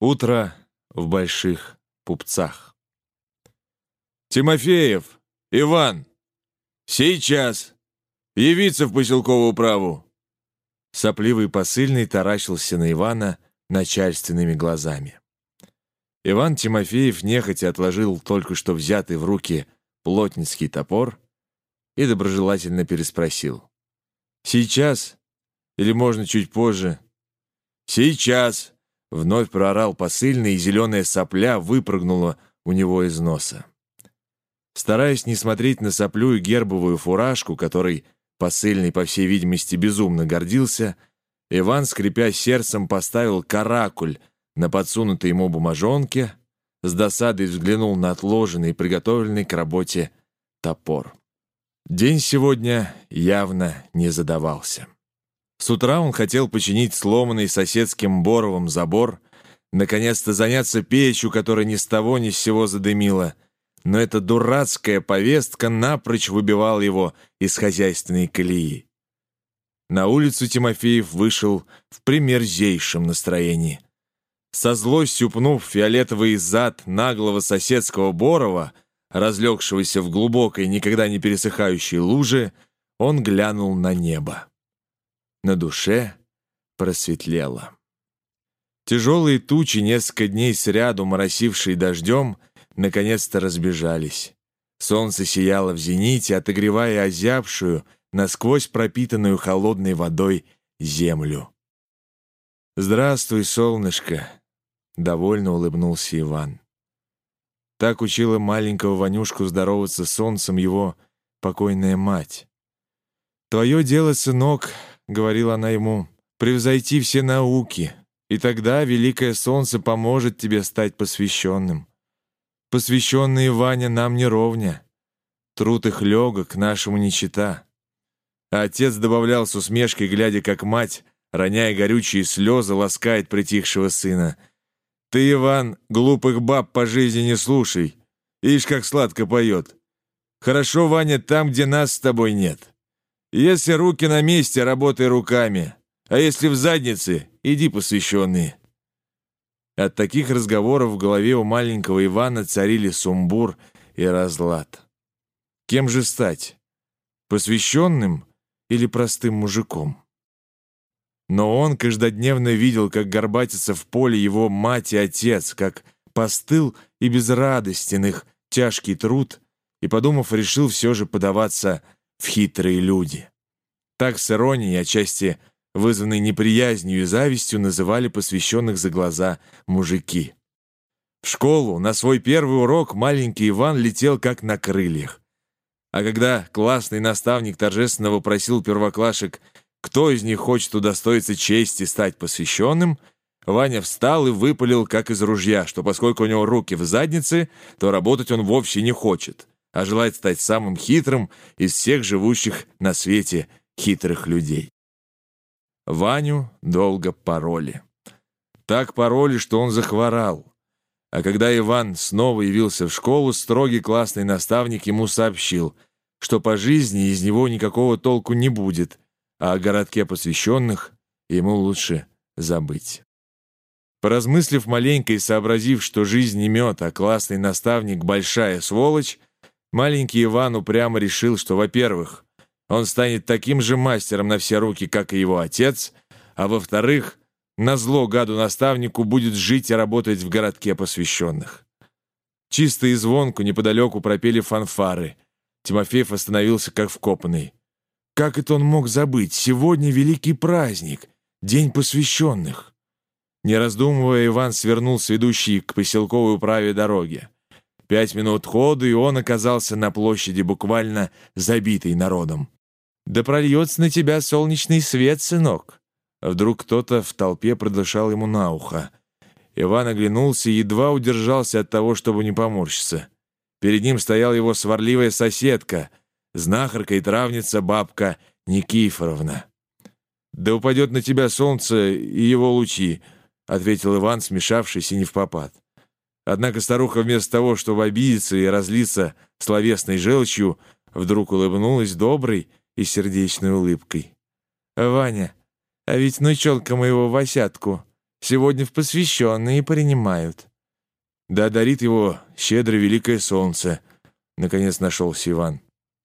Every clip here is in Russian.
Утро в больших пупцах. «Тимофеев! Иван! Сейчас! Явиться в поселковую праву!» Сопливый посыльный таращился на Ивана начальственными глазами. Иван Тимофеев нехотя отложил только что взятый в руки плотницкий топор и доброжелательно переспросил. «Сейчас? Или можно чуть позже?» «Сейчас!» Вновь проорал посыльный, и зеленая сопля выпрыгнула у него из носа. Стараясь не смотреть на соплю и гербовую фуражку, которой посыльный, по всей видимости, безумно гордился, Иван, скрипя сердцем, поставил каракуль на подсунутой ему бумажонке, с досадой взглянул на отложенный и приготовленный к работе топор. День сегодня явно не задавался. С утра он хотел починить сломанный соседским Боровым забор, наконец-то заняться печью, которая ни с того ни с сего задымила. Но эта дурацкая повестка напрочь выбивала его из хозяйственной колеи. На улицу Тимофеев вышел в примерзейшем настроении. Со злостью пнув фиолетовый зад наглого соседского Борова, разлегшегося в глубокой, никогда не пересыхающей луже, он глянул на небо. На душе просветлело. Тяжелые тучи, несколько дней сряду моросившие дождем, наконец-то разбежались. Солнце сияло в зените, отогревая озябшую, насквозь пропитанную холодной водой землю. «Здравствуй, солнышко!» — довольно улыбнулся Иван. Так учила маленького Ванюшку здороваться с солнцем его покойная мать. «Твое дело, сынок, — говорила она ему, — «превзойти все науки, и тогда великое солнце поможет тебе стать посвященным. Посвященные, Ваня, нам не ровня. Труд их легок, нашему не чита». А отец добавлял с усмешкой, глядя, как мать, роняя горючие слезы, ласкает притихшего сына. «Ты, Иван, глупых баб по жизни не слушай. Ишь, как сладко поет. Хорошо, Ваня, там, где нас с тобой нет. Если руки на месте, работай руками. А если в заднице, иди посвященный. От таких разговоров в голове у маленького Ивана царили сумбур и разлад. Кем же стать? Посвященным или простым мужиком? Но он каждодневно видел, как горбатится в поле его мать и отец, как постыл и безрадостен их тяжкий труд, и, подумав, решил все же подаваться в хитрые люди. Так с иронией, отчасти вызванной неприязнью и завистью, называли посвященных за глаза мужики. В школу на свой первый урок маленький Иван летел как на крыльях. А когда классный наставник торжественно вопросил первоклашек, кто из них хочет удостоиться чести стать посвященным, Ваня встал и выпалил, как из ружья, что поскольку у него руки в заднице, то работать он вовсе не хочет а желает стать самым хитрым из всех живущих на свете хитрых людей. Ваню долго пороли. Так пороли, что он захворал. А когда Иван снова явился в школу, строгий классный наставник ему сообщил, что по жизни из него никакого толку не будет, а о городке посвященных ему лучше забыть. Поразмыслив маленько и сообразив, что жизнь не мед, а классный наставник — большая сволочь, Маленький Иван упрямо решил, что, во-первых, он станет таким же мастером на все руки, как и его отец, а во-вторых, назло гаду-наставнику будет жить и работать в городке посвященных. Чисто и звонку неподалеку пропели фанфары. Тимофеев остановился как вкопанный. Как это он мог забыть? Сегодня великий праздник, День посвященных. Не раздумывая, Иван свернул с ведущей к поселковой управе дороги. Пять минут ходу, и он оказался на площади, буквально забитой народом. «Да прольется на тебя солнечный свет, сынок!» Вдруг кто-то в толпе продышал ему на ухо. Иван оглянулся и едва удержался от того, чтобы не поморщиться. Перед ним стояла его сварливая соседка, знахарка и травница бабка Никифоровна. «Да упадет на тебя солнце и его лучи», — ответил Иван, смешавшись и не в попад. Однако старуха вместо того, чтобы обидеться и разлиться словесной желчью, вдруг улыбнулась доброй и сердечной улыбкой. «Ваня, а ведь внучонка моего Васятку сегодня в посвященные принимают. Да дарит его щедро великое солнце, наконец нашелся Иван.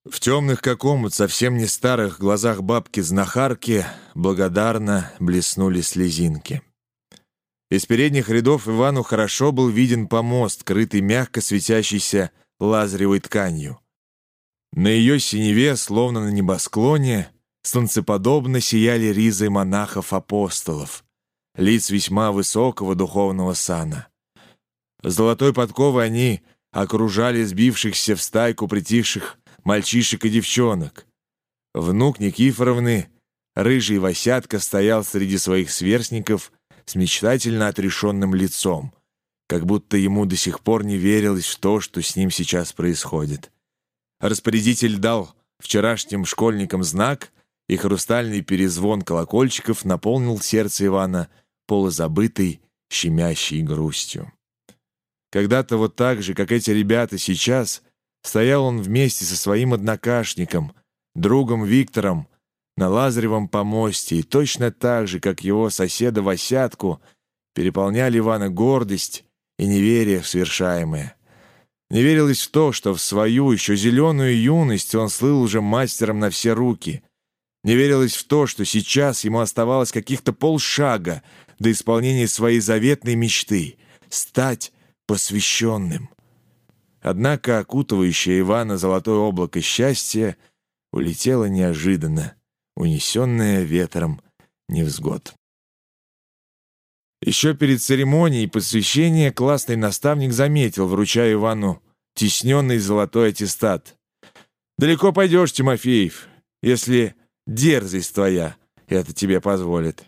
В темных, как омут, совсем не старых глазах бабки-знахарки благодарно блеснули слезинки. Из передних рядов Ивану хорошо был виден помост, крытый мягко светящейся лазаревой тканью. На ее синеве, словно на небосклоне, солнцеподобно сияли ризы монахов-апостолов, лиц весьма высокого духовного сана. Золотой подковой они окружали сбившихся в стайку притихших мальчишек и девчонок. Внук Никифоровны, рыжий Васятка, стоял среди своих сверстников с мечтательно отрешенным лицом, как будто ему до сих пор не верилось в то, что с ним сейчас происходит. Распорядитель дал вчерашним школьникам знак, и хрустальный перезвон колокольчиков наполнил сердце Ивана полузабытой, щемящей грустью. Когда-то вот так же, как эти ребята сейчас, Стоял он вместе со своим однокашником, другом Виктором, на Лазаревом помосте, и точно так же, как его соседа Васятку, переполняли Ивана гордость и неверие в свершаемое. Не верилось в то, что в свою еще зеленую юность он слыл уже мастером на все руки. Не верилось в то, что сейчас ему оставалось каких-то полшага до исполнения своей заветной мечты — стать посвященным. Однако окутывающее Ивана золотое облако счастья улетело неожиданно, унесенное ветром невзгод. Еще перед церемонией посвящения классный наставник заметил, вручая Ивану тесненный золотой аттестат. «Далеко пойдешь, Тимофеев, если дерзость твоя это тебе позволит».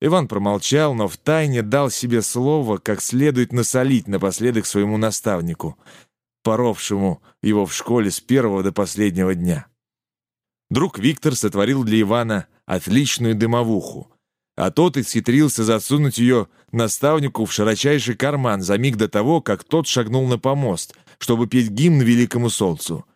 Иван промолчал, но втайне дал себе слово, как следует насолить напоследок своему наставнику — поровшему его в школе с первого до последнего дня. Друг Виктор сотворил для Ивана отличную дымовуху, а тот исхитрился засунуть ее наставнику в широчайший карман за миг до того, как тот шагнул на помост, чтобы петь гимн великому солнцу.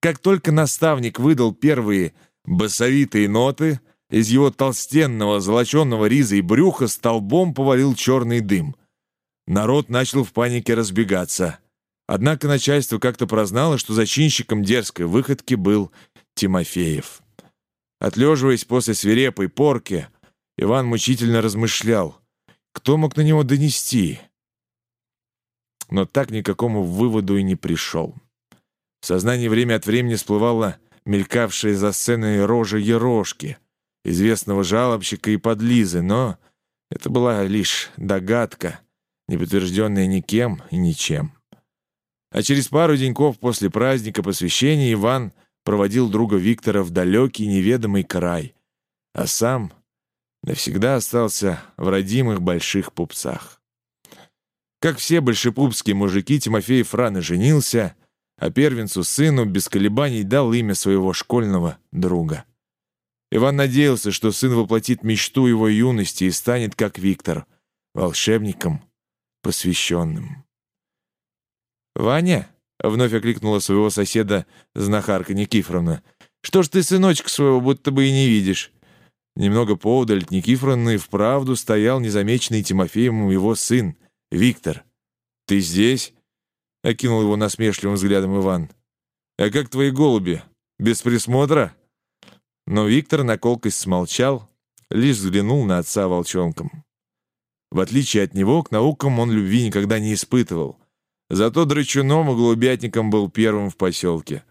Как только наставник выдал первые басовитые ноты, из его толстенного золоченного риза и брюха столбом повалил черный дым. Народ начал в панике разбегаться — Однако начальство как-то прознало, что зачинщиком дерзкой выходки был Тимофеев. Отлеживаясь после свирепой порки, Иван мучительно размышлял, кто мог на него донести. Но так никакому выводу и не пришел. В сознании время от времени всплывала мелькавшая за сценой рожа Ерошки, известного жалобщика и подлизы, но это была лишь догадка, не подтвержденная никем и ничем. А через пару деньков после праздника посвящения Иван проводил друга Виктора в далекий неведомый край, а сам навсегда остался в родимых больших пупцах. Как все большепупские мужики, Тимофеев рано женился, а первенцу сыну без колебаний дал имя своего школьного друга. Иван надеялся, что сын воплотит мечту его юности и станет, как Виктор, волшебником, посвященным. «Ваня?» — вновь окликнула своего соседа знахарка Никифоровна. «Что ж ты сыночка своего будто бы и не видишь?» Немного поодаль от Никифоровны вправду стоял незамеченный Тимофеем его сын, Виктор. «Ты здесь?» — окинул его насмешливым взглядом Иван. «А как твои голуби? Без присмотра?» Но Виктор на колкость смолчал, лишь взглянул на отца волчонком. В отличие от него, к наукам он любви никогда не испытывал — Зато драчуном и голубятником был первым в поселке.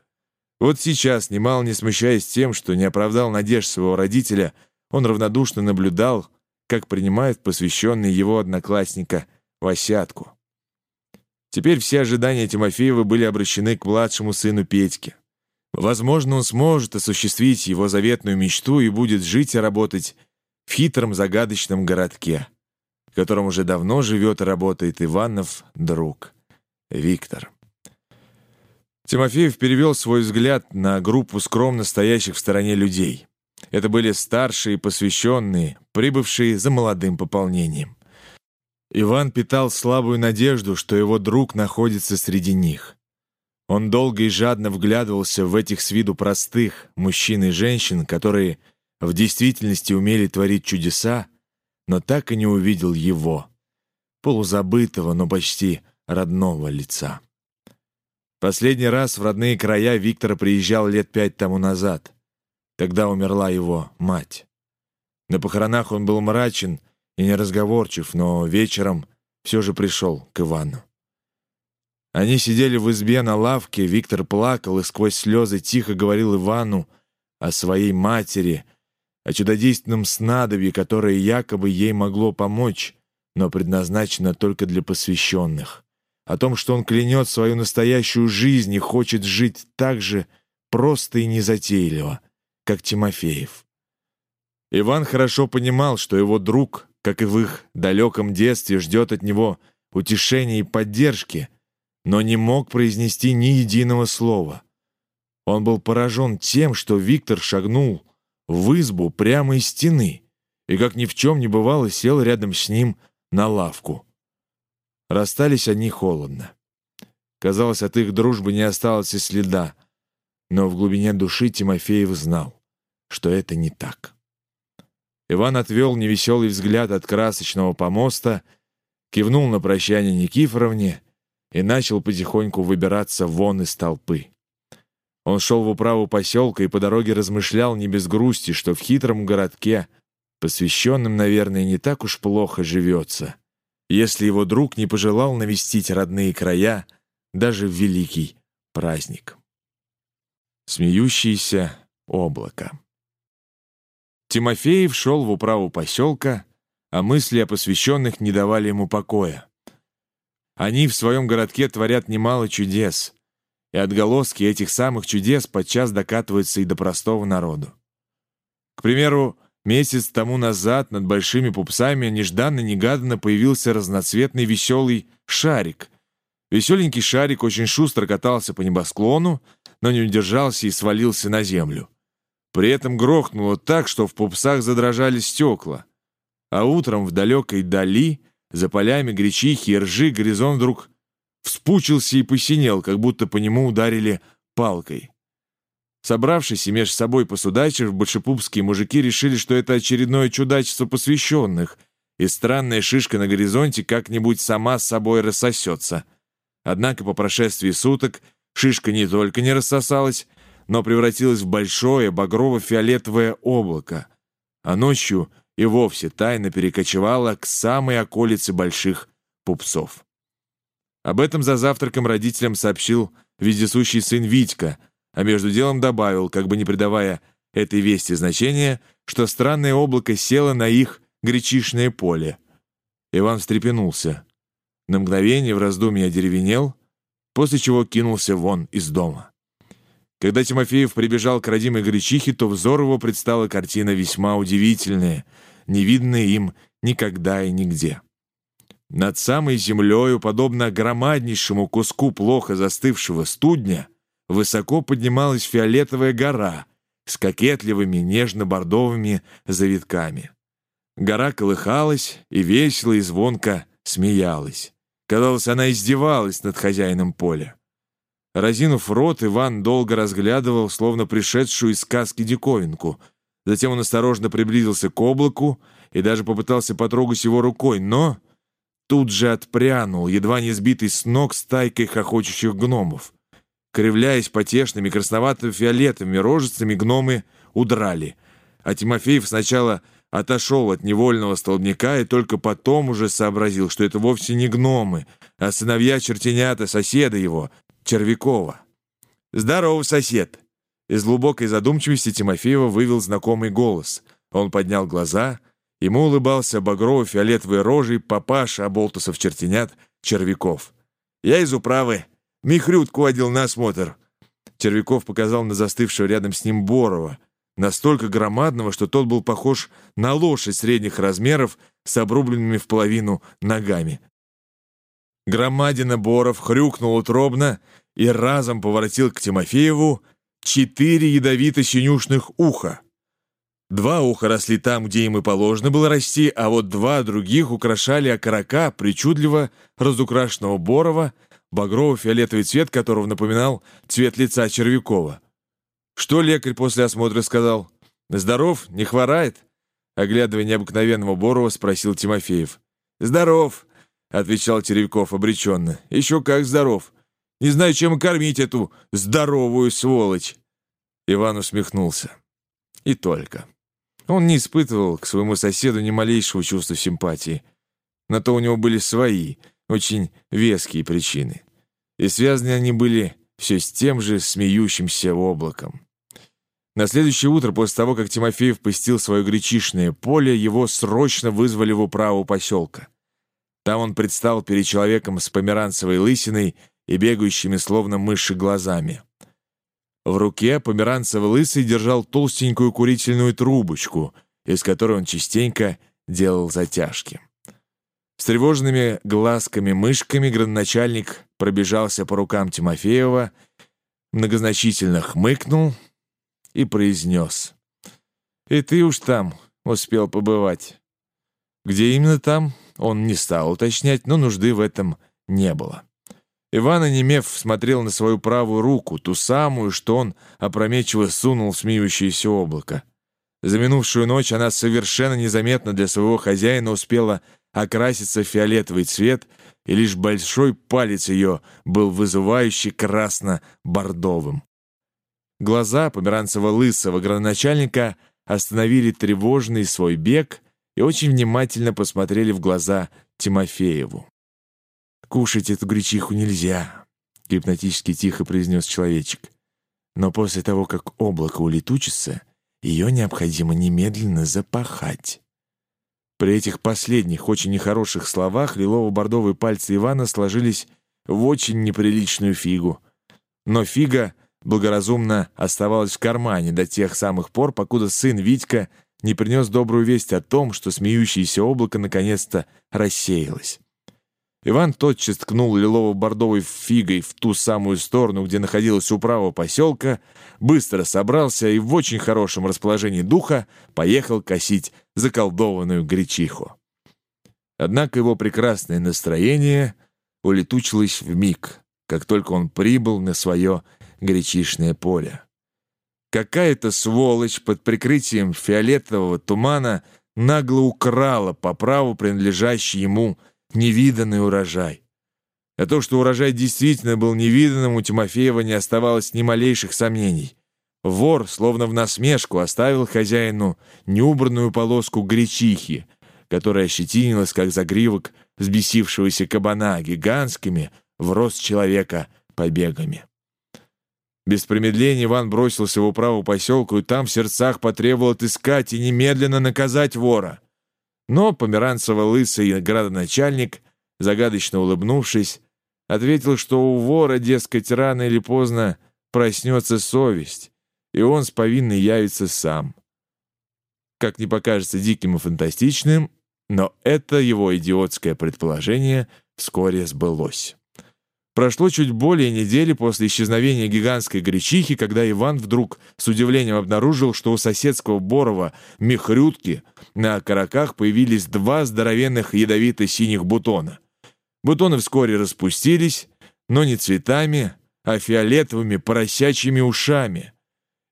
Вот сейчас, немало не смущаясь тем, что не оправдал надежд своего родителя, он равнодушно наблюдал, как принимает посвященный его одноклассника Васятку. Теперь все ожидания Тимофеева были обращены к младшему сыну Петьке. Возможно, он сможет осуществить его заветную мечту и будет жить и работать в хитром загадочном городке, в котором уже давно живет и работает Иванов друг. Виктор. Тимофеев перевел свой взгляд на группу скромно стоящих в стороне людей. Это были старшие посвященные, прибывшие за молодым пополнением. Иван питал слабую надежду, что его друг находится среди них. Он долго и жадно вглядывался в этих с виду простых мужчин и женщин, которые в действительности умели творить чудеса, но так и не увидел его, полузабытого, но почти родного лица. Последний раз в родные края Виктор приезжал лет пять тому назад. Тогда умерла его мать. На похоронах он был мрачен и неразговорчив, но вечером все же пришел к Ивану. Они сидели в избе на лавке, Виктор плакал и сквозь слезы тихо говорил Ивану о своей матери, о чудодейственном снадобье, которое якобы ей могло помочь, но предназначено только для посвященных, о том, что он клянет свою настоящую жизнь и хочет жить так же просто и незатейливо, как Тимофеев. Иван хорошо понимал, что его друг, как и в их далеком детстве, ждет от него утешения и поддержки — но не мог произнести ни единого слова. Он был поражен тем, что Виктор шагнул в избу прямо из стены и, как ни в чем не бывало, сел рядом с ним на лавку. Расстались они холодно. Казалось, от их дружбы не осталось и следа, но в глубине души Тимофеев знал, что это не так. Иван отвел невеселый взгляд от красочного помоста, кивнул на прощание Никифоровне и начал потихоньку выбираться вон из толпы. Он шел в управу поселка и по дороге размышлял не без грусти, что в хитром городке, посвященным, наверное, не так уж плохо живется, если его друг не пожелал навестить родные края даже в великий праздник. Смеющееся облако. Тимофеев шел в управу поселка, а мысли о посвященных не давали ему покоя. Они в своем городке творят немало чудес, и отголоски этих самых чудес подчас докатываются и до простого народу. К примеру, месяц тому назад над большими пупсами нежданно-негаданно появился разноцветный веселый шарик. Веселенький шарик очень шустро катался по небосклону, но не удержался и свалился на землю. При этом грохнуло так, что в пупсах задрожали стекла. А утром в далекой дали — за полями гречихи и ржи горизонт вдруг вспучился и посинел, как будто по нему ударили палкой. Собравшись и меж собой посудачив, большепупские мужики решили, что это очередное чудачество посвященных, и странная шишка на горизонте как-нибудь сама с собой рассосется. Однако по прошествии суток шишка не только не рассосалась, но превратилась в большое багрово-фиолетовое облако, а ночью — и вовсе тайно перекочевала к самой околице больших пупцов. Об этом за завтраком родителям сообщил вездесущий сын Витька, а между делом добавил, как бы не придавая этой вести значения, что странное облако село на их гречишное поле. Иван встрепенулся. На мгновение в раздумье одеревенел, после чего кинулся вон из дома. Когда Тимофеев прибежал к родимой гречихе, то взор его предстала картина весьма удивительная, невидная им никогда и нигде. Над самой землею, подобно громаднейшему куску плохо застывшего студня, высоко поднималась фиолетовая гора с кокетливыми нежно-бордовыми завитками. Гора колыхалась и весело и звонко смеялась. Казалось, она издевалась над хозяином поля. Разинув рот, Иван долго разглядывал, словно пришедшую из сказки диковинку. Затем он осторожно приблизился к облаку и даже попытался потрогать его рукой, но тут же отпрянул, едва не сбитый с ног стайкой хохочущих гномов. Кривляясь потешными красновато-фиолетовыми рожицами, гномы удрали. А Тимофеев сначала отошел от невольного столбняка и только потом уже сообразил, что это вовсе не гномы, а сыновья чертенята соседа его, Червякова. «Здорово, сосед!» Из глубокой задумчивости Тимофеева вывел знакомый голос. Он поднял глаза, ему улыбался багрово-фиолетовой рожей папаша оболтусов чертенят Червяков. «Я из управы. Михрютку водил на осмотр». Червяков показал на застывшего рядом с ним Борова, настолько громадного, что тот был похож на лошадь средних размеров с обрубленными в половину ногами. Громадина Боров хрюкнул утробно и разом поворотил к Тимофееву четыре ядовито-синюшных уха. Два уха росли там, где им и положено было расти, а вот два других украшали окорока причудливо разукрашенного Борова, багрово-фиолетовый цвет которого напоминал цвет лица Червякова. Что лекарь после осмотра сказал? «Здоров, не хворает?» Оглядывая необыкновенного Борова, спросил Тимофеев. «Здоров!» — отвечал Теревков обреченно. «Еще как здоров! Не знаю, чем кормить эту здоровую сволочь!» Иван усмехнулся. И только. Он не испытывал к своему соседу ни малейшего чувства симпатии. На то у него были свои, очень веские причины. И связаны они были все с тем же смеющимся облаком. На следующее утро, после того, как Тимофеев посетил свое гречишное поле, его срочно вызвали в управу поселка. Там он предстал перед человеком с померанцевой лысиной и бегающими словно мыши глазами. В руке померанцевый лысый держал толстенькую курительную трубочку, из которой он частенько делал затяжки. С тревожными глазками-мышками градоначальник пробежался по рукам Тимофеева, многозначительно хмыкнул и произнес. «И ты уж там успел побывать». Где именно там, он не стал уточнять, но нужды в этом не было. Иван, онемев, смотрел на свою правую руку, ту самую, что он опрометчиво сунул в смеющееся облако. За минувшую ночь она совершенно незаметно для своего хозяина успела окраситься в фиолетовый цвет, и лишь большой палец ее был вызывающе красно-бордовым. Глаза померанцево-лысого градоначальника остановили тревожный свой бег и очень внимательно посмотрели в глаза Тимофееву. «Кушать эту гречиху нельзя», — гипнотически тихо произнес человечек. «Но после того, как облако улетучится, ее необходимо немедленно запахать». При этих последних, очень нехороших словах лилово-бордовые пальцы Ивана сложились в очень неприличную фигу. Но фига благоразумно оставалась в кармане до тех самых пор, покуда сын Витька не принес добрую весть о том, что смеющееся облако наконец-то рассеялось. Иван тотчас ткнул лилово-бордовой фигой в ту самую сторону, где находилась управа поселка, быстро собрался и в очень хорошем расположении духа поехал косить заколдованную гречиху. Однако его прекрасное настроение улетучилось в миг, как только он прибыл на свое гречишное поле. Какая-то сволочь под прикрытием фиолетового тумана нагло украла по праву принадлежащий ему невиданный урожай. А то, что урожай действительно был невиданным, у Тимофеева не оставалось ни малейших сомнений. Вор, словно в насмешку, оставил хозяину неубранную полоску гречихи, которая ощетинилась, как загривок взбесившегося кабана, гигантскими, в рост человека, побегами. Без промедления Иван бросился в управу поселку и там в сердцах потребовал отыскать и немедленно наказать вора. Но померанцево-лысый градоначальник, загадочно улыбнувшись, ответил, что у вора, дескать, рано или поздно проснется совесть, и он с повинной явится сам. Как не покажется диким и фантастичным, но это его идиотское предположение вскоре сбылось. Прошло чуть более недели после исчезновения гигантской гречихи, когда Иван вдруг с удивлением обнаружил, что у соседского Борова Михрютки на караках появились два здоровенных ядовито-синих бутона. Бутоны вскоре распустились, но не цветами, а фиолетовыми поросячьими ушами.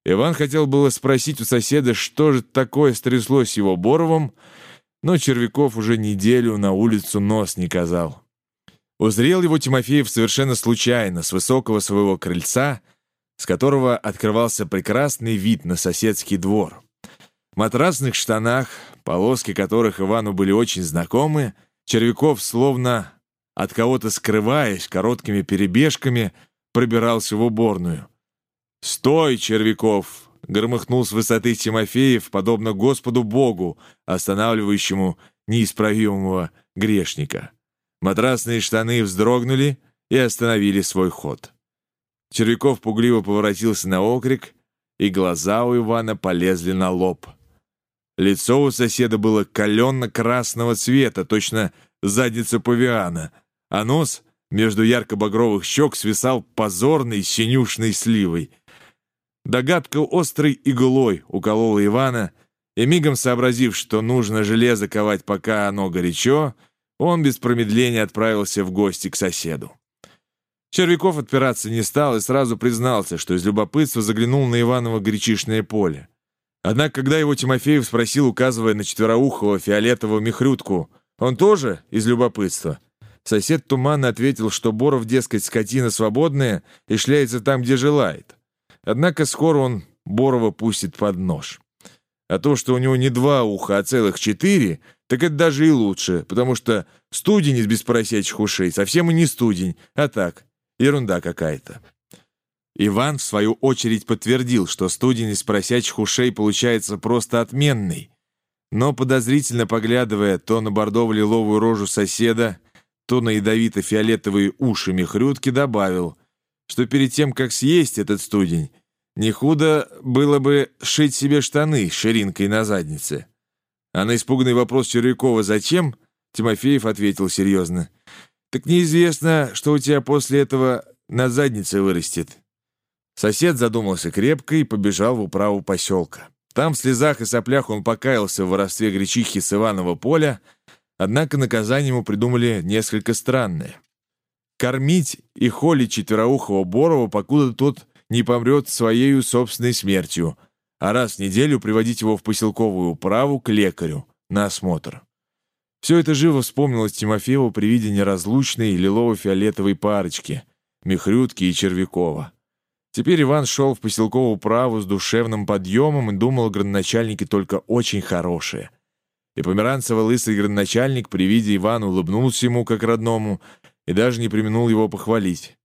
Иван хотел было спросить у соседа, что же такое стряслось его Боровым, но Червяков уже неделю на улицу нос не казал. Узрел его Тимофеев совершенно случайно с высокого своего крыльца, с которого открывался прекрасный вид на соседский двор. В матрасных штанах, полоски которых Ивану были очень знакомы, Червяков, словно от кого-то скрываясь, короткими перебежками пробирался в уборную. «Стой, Червяков!» — громыхнул с высоты Тимофеев, подобно Господу Богу, останавливающему неисправимого грешника. Матрасные штаны вздрогнули и остановили свой ход. Червяков пугливо поворотился на окрик, и глаза у Ивана полезли на лоб. Лицо у соседа было каленно-красного цвета, точно задница павиана, а нос между ярко-багровых щек свисал позорной синюшной сливой. Догадка острой иглой уколола Ивана, и мигом сообразив, что нужно железо ковать, пока оно горячо, он без промедления отправился в гости к соседу. Червяков отпираться не стал и сразу признался, что из любопытства заглянул на Иваново гречишное поле. Однако, когда его Тимофеев спросил, указывая на четвероухого фиолетового мехрютку, он тоже из любопытства, сосед туманно ответил, что Боров, дескать, скотина свободная и шляется там, где желает. Однако скоро он Борова пустит под нож. А то, что у него не два уха, а целых четыре, так это даже и лучше, потому что студень из беспоросячих ушей совсем и не студень, а так, ерунда какая-то. Иван, в свою очередь, подтвердил, что студень из поросячьих ушей получается просто отменный. Но, подозрительно поглядывая то на бордово-лиловую рожу соседа, то на ядовито-фиолетовые уши мехрютки, добавил, что перед тем, как съесть этот студень, не худо было бы шить себе штаны ширинкой на заднице. А на испуганный вопрос Червякова «Зачем?» Тимофеев ответил серьезно. «Так неизвестно, что у тебя после этого на заднице вырастет». Сосед задумался крепко и побежал в управу поселка. Там в слезах и соплях он покаялся в воровстве гречихи с Иванова поля, однако наказание ему придумали несколько странное. Кормить и холить четвероухого Борова, покуда тот не помрет своей собственной смертью, а раз в неделю приводить его в поселковую управу к лекарю на осмотр. Все это живо вспомнилось Тимофееву при виде неразлучной лилово-фиолетовой парочки — Михрютки и Червякова. Теперь Иван шел в поселковую управу с душевным подъемом и думал о градоначальнике только очень хорошее. И померанцево-лысый градоначальник при виде Ивана улыбнулся ему как родному и даже не применул его похвалить.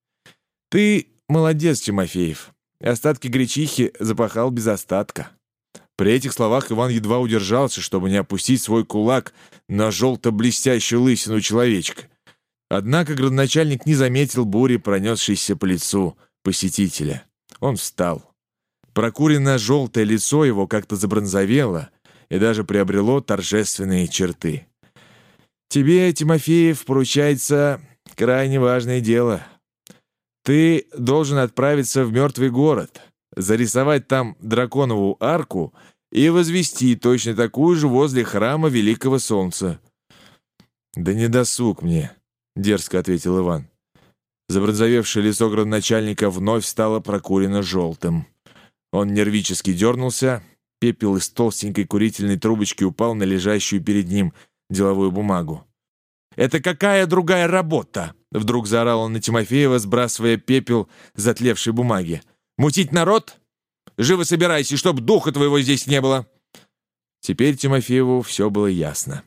«Ты молодец, Тимофеев. Остатки гречихи запахал без остатка». При этих словах Иван едва удержался, чтобы не опустить свой кулак на желто-блестящую лысину человечка. Однако градоначальник не заметил бури, пронесшейся по лицу — посетителя. Он встал. Прокуренное желтое лицо его как-то забронзовело и даже приобрело торжественные черты. «Тебе, Тимофеев, поручается крайне важное дело. Ты должен отправиться в мертвый город, зарисовать там драконову арку и возвести точно такую же возле храма Великого Солнца». «Да не досуг мне», — дерзко ответил Иван. Забронзовевшее лицо градоначальника вновь стало прокурено желтым. Он нервически дернулся, пепел из толстенькой курительной трубочки упал на лежащую перед ним деловую бумагу. «Это какая другая работа?» Вдруг заорал он на Тимофеева, сбрасывая пепел затлевшей бумаги. «Мутить народ? Живо собирайся, чтоб духа твоего здесь не было!» Теперь Тимофееву все было ясно.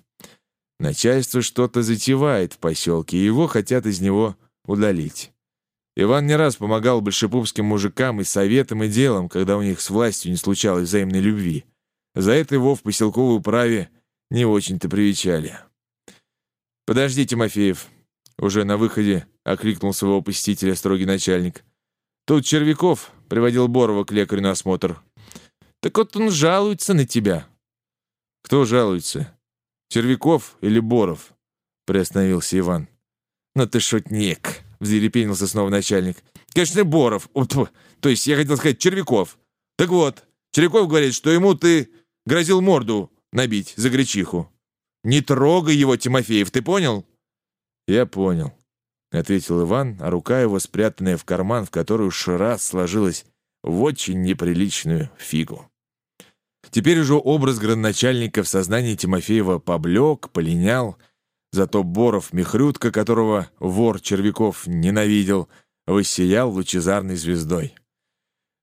Начальство что-то затевает в поселке, и его хотят из него удалить. Иван не раз помогал большепупским мужикам и советам, и делам, когда у них с властью не случалось взаимной любви. За это его в поселковой управе не очень-то привечали. «Подожди, Тимофеев!» Уже на выходе окликнул своего посетителя строгий начальник. «Тут Червяков приводил Борова к лекарю на осмотр. Так вот он жалуется на тебя». «Кто жалуется? Червяков или Боров?» Приостановился Иван. «Ну ты шутник», — взъерепенился снова начальник. «Конечно, Боров. То есть я хотел сказать Червяков. Так вот, Червяков говорит, что ему ты грозил морду набить за гречиху. Не трогай его, Тимофеев, ты понял?» «Я понял», — ответил Иван, а рука его, спрятанная в карман, в который уж раз сложилась в очень неприличную фигу. Теперь уже образ градоначальника в сознании Тимофеева поблек, полинял — Зато Боров, Михрютка, которого вор Червяков ненавидел, воссиял лучезарной звездой.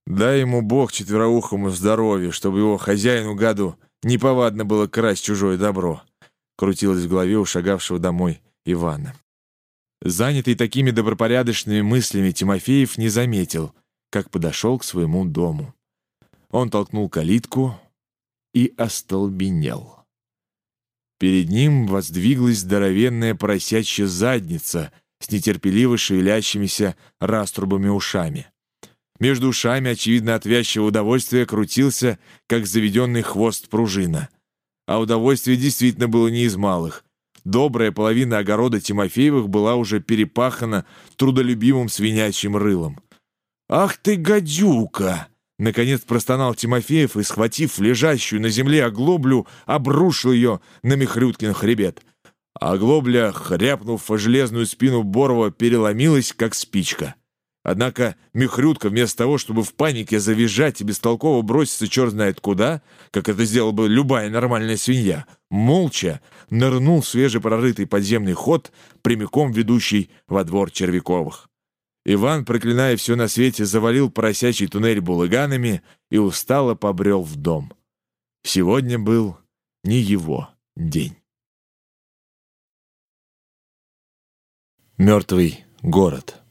Дай ему Бог четвероухому здоровья, чтобы его хозяину гаду неповадно было красть чужое добро, крутилось в голове у шагавшего домой Ивана. Занятый такими добропорядочными мыслями, Тимофеев не заметил, как подошел к своему дому. Он толкнул калитку и остолбенел. Перед ним воздвиглась здоровенная поросячья задница с нетерпеливо шевелящимися раструбами ушами. Между ушами, очевидно, от вязчего удовольствия крутился, как заведенный хвост пружина. А удовольствие действительно было не из малых. Добрая половина огорода Тимофеевых была уже перепахана трудолюбивым свинячьим рылом. «Ах ты, гадюка!» Наконец простонал Тимофеев и, схватив лежащую на земле оглоблю, обрушил ее на Михрюткин хребет. Оглобля, хряпнув железную спину Борова, переломилась, как спичка. Однако Михрютка вместо того, чтобы в панике завизжать и бестолково броситься черт знает куда, как это сделала бы любая нормальная свинья, молча нырнул в свежепрорытый подземный ход, прямиком ведущий во двор Червяковых. Иван, проклиная все на свете, завалил поросячий туннель булыганами и устало побрел в дом. Сегодня был не его день. Мертвый город.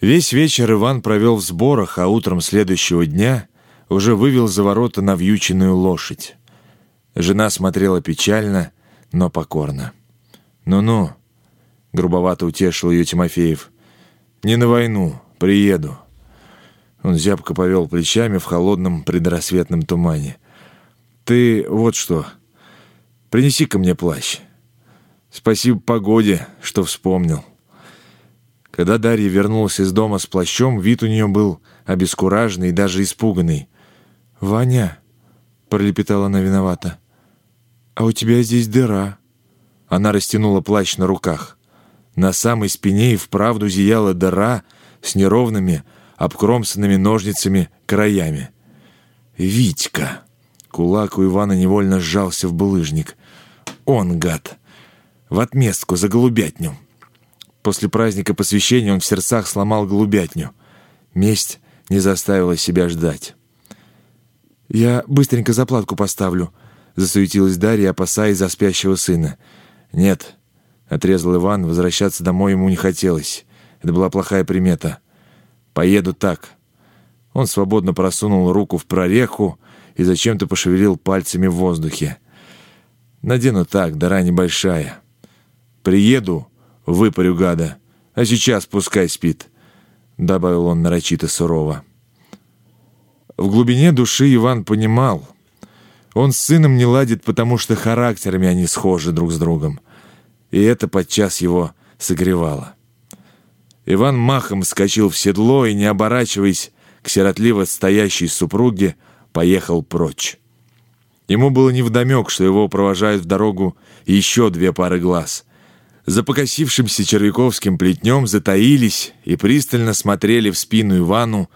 Весь вечер Иван провел в сборах, а утром следующего дня уже вывел за ворота навьюченную лошадь. Жена смотрела печально, но покорно. «Ну-ну», — грубовато утешил ее Тимофеев, — «не на войну, приеду». Он зябко повел плечами в холодном предрассветном тумане. «Ты вот что, принеси-ка мне плащ. Спасибо погоде, что вспомнил». Когда Дарья вернулась из дома с плащом, вид у нее был обескураженный и даже испуганный. «Ваня», — пролепетала она виновата, — «а у тебя здесь дыра». Она растянула плащ на руках. На самой спине и вправду зияла дыра с неровными, обкромсанными ножницами краями. «Витька!» Кулак у Ивана невольно сжался в булыжник. «Он, гад! В отместку за голубятню!» После праздника посвящения он в сердцах сломал голубятню. Месть не заставила себя ждать. «Я быстренько заплатку поставлю», — засуетилась Дарья, опасаясь за спящего сына. «Нет», — отрезал Иван, возвращаться домой ему не хотелось. Это была плохая примета. «Поеду так». Он свободно просунул руку в прореху и зачем-то пошевелил пальцами в воздухе. «Надену так, дыра небольшая. Приеду, выпарю гада, а сейчас пускай спит», — добавил он нарочито сурово. В глубине души Иван понимал, он с сыном не ладит, потому что характерами они схожи друг с другом, и это подчас его согревало. Иван махом скочил в седло и, не оборачиваясь к сиротливо стоящей супруге, поехал прочь. Ему было невдомек, что его провожают в дорогу еще две пары глаз — за покосившимся червяковским плетнем затаились и пристально смотрели в спину Ивану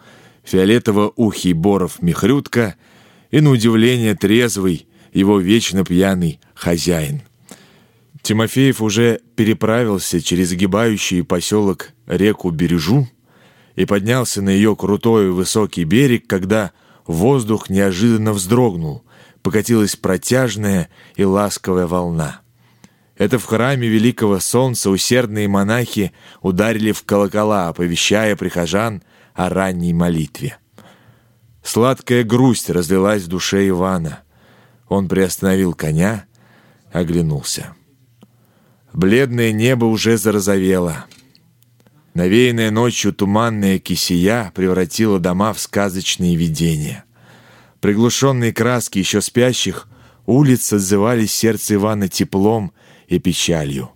фиолетово-ухий Боров Михрютка и, на удивление, трезвый, его вечно пьяный хозяин. Тимофеев уже переправился через гибающий поселок реку Бережу и поднялся на ее крутой высокий берег, когда воздух неожиданно вздрогнул, покатилась протяжная и ласковая волна. Это в храме Великого Солнца усердные монахи ударили в колокола, оповещая прихожан о ранней молитве. Сладкая грусть разлилась в душе Ивана. Он приостановил коня, оглянулся. Бледное небо уже зарозовело. Навеянная ночью туманная кисия превратила дома в сказочные видения. Приглушенные краски еще спящих улиц отзывались сердце Ивана теплом и печалью.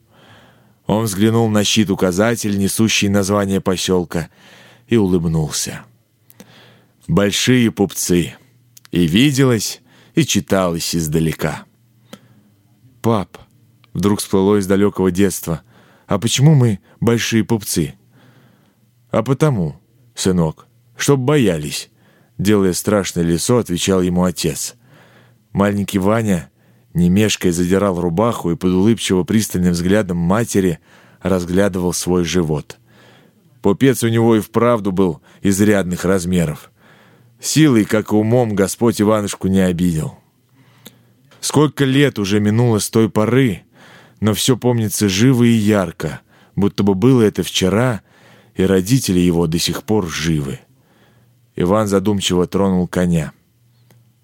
Он взглянул на щит-указатель, несущий название поселка, и улыбнулся. Большие пупцы. И виделось, и читалось издалека. «Пап», — вдруг всплыло из далекого детства, «а почему мы большие пупцы?» «А потому, сынок, чтоб боялись», — делая страшное лицо, отвечал ему отец. Маленький Ваня не мешкая задирал рубаху и под улыбчиво пристальным взглядом матери разглядывал свой живот. Попец у него и вправду был изрядных размеров. Силой, как и умом, Господь Иванушку не обидел. Сколько лет уже минуло с той поры, но все помнится живо и ярко, будто бы было это вчера, и родители его до сих пор живы. Иван задумчиво тронул коня.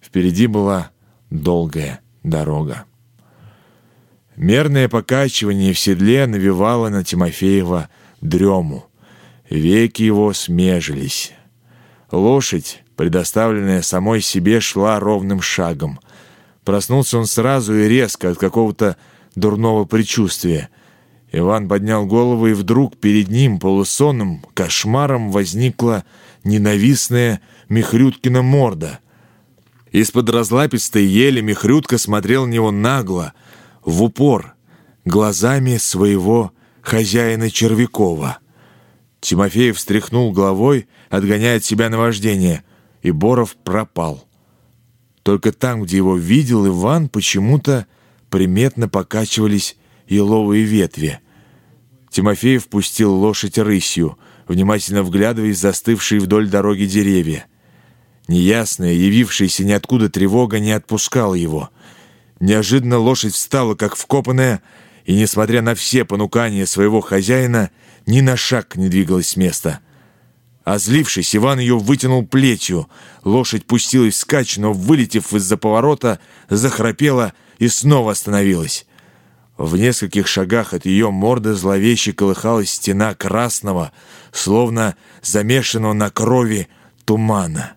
Впереди была долгая дорога. Мерное покачивание в седле навевало на Тимофеева дрему. Веки его смежились. Лошадь, предоставленная самой себе, шла ровным шагом. Проснулся он сразу и резко от какого-то дурного предчувствия. Иван поднял голову, и вдруг перед ним полусонным кошмаром возникла ненавистная Михрюткина морда — из-под разлапистой ели Михрютка смотрел на него нагло, в упор, глазами своего хозяина Червякова. Тимофеев встряхнул головой, отгоняя от себя наваждение, и Боров пропал. Только там, где его видел Иван, почему-то приметно покачивались еловые ветви. Тимофеев пустил лошадь рысью, внимательно вглядываясь застывшие вдоль дороги деревья. Неясная, явившаяся ниоткуда тревога не отпускала его. Неожиданно лошадь встала, как вкопанная, и, несмотря на все понукания своего хозяина, ни на шаг не двигалась с места. Озлившись, Иван ее вытянул плетью. Лошадь пустилась вскачь, но, вылетев из-за поворота, захрапела и снова остановилась. В нескольких шагах от ее морды зловеще колыхалась стена красного, словно замешанного на крови тумана.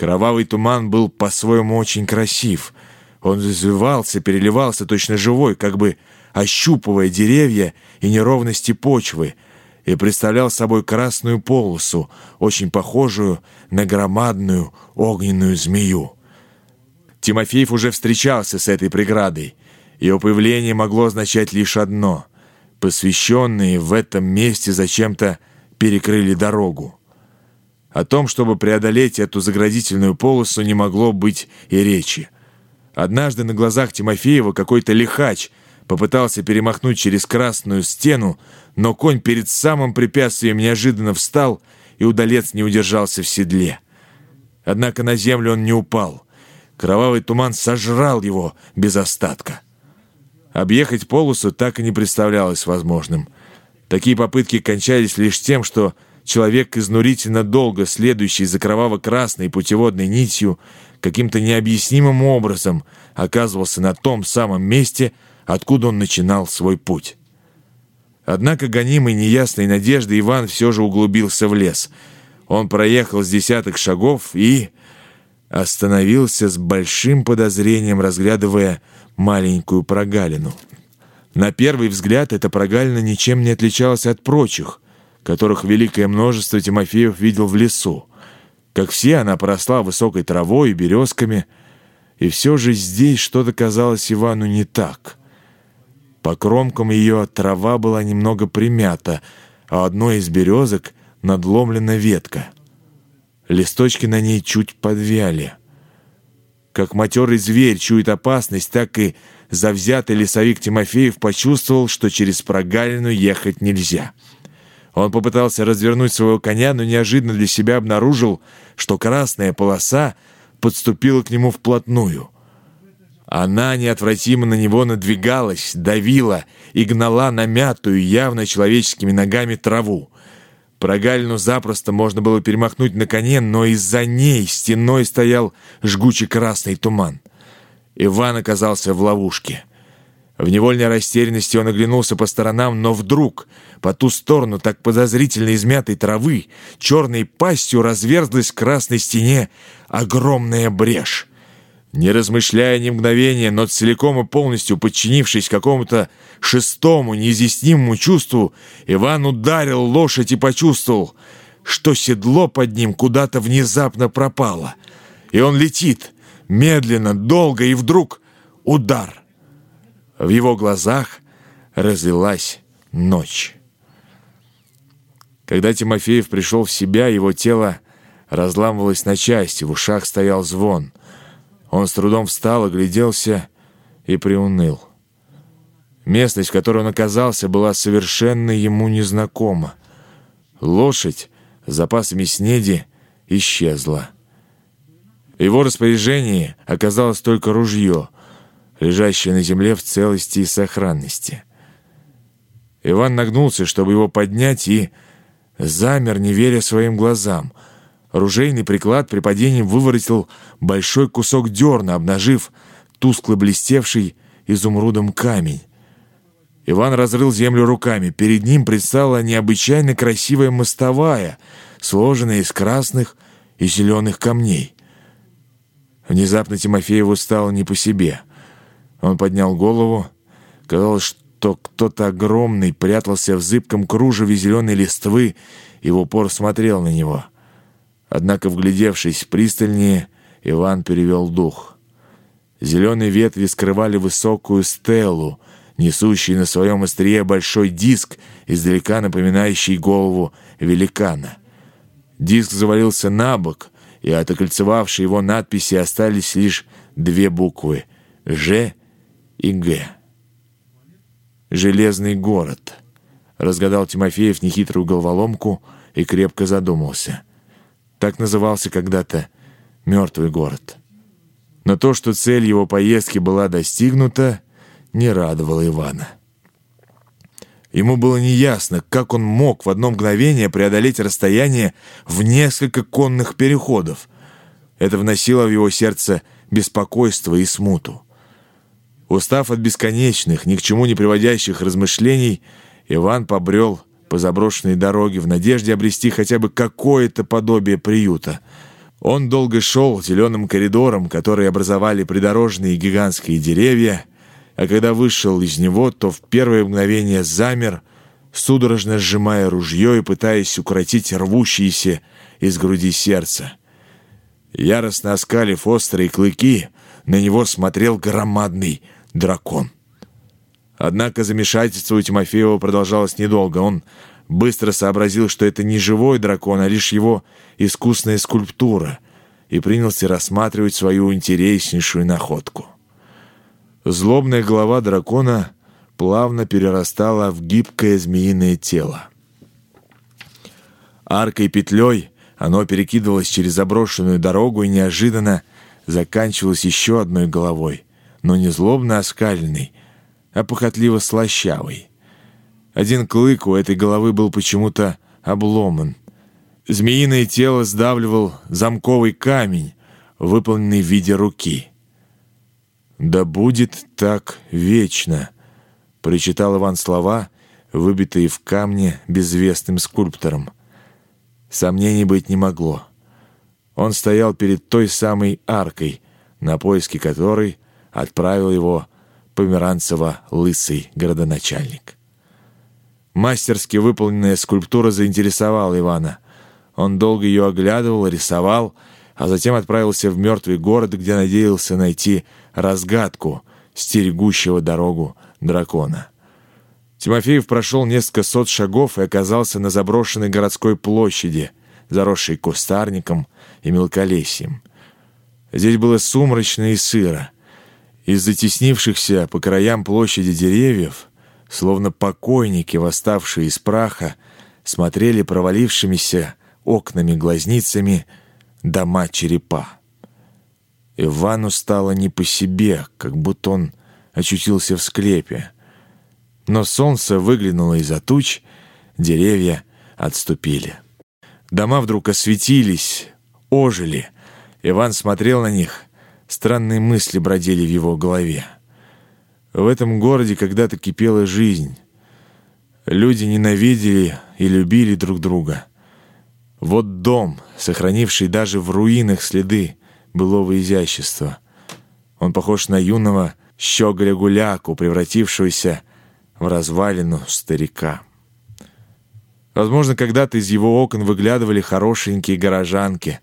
Кровавый туман был по-своему очень красив. Он извивался, переливался точно живой, как бы ощупывая деревья и неровности почвы, и представлял собой красную полосу, очень похожую на громадную огненную змею. Тимофеев уже встречался с этой преградой. Его появление могло означать лишь одно — посвященные в этом месте зачем-то перекрыли дорогу. О том, чтобы преодолеть эту заградительную полосу, не могло быть и речи. Однажды на глазах Тимофеева какой-то лихач попытался перемахнуть через красную стену, но конь перед самым препятствием неожиданно встал, и удалец не удержался в седле. Однако на землю он не упал. Кровавый туман сожрал его без остатка. Объехать полосу так и не представлялось возможным. Такие попытки кончались лишь тем, что Человек, изнурительно долго следующий за кроваво-красной путеводной нитью, каким-то необъяснимым образом оказывался на том самом месте, откуда он начинал свой путь. Однако, гонимый неясной надеждой, Иван все же углубился в лес. Он проехал с десяток шагов и остановился с большим подозрением, разглядывая маленькую прогалину. На первый взгляд эта прогалина ничем не отличалась от прочих — которых великое множество Тимофеев видел в лесу. Как все, она поросла высокой травой и березками, и все же здесь что-то казалось Ивану не так. По кромкам ее трава была немного примята, а одной из березок надломлена ветка. Листочки на ней чуть подвяли. Как матерый зверь чует опасность, так и завзятый лесовик Тимофеев почувствовал, что через прогалину ехать нельзя — он попытался развернуть своего коня, но неожиданно для себя обнаружил, что красная полоса подступила к нему вплотную. Она неотвратимо на него надвигалась, давила и гнала намятую явно человеческими ногами траву. Прогалину запросто можно было перемахнуть на коне, но из-за ней стеной стоял жгучий красный туман. Иван оказался в ловушке. В невольной растерянности он оглянулся по сторонам, но вдруг по ту сторону так подозрительно измятой травы черной пастью разверзлась в красной стене огромная брешь. Не размышляя ни мгновения, но целиком и полностью подчинившись какому-то шестому, неизъяснимому чувству, Иван ударил лошадь и почувствовал, что седло под ним куда-то внезапно пропало. И он летит, медленно, долго, и вдруг удар. В его глазах разлилась ночь. Когда Тимофеев пришел в себя, его тело разламывалось на части, в ушах стоял звон. Он с трудом встал, огляделся и приуныл. Местность, в которой он оказался, была совершенно ему незнакома. Лошадь с запасами снеди исчезла. В его распоряжении оказалось только ружье — лежащее на земле в целости и сохранности. Иван нагнулся, чтобы его поднять, и замер, не веря своим глазам. Ружейный приклад при падении выворотил большой кусок дерна, обнажив тускло блестевший изумрудом камень. Иван разрыл землю руками. Перед ним предстала необычайно красивая мостовая, сложенная из красных и зеленых камней. Внезапно Тимофееву стало не по себе — он поднял голову. Казалось, что кто-то огромный прятался в зыбком кружеве зеленой листвы и в упор смотрел на него. Однако, вглядевшись пристальнее, Иван перевел дух. Зеленые ветви скрывали высокую стелу, несущий на своем острие большой диск, издалека напоминающий голову великана. Диск завалился на бок, и от окольцевавшей его надписи остались лишь две буквы «Ж» и «Г». «Железный город», — разгадал Тимофеев нехитрую головоломку и крепко задумался. Так назывался когда-то «Мертвый город». Но то, что цель его поездки была достигнута, не радовало Ивана. Ему было неясно, как он мог в одно мгновение преодолеть расстояние в несколько конных переходов. Это вносило в его сердце беспокойство и смуту. Устав от бесконечных, ни к чему не приводящих размышлений, Иван побрел по заброшенной дороге в надежде обрести хотя бы какое-то подобие приюта. Он долго шел зеленым коридором, который образовали придорожные гигантские деревья, а когда вышел из него, то в первое мгновение замер, судорожно сжимая ружье и пытаясь укротить рвущиеся из груди сердце. Яростно оскалив острые клыки, на него смотрел громадный дракон. Однако замешательство у Тимофеева продолжалось недолго. Он быстро сообразил, что это не живой дракон, а лишь его искусная скульптура, и принялся рассматривать свою интереснейшую находку. Злобная голова дракона плавно перерастала в гибкое змеиное тело. Аркой петлей оно перекидывалось через заброшенную дорогу и неожиданно заканчивалось еще одной головой, но не злобно оскаленной, а похотливо слащавой. Один клык у этой головы был почему-то обломан. Змеиное тело сдавливал замковый камень, выполненный в виде руки — «Да будет так вечно», — прочитал Иван слова, выбитые в камне безвестным скульптором. Сомнений быть не могло. Он стоял перед той самой аркой, на поиски которой отправил его Померанцева-лысый городоначальник. Мастерски выполненная скульптура заинтересовала Ивана. Он долго ее оглядывал, рисовал, а затем отправился в мертвый город, где надеялся найти разгадку стерегущего дорогу дракона. Тимофеев прошел несколько сот шагов и оказался на заброшенной городской площади, заросшей кустарником и мелколесьем. Здесь было сумрачно и сыро. Из затеснившихся по краям площади деревьев, словно покойники, восставшие из праха, смотрели провалившимися окнами-глазницами дома-черепа. Ивану стало не по себе, как будто он очутился в склепе. Но солнце выглянуло из-за туч, деревья отступили. Дома вдруг осветились, ожили. Иван смотрел на них, странные мысли бродили в его голове. В этом городе когда-то кипела жизнь. Люди ненавидели и любили друг друга. Вот дом, сохранивший даже в руинах следы былого изящества. Он похож на юного щеголя-гуляку, превратившегося в развалину старика. Возможно, когда-то из его окон выглядывали хорошенькие горожанки.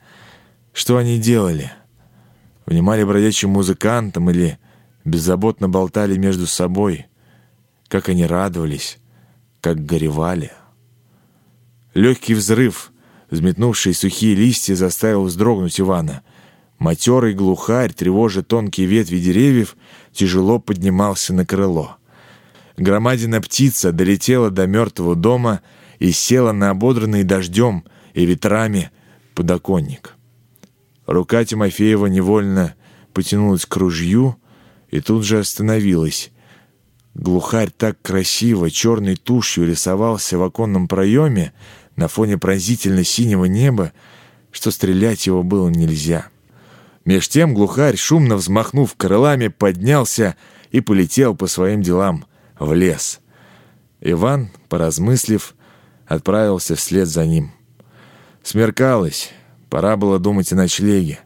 Что они делали? Внимали бродячим музыкантам или беззаботно болтали между собой? Как они радовались, как горевали. Легкий взрыв, взметнувший сухие листья, заставил вздрогнуть Ивана — Матерый глухарь, тревожа тонкие ветви деревьев, тяжело поднимался на крыло. Громадина птица долетела до мертвого дома и села на ободранный дождем и ветрами подоконник. Рука Тимофеева невольно потянулась к ружью и тут же остановилась. Глухарь так красиво черной тушью рисовался в оконном проеме на фоне пронзительно синего неба, что стрелять его было нельзя. Меж тем глухарь, шумно взмахнув крылами, поднялся и полетел по своим делам в лес. Иван, поразмыслив, отправился вслед за ним. Смеркалось, пора было думать о ночлеге.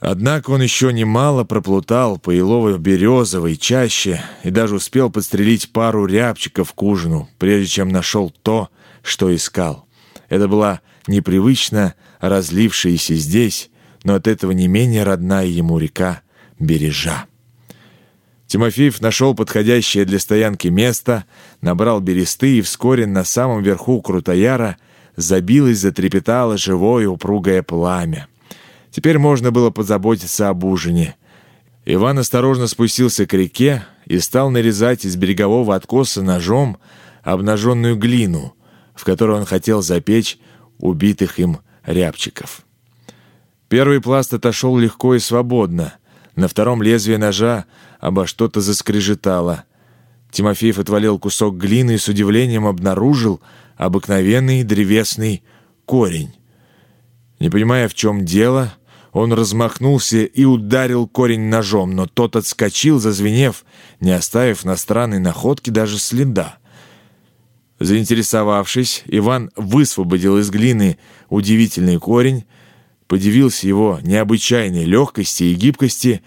Однако он еще немало проплутал по елово-березовой чаще и даже успел подстрелить пару рябчиков к ужину, прежде чем нашел то, что искал. Это была непривычно разлившаяся здесь но от этого не менее родная ему река Бережа. Тимофеев нашел подходящее для стоянки место, набрал бересты, и вскоре на самом верху Крутояра забилось, затрепетало живое упругое пламя. Теперь можно было позаботиться об ужине. Иван осторожно спустился к реке и стал нарезать из берегового откоса ножом обнаженную глину, в которой он хотел запечь убитых им рябчиков. Первый пласт отошел легко и свободно. На втором лезвие ножа обо что-то заскрежетало. Тимофеев отвалил кусок глины и с удивлением обнаружил обыкновенный древесный корень. Не понимая, в чем дело, он размахнулся и ударил корень ножом, но тот отскочил, зазвенев, не оставив на странной находке даже следа. Заинтересовавшись, Иван высвободил из глины удивительный корень, подивился его необычайной легкости и гибкости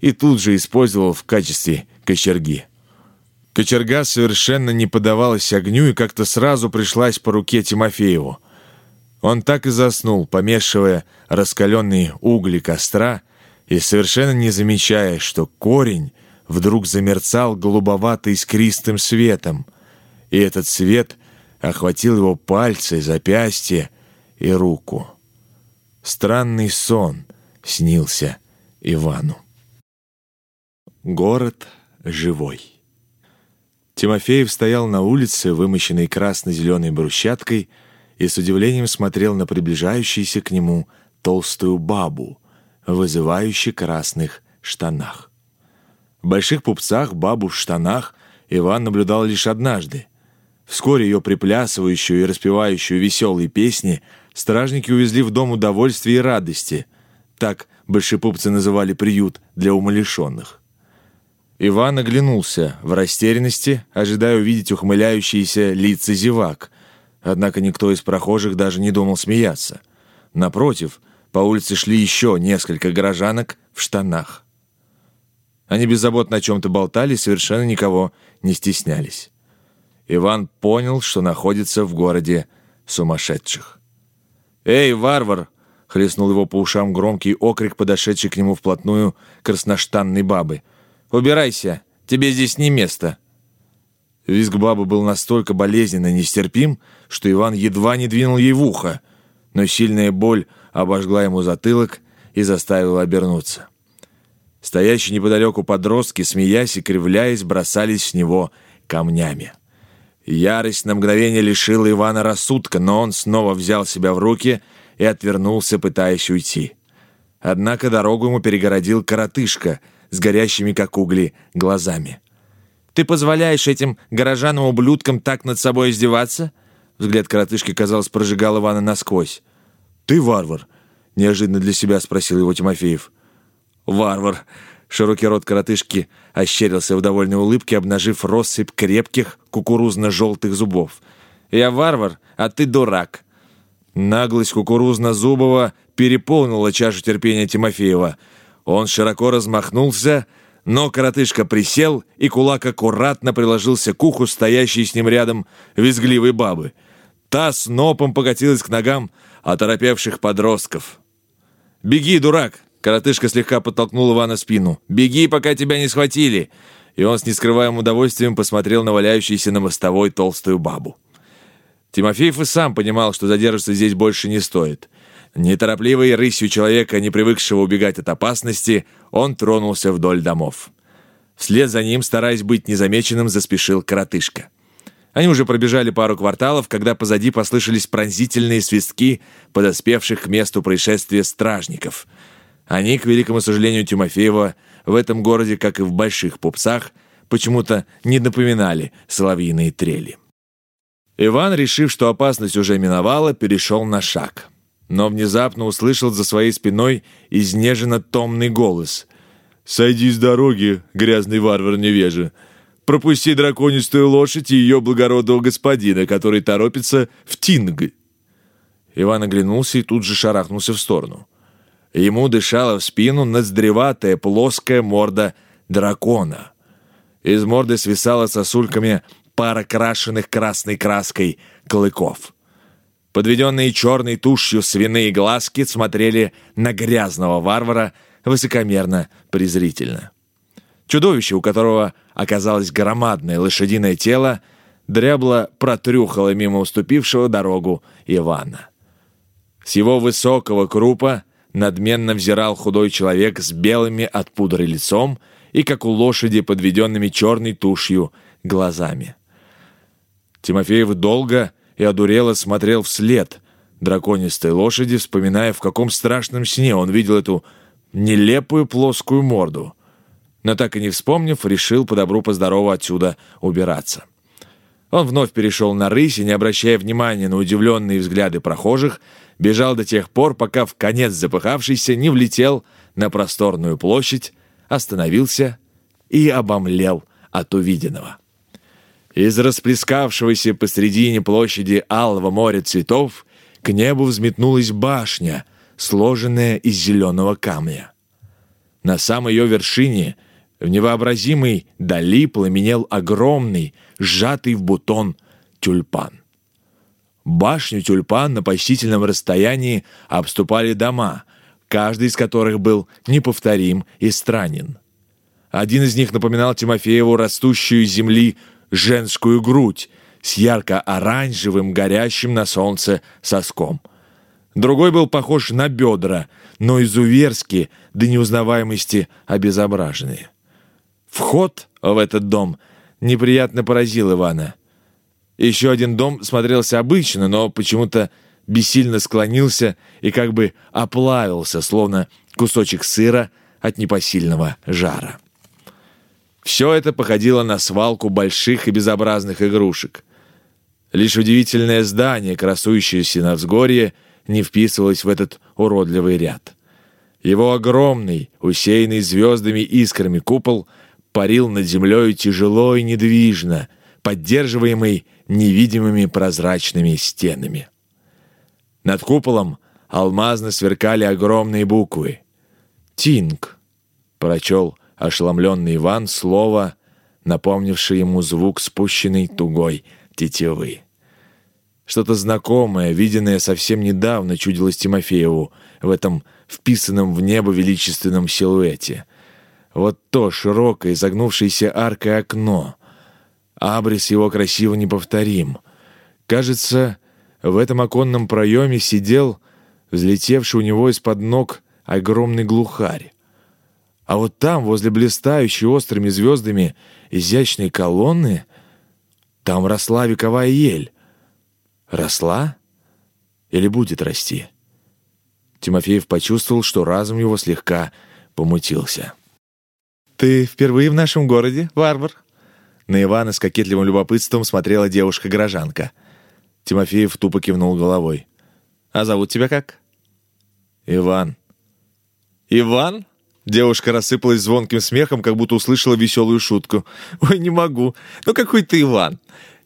и тут же использовал в качестве кочерги. Кочерга совершенно не поддавалась огню и как-то сразу пришлась по руке Тимофееву. Он так и заснул, помешивая раскаленные угли костра и совершенно не замечая, что корень вдруг замерцал голубовато-искристым светом — и этот свет охватил его пальцы, запястье и руку. Странный сон снился Ивану. Город живой. Тимофеев стоял на улице, вымощенной красно-зеленой брусчаткой, и с удивлением смотрел на приближающуюся к нему толстую бабу, вызывающую красных штанах. В больших пупцах бабу в штанах Иван наблюдал лишь однажды. Вскоре ее приплясывающую и распевающую веселые песни стражники увезли в дом удовольствия и радости. Так большепупцы называли приют для умалишенных. Иван оглянулся в растерянности, ожидая увидеть ухмыляющиеся лица зевак. Однако никто из прохожих даже не думал смеяться. Напротив, по улице шли еще несколько горожанок в штанах. Они беззаботно о чем-то болтали и совершенно никого не стеснялись. Иван понял, что находится в городе сумасшедших. «Эй, варвар!» — хлестнул его по ушам громкий окрик, подошедший к нему вплотную красноштанной бабы. «Убирайся! Тебе здесь не место!» Визг бабы был настолько болезненно нестерпим, что Иван едва не двинул ей в ухо, но сильная боль обожгла ему затылок и заставила обернуться. Стоящие неподалеку подростки, смеясь и кривляясь, бросались с него камнями. Ярость на мгновение лишила Ивана рассудка, но он снова взял себя в руки и отвернулся, пытаясь уйти. Однако дорогу ему перегородил коротышка с горящими, как угли, глазами. «Ты позволяешь этим горожанам-ублюдкам так над собой издеваться?» Взгляд коротышки, казалось, прожигал Ивана насквозь. «Ты варвар?» — неожиданно для себя спросил его Тимофеев. «Варвар!» Широкий рот коротышки ощерился в довольной улыбке, обнажив россыпь крепких кукурузно-желтых зубов. «Я варвар, а ты дурак!» Наглость кукурузно-зубого переполнила чашу терпения Тимофеева. Он широко размахнулся, но коротышка присел, и кулак аккуратно приложился к уху стоящей с ним рядом визгливой бабы. Та снопом покатилась к ногам оторопевших подростков. «Беги, дурак!» Коротышка слегка подтолкнул Ивана спину. «Беги, пока тебя не схватили!» И он с нескрываемым удовольствием посмотрел на валяющуюся на мостовой толстую бабу. Тимофеев и сам понимал, что задерживаться здесь больше не стоит. Неторопливой рысью человека, не привыкшего убегать от опасности, он тронулся вдоль домов. Вслед за ним, стараясь быть незамеченным, заспешил коротышка. Они уже пробежали пару кварталов, когда позади послышались пронзительные свистки подоспевших к месту происшествия стражников — они, к великому сожалению Тимофеева, в этом городе, как и в больших пупсах, почему-то не напоминали соловьиные трели. Иван, решив, что опасность уже миновала, перешел на шаг. Но внезапно услышал за своей спиной изнеженно томный голос. «Сойди с дороги, грязный варвар невежа! Пропусти драконистую лошадь и ее благородного господина, который торопится в Тинг!» Иван оглянулся и тут же шарахнулся в сторону. Ему дышала в спину ноздреватая плоская морда дракона. Из морды свисала сосульками пара крашенных красной краской клыков. Подведенные черной тушью свиные глазки смотрели на грязного варвара высокомерно, презрительно. Чудовище, у которого оказалось громадное лошадиное тело, дрябло протрюхало мимо уступившего дорогу Ивана. С его высокого крупа надменно взирал худой человек с белыми от пудры лицом и, как у лошади, подведенными черной тушью глазами. Тимофеев долго и одурело смотрел вслед драконистой лошади, вспоминая, в каком страшном сне он видел эту нелепую плоскую морду. Но так и не вспомнив, решил по добру по здорову отсюда убираться. Он вновь перешел на рысь и, не обращая внимания на удивленные взгляды прохожих, бежал до тех пор, пока в конец запыхавшийся не влетел на просторную площадь, остановился и обомлел от увиденного. Из расплескавшегося посредине площади алого моря цветов к небу взметнулась башня, сложенная из зеленого камня. На самой ее вершине в невообразимой дали пламенел огромный, сжатый в бутон тюльпан. Башню тюльпан на почтительном расстоянии обступали дома, каждый из которых был неповторим и странен. Один из них напоминал Тимофееву растущую земли женскую грудь с ярко-оранжевым, горящим на солнце соском. Другой был похож на бедра, но изуверски до неузнаваемости обезображенные. Вход в этот дом неприятно поразил Ивана. Еще один дом смотрелся обычно, но почему-то бессильно склонился и как бы оплавился, словно кусочек сыра от непосильного жара. Все это походило на свалку больших и безобразных игрушек. Лишь удивительное здание, красующееся на взгорье, не вписывалось в этот уродливый ряд. Его огромный, усеянный звездами искрами купол парил над землей тяжело и недвижно, поддерживаемый невидимыми прозрачными стенами. Над куполом алмазно сверкали огромные буквы. «Тинг», — прочел ошеломленный Иван слово, напомнившее ему звук спущенной тугой тетивы. Что-то знакомое, виденное совсем недавно, чудилось Тимофееву в этом вписанном в небо величественном силуэте. Вот то широкое, загнувшееся аркой окно. Абрис его красиво неповторим. Кажется, в этом оконном проеме сидел, взлетевший у него из-под ног, огромный глухарь. А вот там, возле блистающей острыми звездами изящной колонны, там росла вековая ель. Росла? Или будет расти? Тимофеев почувствовал, что разум его слегка помутился. «Ты впервые в нашем городе, варвар?» На Ивана с кокетливым любопытством смотрела девушка-горожанка. Тимофеев тупо кивнул головой. «А зовут тебя как?» «Иван». «Иван?» Девушка рассыпалась звонким смехом, как будто услышала веселую шутку. «Ой, не могу. Ну какой ты Иван?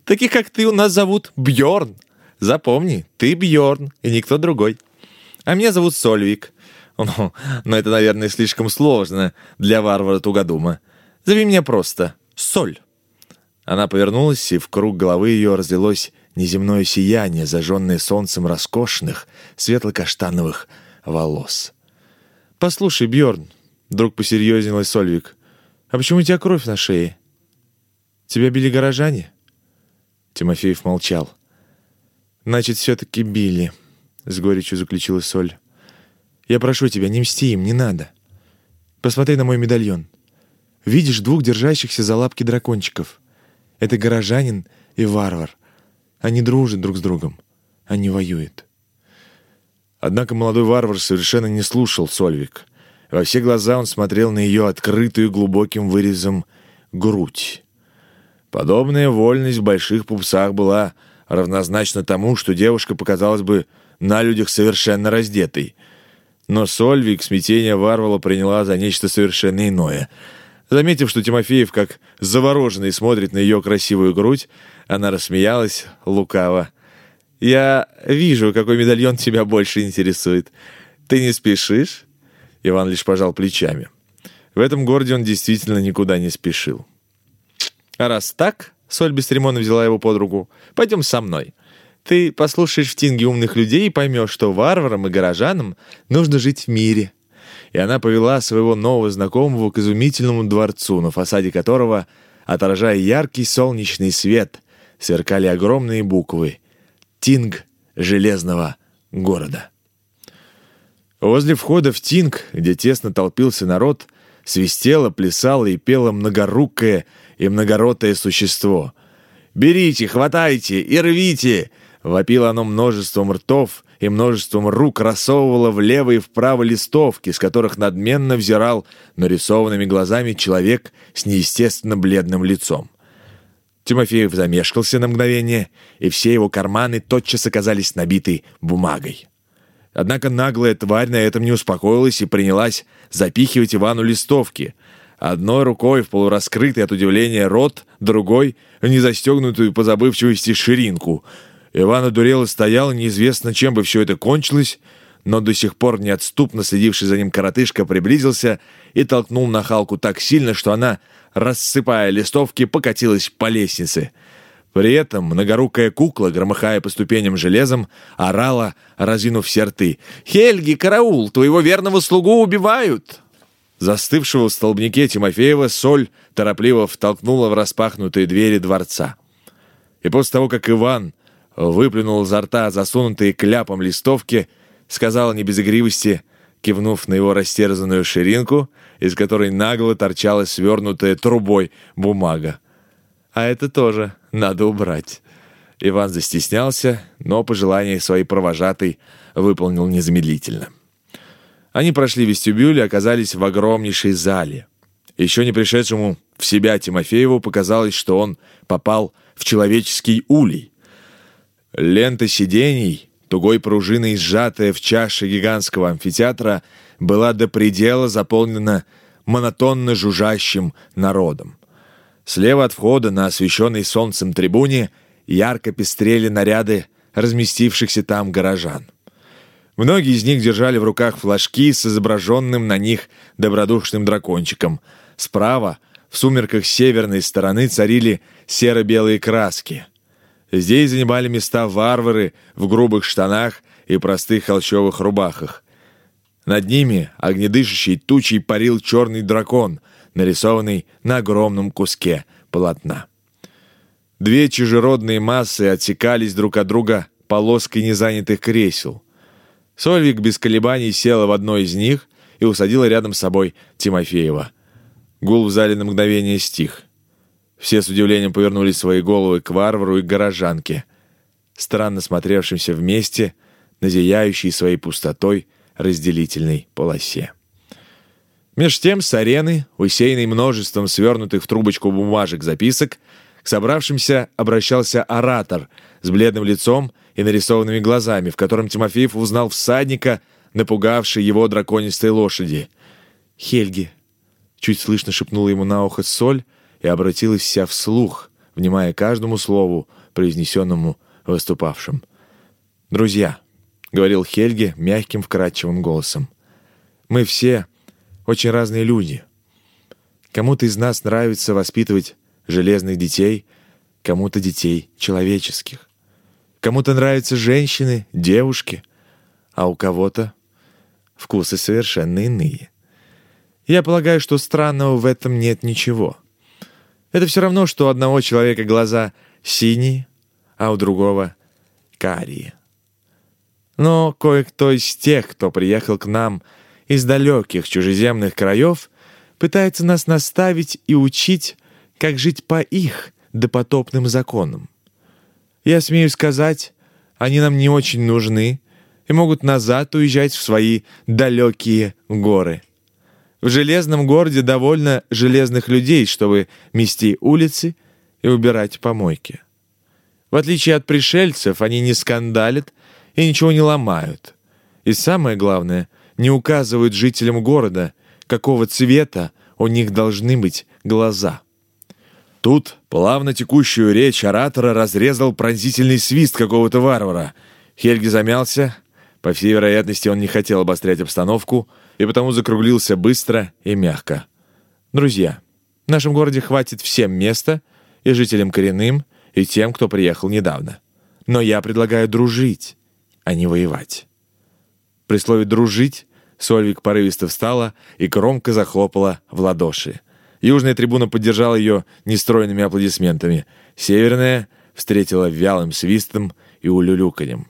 Таких, как ты, у нас зовут Бьорн. Запомни, ты Бьорн, и никто другой. А меня зовут Сольвик. Ну, но это, наверное, слишком сложно для варвара Тугодума. Зови меня просто Соль». Она повернулась, и в круг головы ее разлилось неземное сияние, зажженное солнцем роскошных, светло-каштановых волос. «Послушай, Бьорн, Вдруг посерьезнелась Сольвик. «А почему у тебя кровь на шее? Тебя били горожане?» Тимофеев молчал. «Значит, все-таки били», — с горечью заключила Соль. «Я прошу тебя, не мсти им, не надо. Посмотри на мой медальон. Видишь двух держащихся за лапки дракончиков? Это горожанин и варвар. Они дружат друг с другом. Они воюют». Однако молодой варвар совершенно не слушал Сольвик — во все глаза он смотрел на ее открытую глубоким вырезом грудь. Подобная вольность в больших пупсах была равнозначна тому, что девушка показалась бы на людях совершенно раздетой. Но Сольвик смятение Варвала приняла за нечто совершенно иное. Заметив, что Тимофеев, как завороженный, смотрит на ее красивую грудь, она рассмеялась лукаво. «Я вижу, какой медальон тебя больше интересует. Ты не спешишь?» Иван лишь пожал плечами. В этом городе он действительно никуда не спешил. «А раз так...» — Соль бесцеремонно взяла его под руку. «Пойдем со мной. Ты послушаешь в Тинге умных людей и поймешь, что варварам и горожанам нужно жить в мире. и она повела своего нового знакомого к изумительному дворцу, на фасаде которого, отражая яркий солнечный свет, сверкали огромные буквы «Тинг Железного города». Возле входа в Тинг, где тесно толпился народ, свистело, плясало и пело многорукое и многоротое существо. «Берите, хватайте и рвите!» Вопило оно множеством ртов и множеством рук рассовывало влево и вправо листовки, с которых надменно взирал нарисованными глазами человек с неестественно бледным лицом. Тимофеев замешкался на мгновение, и все его карманы тотчас оказались набиты бумагой. Однако наглая тварь на этом не успокоилась и принялась запихивать Ивану листовки. Одной рукой в полураскрытый от удивления рот, другой — в незастегнутую по забывчивости ширинку. Иван одурел и стоял, неизвестно, чем бы все это кончилось, но до сих пор неотступно следивший за ним коротышка приблизился и толкнул нахалку так сильно, что она, рассыпая листовки, покатилась по лестнице — при этом многорукая кукла, громыхая по ступеням железом, орала, разинув все рты. «Хельги, караул! Твоего верного слугу убивают!» Застывшего в столбнике Тимофеева соль торопливо втолкнула в распахнутые двери дворца. И после того, как Иван выплюнул изо рта засунутые кляпом листовки, сказала не без игривости, кивнув на его растерзанную ширинку, из которой нагло торчала свернутая трубой бумага. «А это тоже надо убрать». Иван застеснялся, но пожелания своей провожатой выполнил незамедлительно. Они прошли вестибюль и оказались в огромнейшей зале. Еще не пришедшему в себя Тимофееву показалось, что он попал в человеческий улей. Лента сидений, тугой пружиной сжатая в чаше гигантского амфитеатра, была до предела заполнена монотонно жужжащим народом. Слева от входа на освещенной солнцем трибуне ярко пестрели наряды разместившихся там горожан. Многие из них держали в руках флажки с изображенным на них добродушным дракончиком. Справа, в сумерках северной стороны, царили серо-белые краски. Здесь занимали места варвары в грубых штанах и простых холщовых рубахах. Над ними огнедышащий тучей парил черный дракон — нарисованный на огромном куске полотна. Две чужеродные массы отсекались друг от друга полоской незанятых кресел. Сольвик без колебаний села в одно из них и усадила рядом с собой Тимофеева. Гул в зале на мгновение стих. Все с удивлением повернули свои головы к варвару и горожанке, странно смотревшимся вместе на зияющей своей пустотой разделительной полосе. Меж тем с арены, усеянной множеством свернутых в трубочку бумажек записок, к собравшимся обращался оратор с бледным лицом и нарисованными глазами, в котором Тимофеев узнал всадника, напугавший его драконистой лошади. «Хельги!» — чуть слышно шепнула ему на ухо соль и обратилась вся вслух, внимая каждому слову, произнесенному выступавшим. «Друзья!» — говорил Хельги мягким вкрадчивым голосом. «Мы все...» очень разные люди. Кому-то из нас нравится воспитывать железных детей, кому-то детей человеческих. Кому-то нравятся женщины, девушки, а у кого-то вкусы совершенно иные. Я полагаю, что странного в этом нет ничего. Это все равно, что у одного человека глаза синие, а у другого — карие. Но кое-кто из тех, кто приехал к нам — из далеких чужеземных краев пытается нас наставить и учить, как жить по их допотопным законам. Я смею сказать, они нам не очень нужны и могут назад уезжать в свои далекие горы. В железном городе довольно железных людей, чтобы мести улицы и убирать помойки. В отличие от пришельцев, они не скандалят и ничего не ломают. И самое главное — не указывают жителям города, какого цвета у них должны быть глаза. Тут плавно текущую речь оратора разрезал пронзительный свист какого-то варвара. Хельги замялся. По всей вероятности, он не хотел обострять обстановку, и потому закруглился быстро и мягко. «Друзья, в нашем городе хватит всем места, и жителям коренным, и тем, кто приехал недавно. Но я предлагаю дружить, а не воевать». При слове «дружить» Сольвик порывисто встала и громко захлопала в ладоши. Южная трибуна поддержала ее нестройными аплодисментами. Северная встретила вялым свистом и улюлюканьем.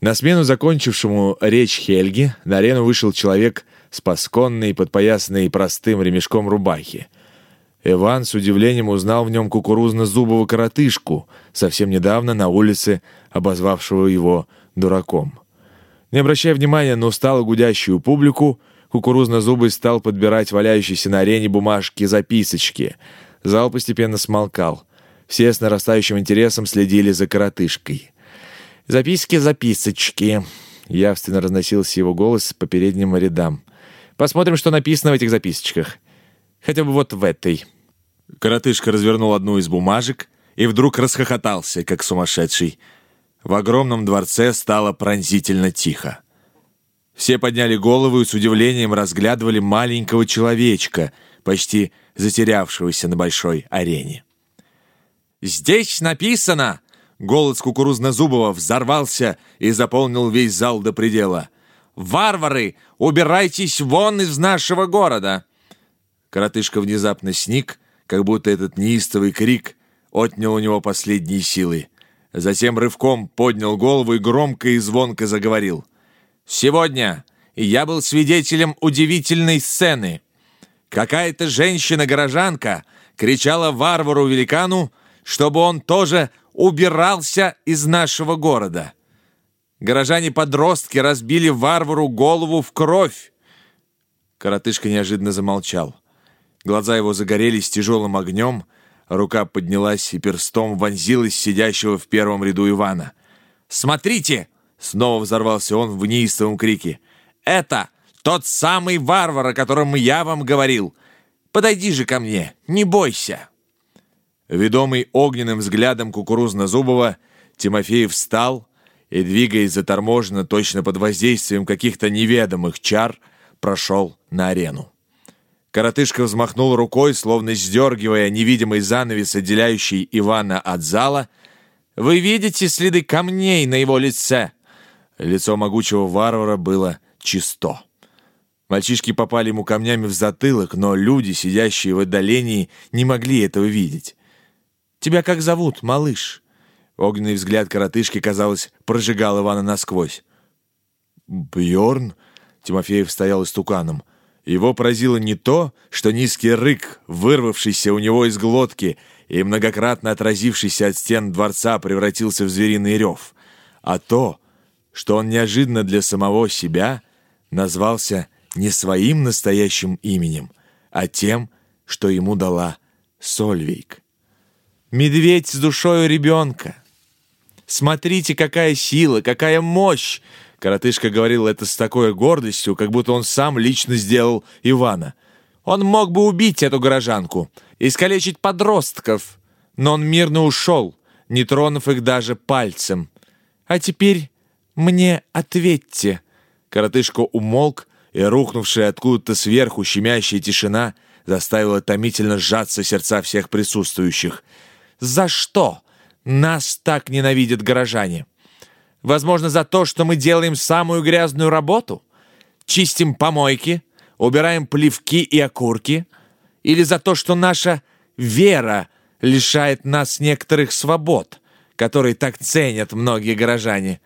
На смену закончившему речь Хельги на арену вышел человек с пасконной, подпоясанной простым ремешком рубахи. Иван с удивлением узнал в нем кукурузно-зубого коротышку, совсем недавно на улице обозвавшего его дураком. Не обращая внимания на устало гудящую публику, кукурузно-зубый стал подбирать валяющиеся на арене бумажки-записочки. Зал постепенно смолкал. Все с нарастающим интересом следили за коротышкой. «Записки-записочки», — явственно разносился его голос по передним рядам. «Посмотрим, что написано в этих записочках. Хотя бы вот в этой». Коротышка развернул одну из бумажек и вдруг расхохотался, как сумасшедший. В огромном дворце стало пронзительно тихо. Все подняли голову и с удивлением разглядывали маленького человечка, почти затерявшегося на большой арене. «Здесь написано!» Голос кукурузнозубого взорвался и заполнил весь зал до предела. «Варвары, убирайтесь вон из нашего города!» Коротышка внезапно сник, как будто этот неистовый крик отнял у него последние силы. Затем рывком поднял голову и громко и звонко заговорил. «Сегодня я был свидетелем удивительной сцены. Какая-то женщина-горожанка кричала варвару-великану, чтобы он тоже убирался из нашего города. Горожане-подростки разбили варвару голову в кровь. Коротышка неожиданно замолчал. Глаза его загорелись тяжелым огнем, рука поднялась и перстом вонзилась сидящего в первом ряду Ивана. «Смотрите!» — снова взорвался он в неистовом крике. «Это тот самый варвар, о котором я вам говорил! Подойди же ко мне, не бойся!» Ведомый огненным взглядом Кукурузно-Зубова, Тимофеев встал и, двигаясь заторможенно, точно под воздействием каких-то неведомых чар, прошел на арену. Коротышка взмахнул рукой, словно сдергивая невидимый занавес, отделяющий Ивана от зала. «Вы видите следы камней на его лице?» Лицо могучего варвара было чисто. Мальчишки попали ему камнями в затылок, но люди, сидящие в отдалении, не могли этого видеть. Тебя как зовут, малыш?» Огненный взгляд коротышки, казалось, прожигал Ивана насквозь. Бьорн? Тимофеев стоял истуканом. Его поразило не то, что низкий рык, вырвавшийся у него из глотки и многократно отразившийся от стен дворца, превратился в звериный рев, а то, что он неожиданно для самого себя назвался не своим настоящим именем, а тем, что ему дала Сольвейк. Медведь с душою ребенка. Смотрите, какая сила, какая мощь!» Коротышка говорил это с такой гордостью, как будто он сам лично сделал Ивана. Он мог бы убить эту горожанку, искалечить подростков, но он мирно ушел, не тронув их даже пальцем. А теперь мне ответьте. Коротышка умолк, и рухнувшая откуда-то сверху щемящая тишина заставила томительно сжаться сердца всех присутствующих — за что нас так ненавидят горожане? Возможно, за то, что мы делаем самую грязную работу? Чистим помойки, убираем плевки и окурки? Или за то, что наша вера лишает нас некоторых свобод, которые так ценят многие горожане?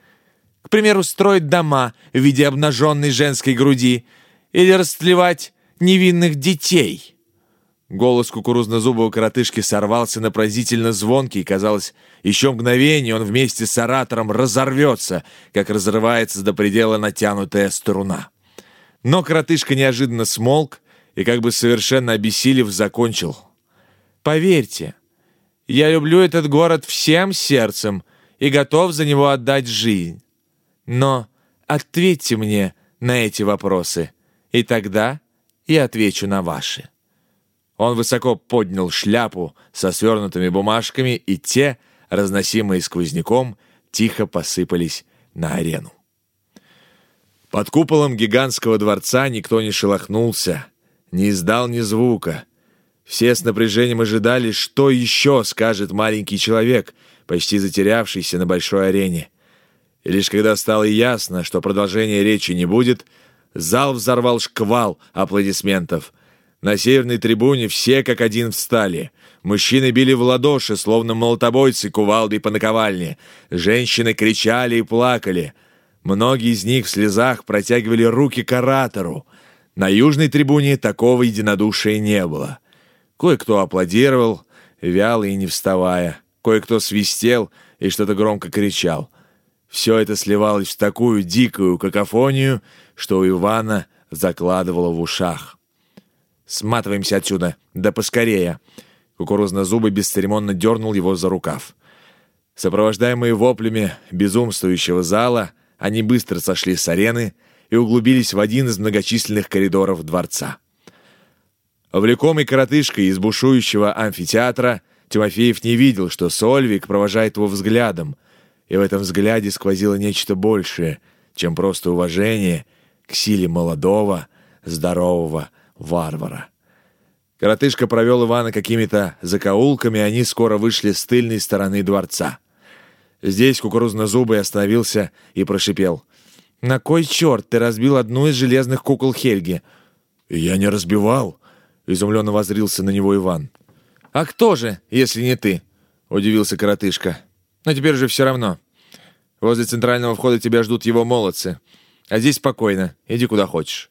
К примеру, строить дома в виде обнаженной женской груди или растлевать невинных детей – Голос кукурузно-зубого коротышки сорвался на пронзительно звонкий, казалось, еще мгновение он вместе с оратором разорвется, как разрывается до предела натянутая струна. Но коротышка неожиданно смолк и, как бы совершенно обессилев, закончил. «Поверьте, я люблю этот город всем сердцем и готов за него отдать жизнь. Но ответьте мне на эти вопросы, и тогда я отвечу на ваши». Он высоко поднял шляпу со свернутыми бумажками, и те, разносимые сквозняком, тихо посыпались на арену. Под куполом гигантского дворца никто не шелохнулся, не издал ни звука. Все с напряжением ожидали, что еще скажет маленький человек, почти затерявшийся на большой арене. И лишь когда стало ясно, что продолжения речи не будет, Зал взорвал шквал аплодисментов. На северной трибуне все как один встали. Мужчины били в ладоши, словно молотобойцы кувалдой по наковальне. Женщины кричали и плакали. Многие из них в слезах протягивали руки к оратору. На южной трибуне такого единодушия не было. Кое-кто аплодировал, вяло и не вставая. Кое-кто свистел и что-то громко кричал. Все это сливалось в такую дикую какофонию, что у Ивана закладывало в ушах. «Сматываемся отсюда, да поскорее!» Кукурузнозубый бесцеремонно дернул его за рукав. Сопровождаемые воплями безумствующего зала, они быстро сошли с арены и углубились в один из многочисленных коридоров дворца. Влекомый коротышкой из бушующего амфитеатра, Тимофеев не видел, что Сольвик провожает его взглядом, и в этом взгляде сквозило нечто большее, чем просто уважение к силе молодого, здорового варвара. Коротышка провел Ивана какими-то закоулками, и они скоро вышли с тыльной стороны дворца. Здесь кукурузнозубый остановился и прошипел. «На кой черт ты разбил одну из железных кукол Хельги?» «Я не разбивал», — изумленно возрился на него Иван. «А кто же, если не ты?» — удивился коротышка. «Но теперь же все равно. Возле центрального входа тебя ждут его молодцы. А здесь спокойно, иди куда хочешь».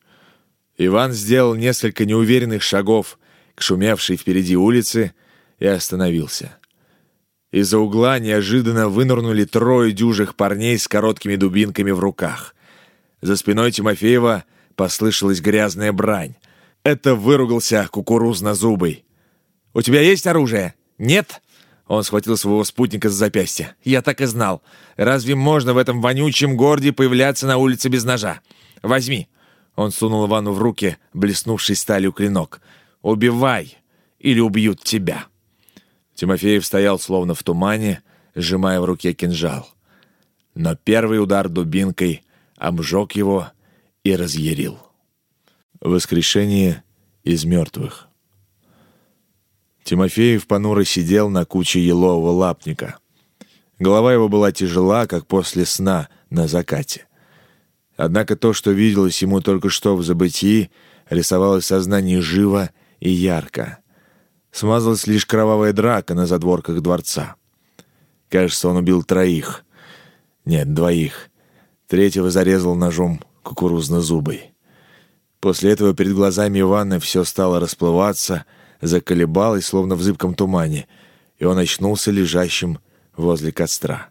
Иван сделал несколько неуверенных шагов к шумевшей впереди улице и остановился. Из-за угла неожиданно вынырнули трое дюжих парней с короткими дубинками в руках. За спиной Тимофеева послышалась грязная брань. Это выругался кукурузнозубый. «У тебя есть оружие?» «Нет?» Он схватил своего спутника за запястье. «Я так и знал. Разве можно в этом вонючем городе появляться на улице без ножа? Возьми!» Он сунул Ивану в руки блеснувший сталью клинок. «Убивай, или убьют тебя!» Тимофеев стоял словно в тумане, сжимая в руке кинжал. Но первый удар дубинкой обжег его и разъярил. Воскрешение из мертвых. Тимофеев понуро сидел на куче елового лапника. Голова его была тяжела, как после сна на закате. Однако то, что виделось ему только что в забытии, рисовалось в сознании живо и ярко. Смазалась лишь кровавая драка на задворках дворца. Кажется, он убил троих. Нет, двоих. Третьего зарезал ножом кукурузно-зубой. После этого перед глазами Ивана все стало расплываться, заколебалось, словно в зыбком тумане, и он очнулся лежащим возле костра.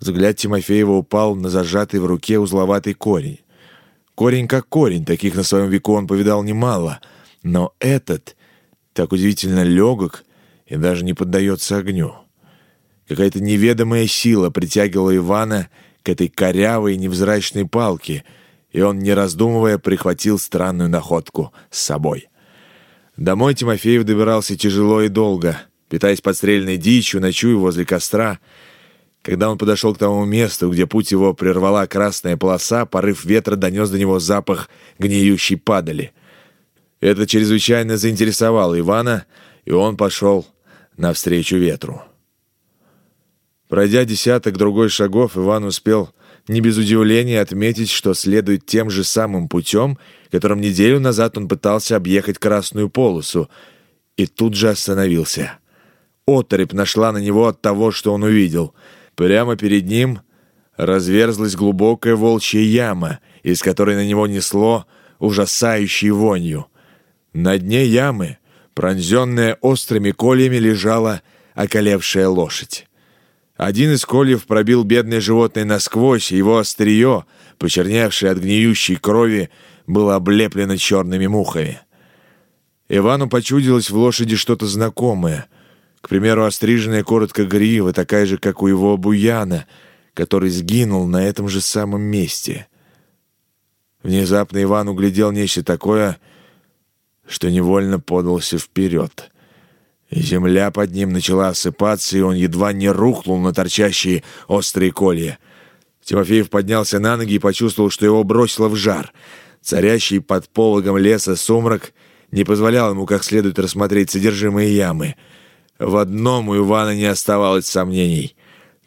Взгляд Тимофеева упал на зажатый в руке узловатый корень. Корень как корень, таких на своем веку он повидал немало, но этот так удивительно легок и даже не поддается огню. Какая-то неведомая сила притягивала Ивана к этой корявой невзрачной палке, и он, не раздумывая, прихватил странную находку с собой. Домой Тимофеев добирался тяжело и долго, питаясь подстрельной дичью, ночуя возле костра. Когда он подошел к тому месту, где путь его прервала красная полоса, порыв ветра донес до него запах гниющей падали — это чрезвычайно заинтересовало Ивана, и он пошел навстречу ветру. Пройдя десяток другой шагов, Иван успел не без удивления отметить, что следует тем же самым путем, которым неделю назад он пытался объехать красную полосу, и тут же остановился. Оторопь нашла на него от того, что он увидел. Прямо перед ним разверзлась глубокая волчья яма, из которой на него несло ужасающей вонью. На дне ямы, пронзенная острыми кольями, лежала околевшая лошадь. Один из кольев пробил бедное животное насквозь, и его острие, почерневшее от гниющей крови, было облеплено черными мухами. Ивану почудилось в лошади что-то знакомое. К примеру, остриженная коротко грива, такая же, как у его буяна, который сгинул на этом же самом месте. Внезапно Иван углядел нечто такое — что невольно подался вперед. Земля под ним начала осыпаться, и он едва не рухнул на торчащие острые колья. Тимофеев поднялся на ноги и почувствовал, что его бросило в жар. Царящий под пологом леса сумрак не позволял ему как следует рассмотреть содержимое ямы. В одном у Ивана не оставалось сомнений.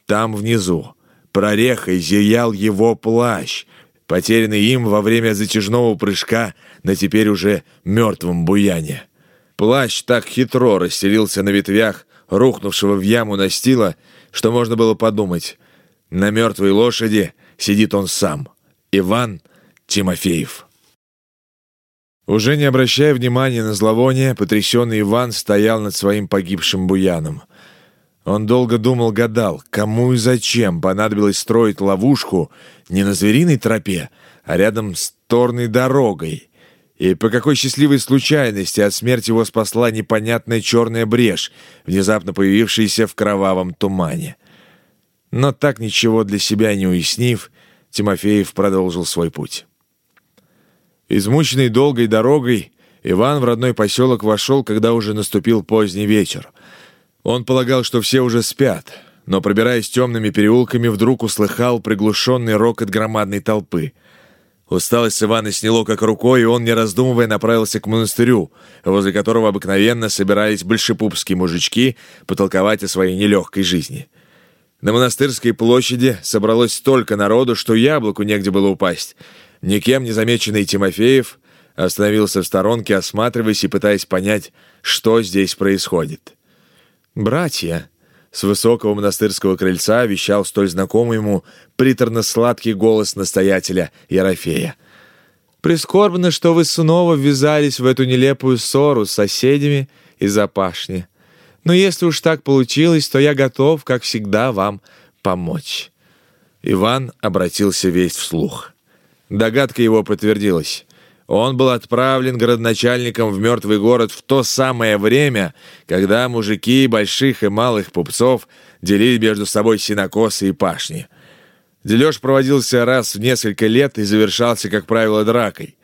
Там внизу, прорехой, зиял его плащ — потерянный им во время затяжного прыжка на теперь уже мертвом буяне. Плащ так хитро расселился на ветвях, рухнувшего в яму настила, что можно было подумать. На мертвой лошади сидит он сам, Иван Тимофеев. Уже не обращая внимания на зловоние, потрясенный Иван стоял над своим погибшим буяном. Он долго думал-гадал, кому и зачем понадобилось строить ловушку не на звериной тропе, а рядом с торной дорогой. И по какой счастливой случайности от смерти его спасла непонятная черная брешь, внезапно появившаяся в кровавом тумане. Но так ничего для себя не уяснив, Тимофеев продолжил свой путь. Измученный долгой дорогой, Иван в родной поселок вошел, когда уже наступил поздний вечер. Он полагал, что все уже спят, но, пробираясь темными переулками, вдруг услыхал приглушенный рокот громадной толпы. Усталость Ивана сняло как рукой, и он, не раздумывая, направился к монастырю, возле которого обыкновенно собирались большепупские мужички потолковать о своей нелегкой жизни. На монастырской площади собралось столько народу, что яблоку негде было упасть — Никем не замеченный Тимофеев остановился в сторонке, осматриваясь и пытаясь понять, что здесь происходит. «Братья!» — с высокого монастырского крыльца вещал столь знакомый ему приторно-сладкий голос настоятеля Ерофея. «Прискорбно, что вы снова ввязались в эту нелепую ссору с соседями из-за пашни. Но если уж так получилось, то я готов, как всегда, вам помочь». Иван обратился весь вслух. Догадка его подтвердилась. Он был отправлен городначальником в мертвый город в то самое время, когда мужики больших и малых пупцов делили между собой синокосы и пашни. Дележ проводился раз в несколько лет и завершался, как правило, дракой.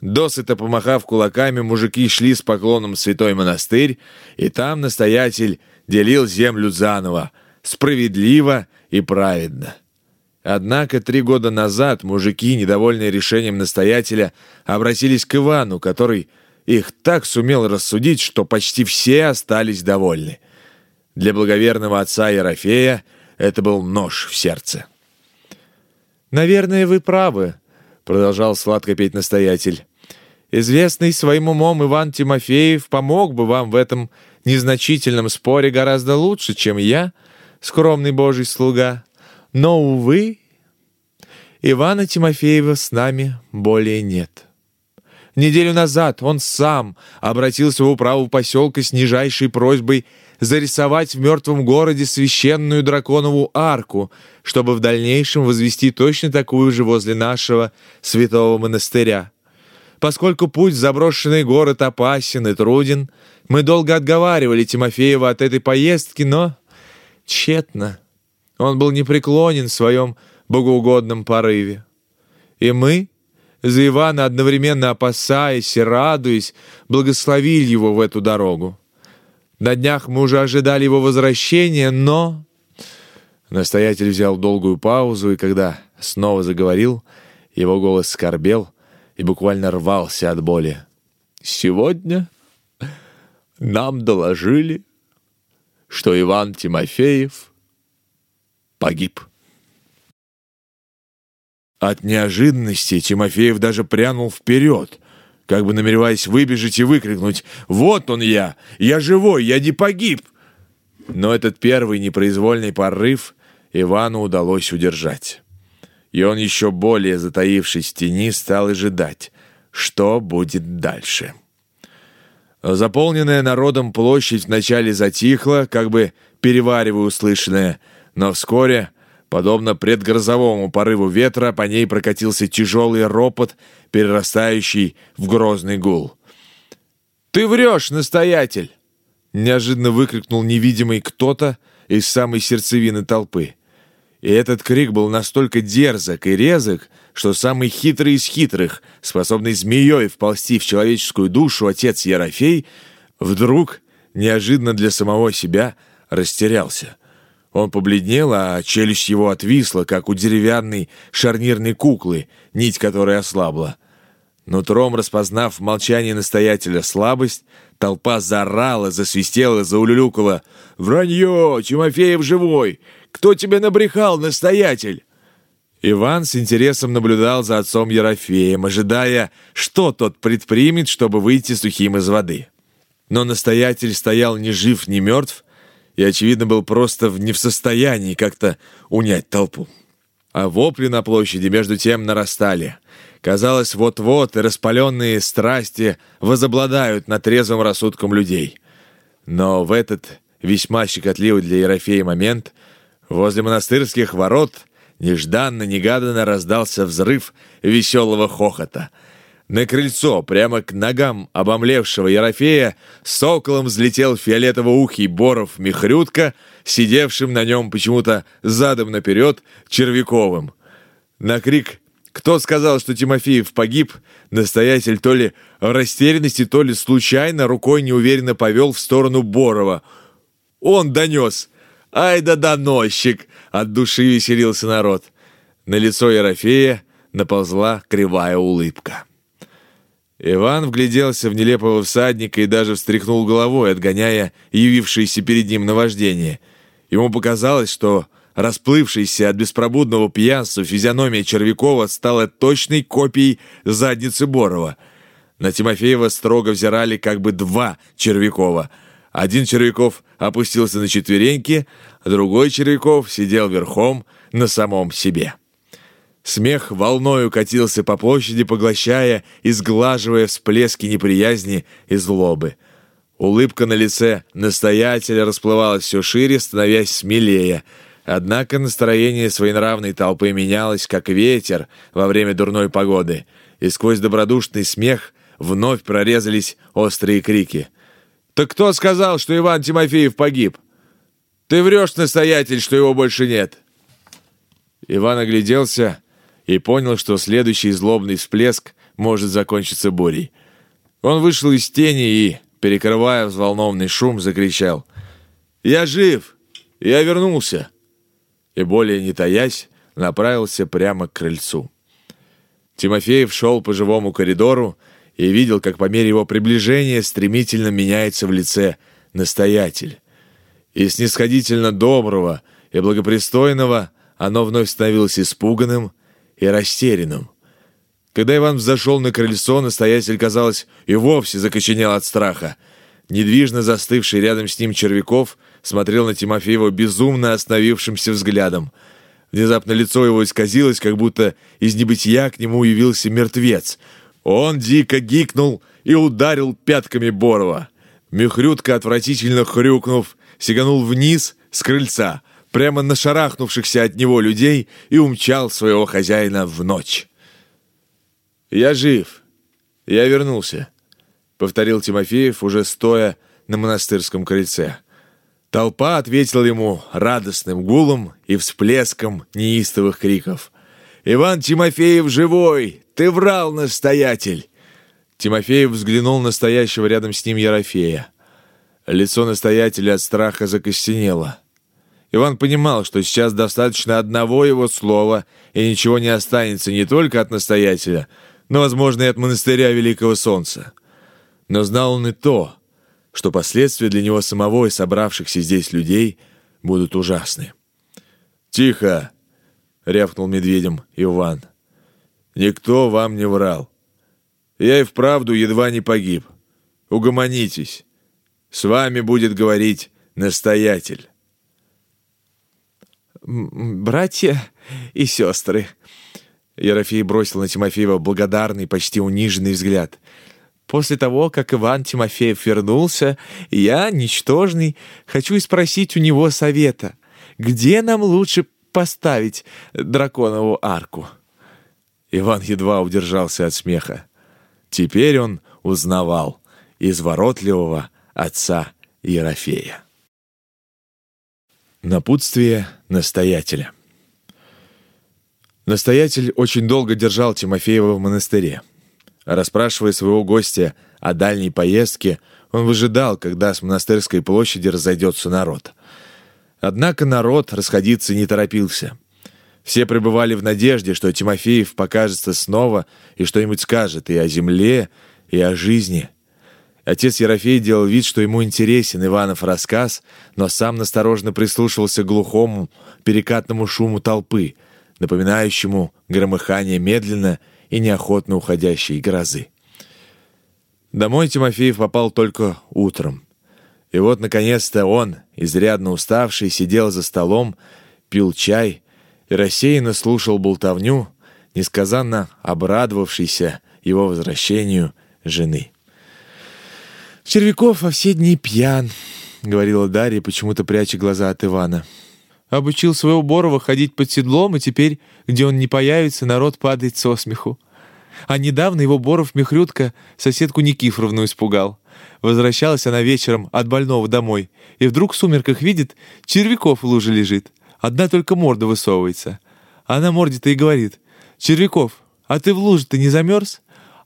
Досыто помахав кулаками, мужики шли с поклоном в святой монастырь, и там настоятель делил землю заново, справедливо и праведно. Однако три года назад мужики, недовольные решением настоятеля, обратились к Ивану, который их так сумел рассудить, что почти все остались довольны. Для благоверного отца Ерофея это был нож в сердце. «Наверное, вы правы», — продолжал сладко петь настоятель. «Известный своим умом Иван Тимофеев помог бы вам в этом незначительном споре гораздо лучше, чем я, скромный божий слуга». Но, увы, Ивана Тимофеева с нами более нет. Неделю назад он сам обратился в управу поселка с нижайшей просьбой зарисовать в мертвом городе священную драконову арку, чтобы в дальнейшем возвести точно такую же возле нашего святого монастыря. Поскольку путь в заброшенный город опасен и труден, мы долго отговаривали Тимофеева от этой поездки, но тщетно. Он был непреклонен в своем богоугодном порыве. И мы, за Ивана одновременно опасаясь и радуясь, благословили его в эту дорогу. На днях мы уже ожидали его возвращения, но... Настоятель взял долгую паузу, и когда снова заговорил, его голос скорбел и буквально рвался от боли. «Сегодня нам доложили, что Иван Тимофеев — погиб. От неожиданности Тимофеев даже прянул вперед, как бы намереваясь выбежать и выкрикнуть «Вот он я! Я живой! Я не погиб!» Но этот первый непроизвольный порыв Ивану удалось удержать. И он, еще более затаившись в тени, стал ожидать, что будет дальше. Заполненная народом площадь вначале затихла, как бы переваривая услышанное – но вскоре, подобно предгрозовому порыву ветра, по ней прокатился тяжелый ропот, перерастающий в грозный гул. «Ты врешь, настоятель!» Неожиданно выкрикнул невидимый кто-то из самой сердцевины толпы. И этот крик был настолько дерзок и резок, что самый хитрый из хитрых, способный змеей вползти в человеческую душу отец Ерофей, вдруг, неожиданно для самого себя, растерялся. Он побледнел, а челюсть его отвисла, как у деревянной шарнирной куклы, нить которой ослабла. Нутром распознав в молчании настоятеля слабость, толпа заорала, засвистела, заулюлюкала. «Вранье! Тимофеев живой! Кто тебя набрехал, настоятель?» Иван с интересом наблюдал за отцом Ерофеем, ожидая, что тот предпримет, чтобы выйти сухим из воды. Но настоятель стоял ни жив, ни мертв, и, очевидно, был просто не в состоянии как-то унять толпу. А вопли на площади между тем нарастали. Казалось, вот-вот распаленные страсти возобладают над трезвым рассудком людей. Но в этот весьма щекотливый для Ерофея момент возле монастырских ворот – Нежданно-негаданно раздался взрыв веселого хохота. На крыльцо, прямо к ногам обомлевшего Ерофея, соколом взлетел фиолетово-ухий Боров Михрютка, сидевшим на нем почему-то задом наперед Червяковым. На крик «Кто сказал, что Тимофеев погиб?» настоятель то ли в растерянности, то ли случайно рукой неуверенно повел в сторону Борова. «Он донес!» «Ай да доносчик!» — от души веселился народ. На лицо Ерофея наползла кривая улыбка. Иван вгляделся в нелепого всадника и даже встряхнул головой, отгоняя явившееся перед ним наваждение. Ему показалось, что расплывшаяся от беспробудного пьянства физиономия Червякова стала точной копией задницы Борова. На Тимофеева строго взирали как бы два Червякова — один Червяков опустился на четвереньки, другой Червяков сидел верхом на самом себе. Смех волною катился по площади, поглощая и сглаживая всплески неприязни и злобы. Улыбка на лице настоятеля расплывалась все шире, становясь смелее. Однако настроение своенравной толпы менялось, как ветер во время дурной погоды, и сквозь добродушный смех вновь прорезались острые крики — «Так кто сказал, что Иван Тимофеев погиб? Ты врешь, настоятель, что его больше нет!» Иван огляделся и понял, что следующий злобный всплеск может закончиться бурей. Он вышел из тени и, перекрывая взволнованный шум, закричал «Я жив! Я вернулся!» И, более не таясь, направился прямо к крыльцу. Тимофеев шел по живому коридору, и видел, как по мере его приближения стремительно меняется в лице настоятель. И снисходительно доброго и благопристойного оно вновь становилось испуганным и растерянным. Когда Иван взошел на крыльцо, настоятель, казалось, и вовсе закоченел от страха. Недвижно застывший рядом с ним Червяков смотрел на Тимофеева безумно остановившимся взглядом. Внезапно лицо его исказилось, как будто из небытия к нему явился мертвец — он дико гикнул и ударил пятками Борова. Мехрютка, отвратительно хрюкнув, сиганул вниз с крыльца, прямо на шарахнувшихся от него людей и умчал своего хозяина в ночь. «Я жив. Я вернулся», — повторил Тимофеев, уже стоя на монастырском крыльце. Толпа ответила ему радостным гулом и всплеском неистовых криков. «Иван Тимофеев живой! «Ты врал, настоятель!» Тимофеев взглянул на стоящего рядом с ним Ерофея. Лицо настоятеля от страха закостенело. Иван понимал, что сейчас достаточно одного его слова, и ничего не останется не только от настоятеля, но, возможно, и от монастыря Великого Солнца. Но знал он и то, что последствия для него самого и собравшихся здесь людей будут ужасны. «Тихо!» — рявкнул медведем Иван. Никто вам не врал. Я и вправду едва не погиб. Угомонитесь. С вами будет говорить настоятель. «Братья и сестры», — Ерофей бросил на Тимофеева благодарный, почти униженный взгляд. «После того, как Иван Тимофеев вернулся, я, ничтожный, хочу спросить у него совета. Где нам лучше поставить драконову арку?» Иван едва удержался от смеха. Теперь он узнавал изворотливого отца Ерофея. Напутствие настоятеля Настоятель очень долго держал Тимофеева в монастыре. Расспрашивая своего гостя о дальней поездке, он выжидал, когда с монастырской площади разойдется народ. Однако народ расходиться не торопился. Все пребывали в надежде, что Тимофеев покажется снова и что-нибудь скажет и о земле, и о жизни. Отец Ерофей делал вид, что ему интересен Иванов рассказ, но сам насторожно прислушивался к глухому, перекатному шуму толпы, напоминающему громыхание медленно и неохотно уходящей грозы. Домой Тимофеев попал только утром. И вот, наконец-то, он, изрядно уставший, сидел за столом, пил чай и рассеянно слушал болтовню, несказанно обрадовавшийся его возвращению жены. «Червяков во все дни пьян», — говорила Дарья, почему-то пряча глаза от Ивана. «Обучил своего Борова ходить под седлом, и теперь, где он не появится, народ падает со смеху. А недавно его Боров-Мехрютка соседку Никифоровну испугал. Возвращалась она вечером от больного домой, и вдруг в сумерках видит, червяков в луже лежит. Одна только морда высовывается. А на морде-то и говорит, «Червяков, а ты в луже-то не замерз?»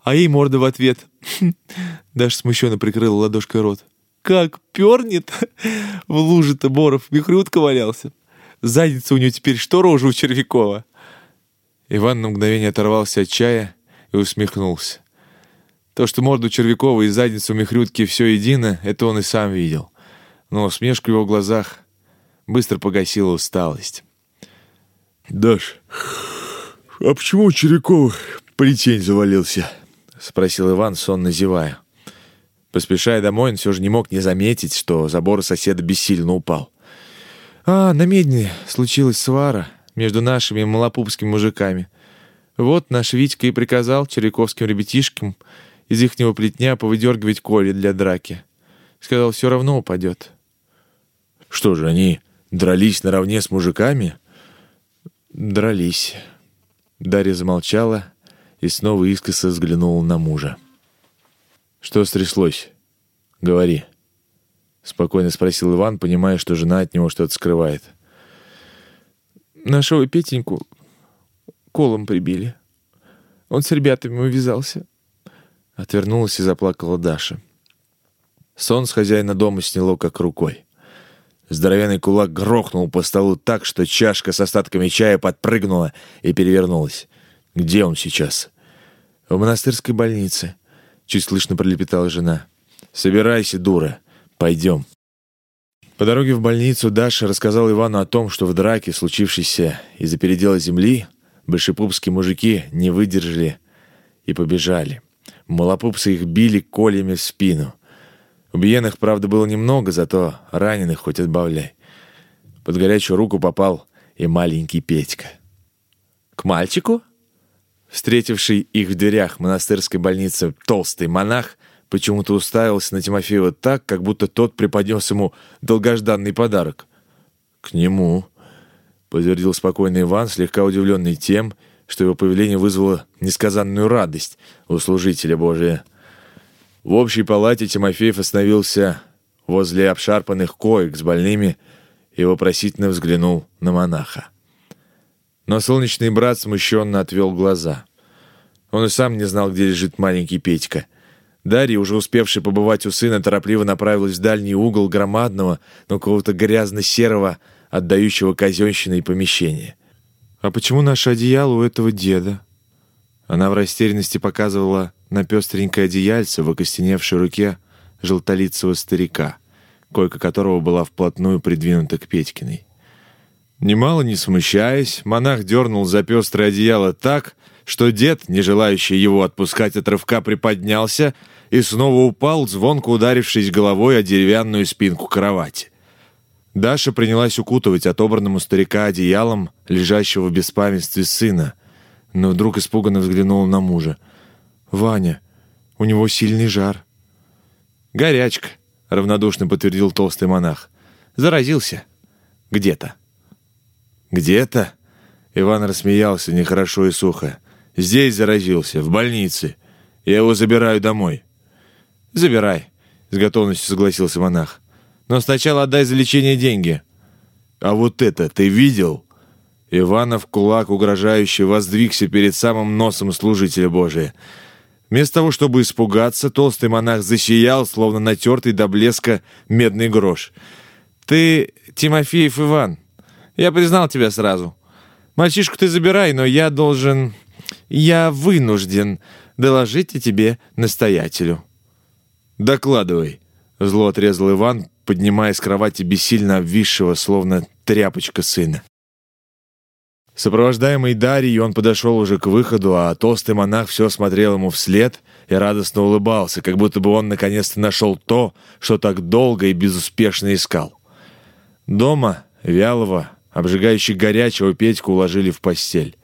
А ей морда в ответ. Даша смущенно прикрыла ладошкой рот. «Как пернет!» В луже-то Боров Мехрютка валялся. Задница у нее теперь что рожа у Червякова? Иван на мгновение оторвался от чая и усмехнулся. То, что морду Червякова и задницу Мехрютки все едино, это он и сам видел. Но усмешку в его глазах быстро погасила усталость. «Даш, а почему у Червякова плетень завалился?» — спросил Иван, сонно зевая. Поспешая домой, он все же не мог не заметить, что забор соседа бессильно упал. «А, на медне случилась свара между нашими малопупскими мужиками. Вот наш Витька и приказал червяковским ребятишкам из ихнего плетня повыдергивать коли для драки. Сказал, все равно упадет». «Что же, они дрались наравне с мужиками?» «Дрались». Дарья замолчала и снова искоса взглянула на мужа. «Что стряслось? Говори», — спокойно спросил Иван, понимая, что жена от него что-то скрывает. «Нашего Петеньку колом прибили. Он с ребятами увязался». Отвернулась и заплакала Даша. Сон с хозяина дома сняло как рукой. Здоровенный кулак грохнул по столу так, что чашка с остатками чая подпрыгнула и перевернулась. «Где он сейчас?» «В монастырской больнице», — чуть слышно пролепетала жена. «Собирайся, дура. Пойдем». По дороге в больницу Даша рассказала Ивану о том, что в драке, случившейся из-за передела земли, большепупские мужики не выдержали и побежали. Малопупсы их били колями в спину — Убиенных, правда, было немного, зато раненых хоть отбавляй. Под горячую руку попал и маленький Петька. «К мальчику?» Встретивший их в дверях монастырской больницы толстый монах почему-то уставился на Тимофеева так, как будто тот преподнес ему долгожданный подарок. «К нему», — подтвердил спокойный Иван, слегка удивленный тем, что его появление вызвало несказанную радость у служителя Божия. В общей палате Тимофеев остановился возле обшарпанных коек с больными и вопросительно взглянул на монаха. Но солнечный брат смущенно отвел глаза. Он и сам не знал, где лежит маленький Петька. Дарья, уже успевшая побывать у сына, торопливо направилась в дальний угол громадного, но какого-то грязно-серого, отдающего казенщиной помещения. «А почему наше одеяло у этого деда?» Она в растерянности показывала на пестренькое одеяльце в окостеневшей руке желтолицего старика, койка которого была вплотную придвинута к Петькиной. Немало не смущаясь, монах дернул за пестрое одеяло так, что дед, не желающий его отпускать от рывка, приподнялся и снова упал, звонко ударившись головой о деревянную спинку кровати. Даша принялась укутывать отобранному старика одеялом, лежащего в беспамятстве сына, но вдруг испуганно взглянула на мужа — «Ваня, у него сильный жар». «Горячка», — равнодушно подтвердил толстый монах. «Заразился. Где-то». «Где-то?» Иван рассмеялся нехорошо и сухо. «Здесь заразился, в больнице. Я его забираю домой». «Забирай», — с готовностью согласился монах. «Но сначала отдай за лечение деньги». «А вот это ты видел?» Иванов кулак угрожающе воздвигся перед самым носом служителя Божия. Вместо того, чтобы испугаться, толстый монах засиял, словно натертый до блеска медный грош. «Ты Тимофеев Иван. Я признал тебя сразу. Мальчишку ты забирай, но я должен... Я вынужден доложить о тебе настоятелю». «Докладывай», — зло отрезал Иван, поднимая с кровати бессильно обвисшего, словно тряпочка сына. Сопровождаемый Дарьей, он подошел уже к выходу, а толстый монах все смотрел ему вслед и радостно улыбался, как будто бы он наконец-то нашел то, что так долго и безуспешно искал. Дома вялого, обжигающий горячего Петьку уложили в постель.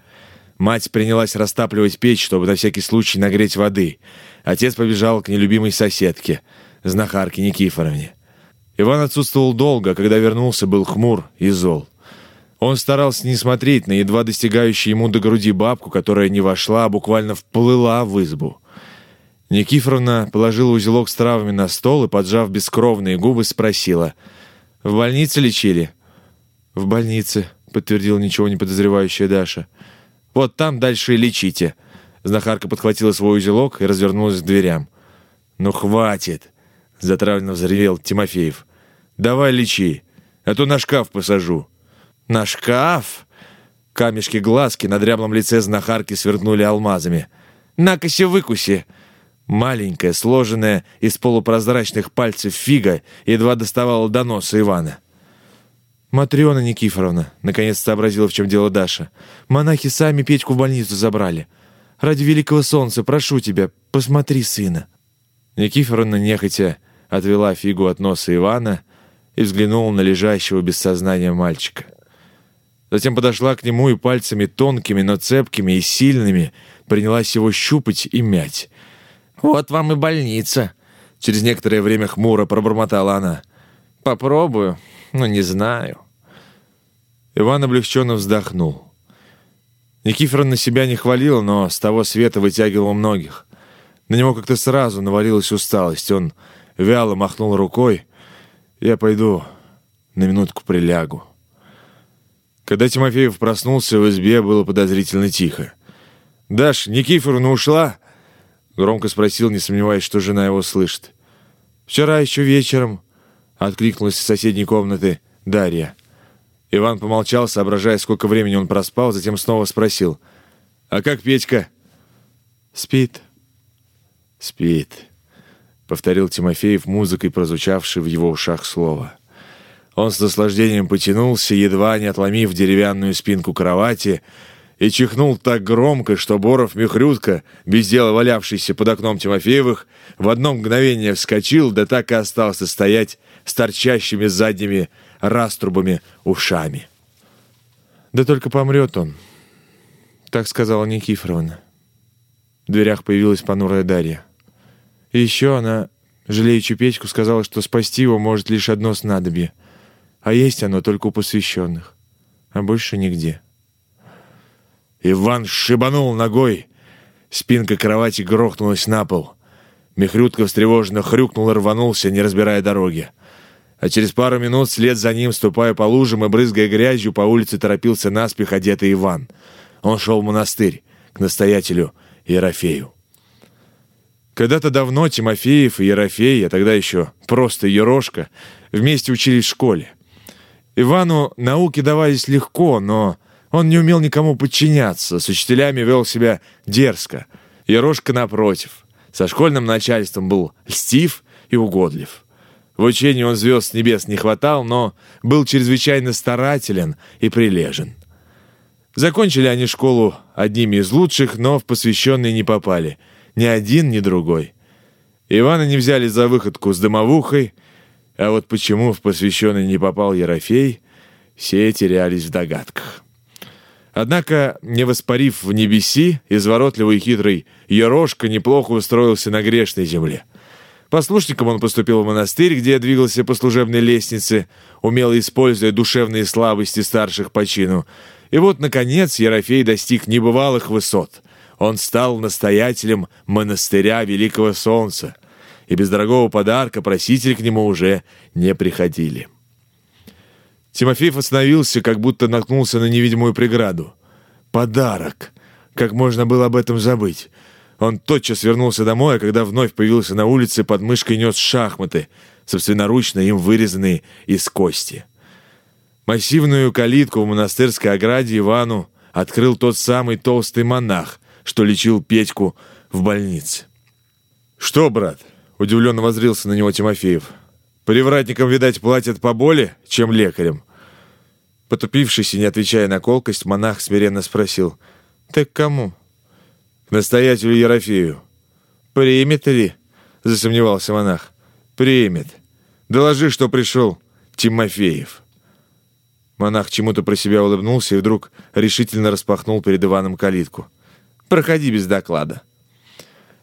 Мать принялась растапливать печь, чтобы на всякий случай нагреть воды. Отец побежал к нелюбимой соседке, знахарке Никифоровне. Иван отсутствовал долго, а когда вернулся, был хмур и зол. Он старался не смотреть на едва достигающую ему до груди бабку, которая не вошла, а буквально вплыла в избу. Никифоровна положила узелок с травами на стол и, поджав бескровные губы, спросила. «В больнице лечили?» «В больнице», — подтвердила ничего не подозревающая Даша. «Вот там дальше и лечите». Знахарка подхватила свой узелок и развернулась к дверям. «Ну хватит!» — затравленно взревел Тимофеев. «Давай лечи, а то на шкаф посажу». «На шкаф?» Камешки глазки на дряблом лице знахарки сверкнули алмазами. «На-каси выкуси!» Маленькая, сложенная из полупрозрачных пальцев фига едва доставала до носа Ивана. «Матрена Никифоровна», — наконец сообразила, в чем дело Даша. «Монахи сами Петьку в больницу забрали. Ради великого солнца, прошу тебя, посмотри сына». Никифоровна нехотя отвела фигу от носа Ивана и взглянула на лежащего без сознания мальчика. Затем подошла к нему и пальцами тонкими, но цепкими и сильными принялась его щупать и мять. «Вот вам и больница!» Через некоторое время хмуро пробормотала она. «Попробую, но не знаю». Иван облегченно вздохнул. Никифорон на себя не хвалил, но с того света вытягивал многих. На него как-то сразу навалилась усталость. Он вяло махнул рукой. «Я пойду, на минутку прилягу». Когда Тимофеев проснулся, в избе было подозрительно тихо. «Даш, Никифоровна ушла?» Громко спросил, не сомневаясь, что жена его слышит. «Вчера еще вечером», — откликнулась из соседней комнаты Дарья. Иван помолчал, соображая, сколько времени он проспал, затем снова спросил. «А как Петька?» «Спит». «Спит», — повторил Тимофеев музыкой, прозвучавшей в его ушах слово. Он с наслаждением потянулся, едва не отломив деревянную спинку кровати, и чихнул так громко, что Боров Михрютка, без дела валявшийся под окном Тимофеевых, в одно мгновение вскочил, да так и остался стоять с торчащими задними раструбами ушами. «Да только помрет он», — так сказала Никифоровна. В дверях появилась понурая Дарья. И еще она, жалеючи Петьку, сказала, что спасти его может лишь одно снадобье — а есть оно только у посвященных, а больше нигде. Иван шибанул ногой. Спинка кровати грохнулась на пол. Михрютка встревоженно хрюкнул и рванулся, не разбирая дороги. А через пару минут вслед за ним, ступая по лужам и брызгая грязью, по улице торопился наспех одетый Иван. Он шел в монастырь, к настоятелю Ерофею. Когда-то давно Тимофеев и Ерофей, а тогда еще просто Ерошка, вместе учились в школе. Ивану науки давались легко, но он не умел никому подчиняться, с учителями вел себя дерзко. Ерошка, напротив, со школьным начальством был льстив и угодлив. В учении он звезд с небес не хватал, но был чрезвычайно старателен и прилежен. Закончили они школу одними из лучших, но в посвященные не попали. Ни один, ни другой. Ивана не взяли за выходку с дымовухой, а вот почему в посвященный не попал Ерофей, все терялись в догадках. Однако, не воспарив в небеси, изворотливый и хитрый Ерошка неплохо устроился на грешной земле. Послушником он поступил в монастырь, где двигался по служебной лестнице, умело используя душевные слабости старших по чину. И вот, наконец, Ерофей достиг небывалых высот. Он стал настоятелем монастыря Великого Солнца — и без дорогого подарка просители к нему уже не приходили. Тимофеев остановился, как будто наткнулся на невидимую преграду. Подарок! Как можно было об этом забыть? Он тотчас вернулся домой, а когда вновь появился на улице, под мышкой нес шахматы, собственноручно им вырезанные из кости. Массивную калитку в монастырской ограде Ивану открыл тот самый толстый монах, что лечил Петьку в больнице. «Что, брат, Удивленно возрился на него Тимофеев. «Привратникам, видать, платят поболее, чем лекарям». Потупившись и не отвечая на колкость, монах смиренно спросил. «Ты к кому?» «К настоятелю Ерофею». «Примет ли?» — засомневался монах. «Примет. Доложи, что пришел Тимофеев». Монах чему-то про себя улыбнулся и вдруг решительно распахнул перед Иваном калитку. «Проходи без доклада».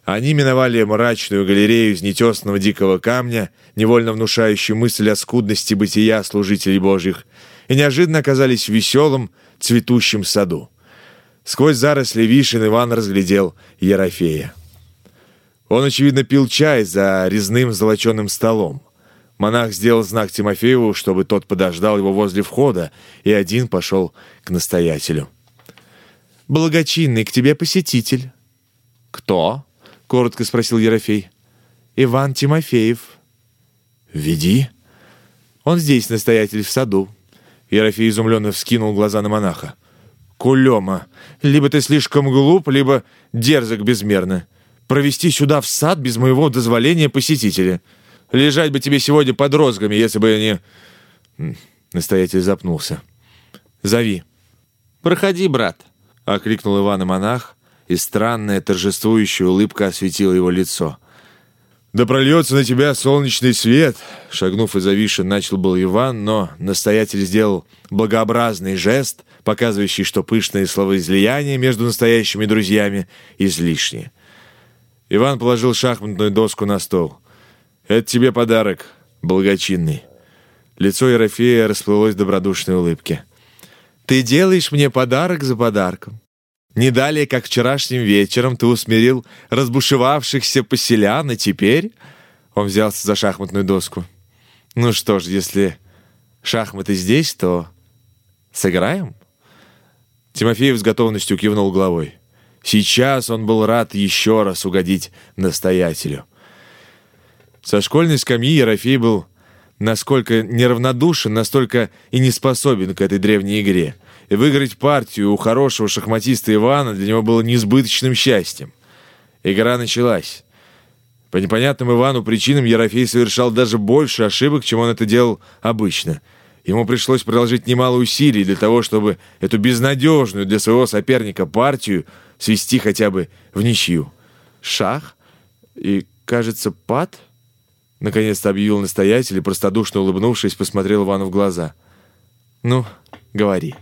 Они миновали мрачную галерею из нетесного дикого камня, невольно внушающую мысль о скудности бытия служителей Божьих, и неожиданно оказались в веселом, цветущем саду. Сквозь заросли вишен Иван разглядел Ерофея. Он, очевидно, пил чай за резным золоченым столом. Монах сделал знак Тимофееву, чтобы тот подождал его возле входа, и один пошел к настоятелю. «Благочинный, к тебе посетитель». «Кто?» — коротко спросил Ерофей. «Иван Тимофеев». «Веди». «Он здесь, настоятель, в саду». Ерофей изумленно вскинул глаза на монаха. «Кулема, либо ты слишком глуп, либо дерзок безмерно. Провести сюда в сад без моего дозволения посетителя. Лежать бы тебе сегодня под розгами, если бы я не...» Настоятель запнулся. «Зови». «Проходи, брат», — окликнул Иван и монах, и странная торжествующая улыбка осветила его лицо — «Да прольется на тебя солнечный свет!» Шагнув из Авиши, начал был Иван, но настоятель сделал благообразный жест, показывающий, что пышные словоизлияния между настоящими друзьями излишние. Иван положил шахматную доску на стол. «Это тебе подарок, благочинный». Лицо Ерофея расплылось в добродушной улыбке. «Ты делаешь мне подарок за подарком. Не далее, как вчерашним вечером, ты усмирил разбушевавшихся поселян, и теперь...» Он взялся за шахматную доску. «Ну что ж, если шахматы здесь, то сыграем?» Тимофеев с готовностью кивнул головой. Сейчас он был рад еще раз угодить настоятелю. Со школьной скамьи Ерофей был насколько неравнодушен, настолько и не способен к этой древней игре — и выиграть партию у хорошего шахматиста Ивана для него было несбыточным счастьем. Игра началась. По непонятным Ивану причинам Ерофей совершал даже больше ошибок, чем он это делал обычно. Ему пришлось приложить немало усилий для того, чтобы эту безнадежную для своего соперника партию свести хотя бы в ничью. Шах и, кажется, пад? Наконец-то объявил настоятель и, простодушно улыбнувшись, посмотрел Ивану в глаза. «Ну, говори».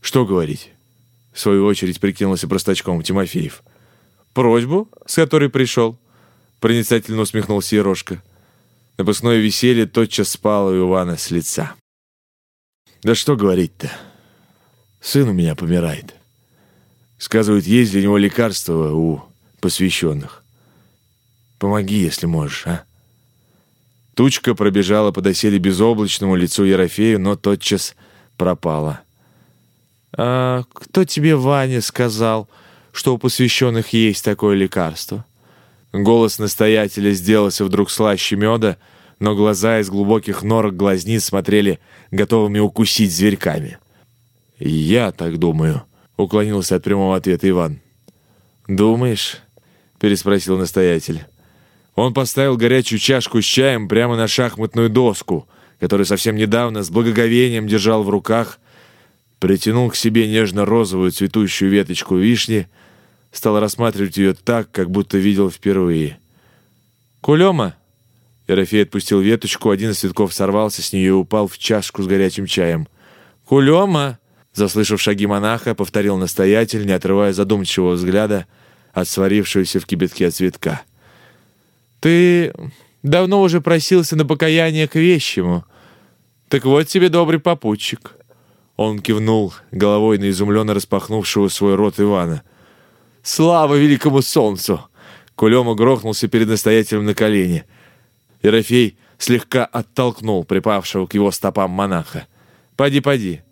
«Что говорить?» В свою очередь прикинулся простачком Тимофеев. «Просьбу, с которой пришел?» Проницательно усмехнулся Ерошка. Напускное веселье тотчас спало у Ивана с лица. «Да что говорить-то? Сын у меня помирает. Сказывают, есть для него лекарство у посвященных. Помоги, если можешь, а?» Тучка пробежала по доселе безоблачному лицу Ерофею, но тотчас пропала. «А кто тебе, Ваня, сказал, что у посвященных есть такое лекарство?» Голос настоятеля сделался вдруг слаще меда, но глаза из глубоких норок глазниц смотрели готовыми укусить зверьками. «Я так думаю», — уклонился от прямого ответа Иван. «Думаешь?» — переспросил настоятель. Он поставил горячую чашку с чаем прямо на шахматную доску, которую совсем недавно с благоговением держал в руках — притянул к себе нежно-розовую цветущую веточку вишни, стал рассматривать ее так, как будто видел впервые. «Кулема!» Ерофей отпустил веточку, один из цветков сорвался с нее и упал в чашку с горячим чаем. «Кулема!» Заслышав шаги монаха, повторил настоятель, не отрывая задумчивого взгляда от сварившегося в кипятке цветка. «Ты давно уже просился на покаяние к вещему. Так вот тебе добрый попутчик». Он кивнул головой на изумленно распахнувшего свой рот Ивана. «Слава великому солнцу!» Кулема грохнулся перед настоятелем на колени. Ерофей слегка оттолкнул припавшего к его стопам монаха. «Поди, поди.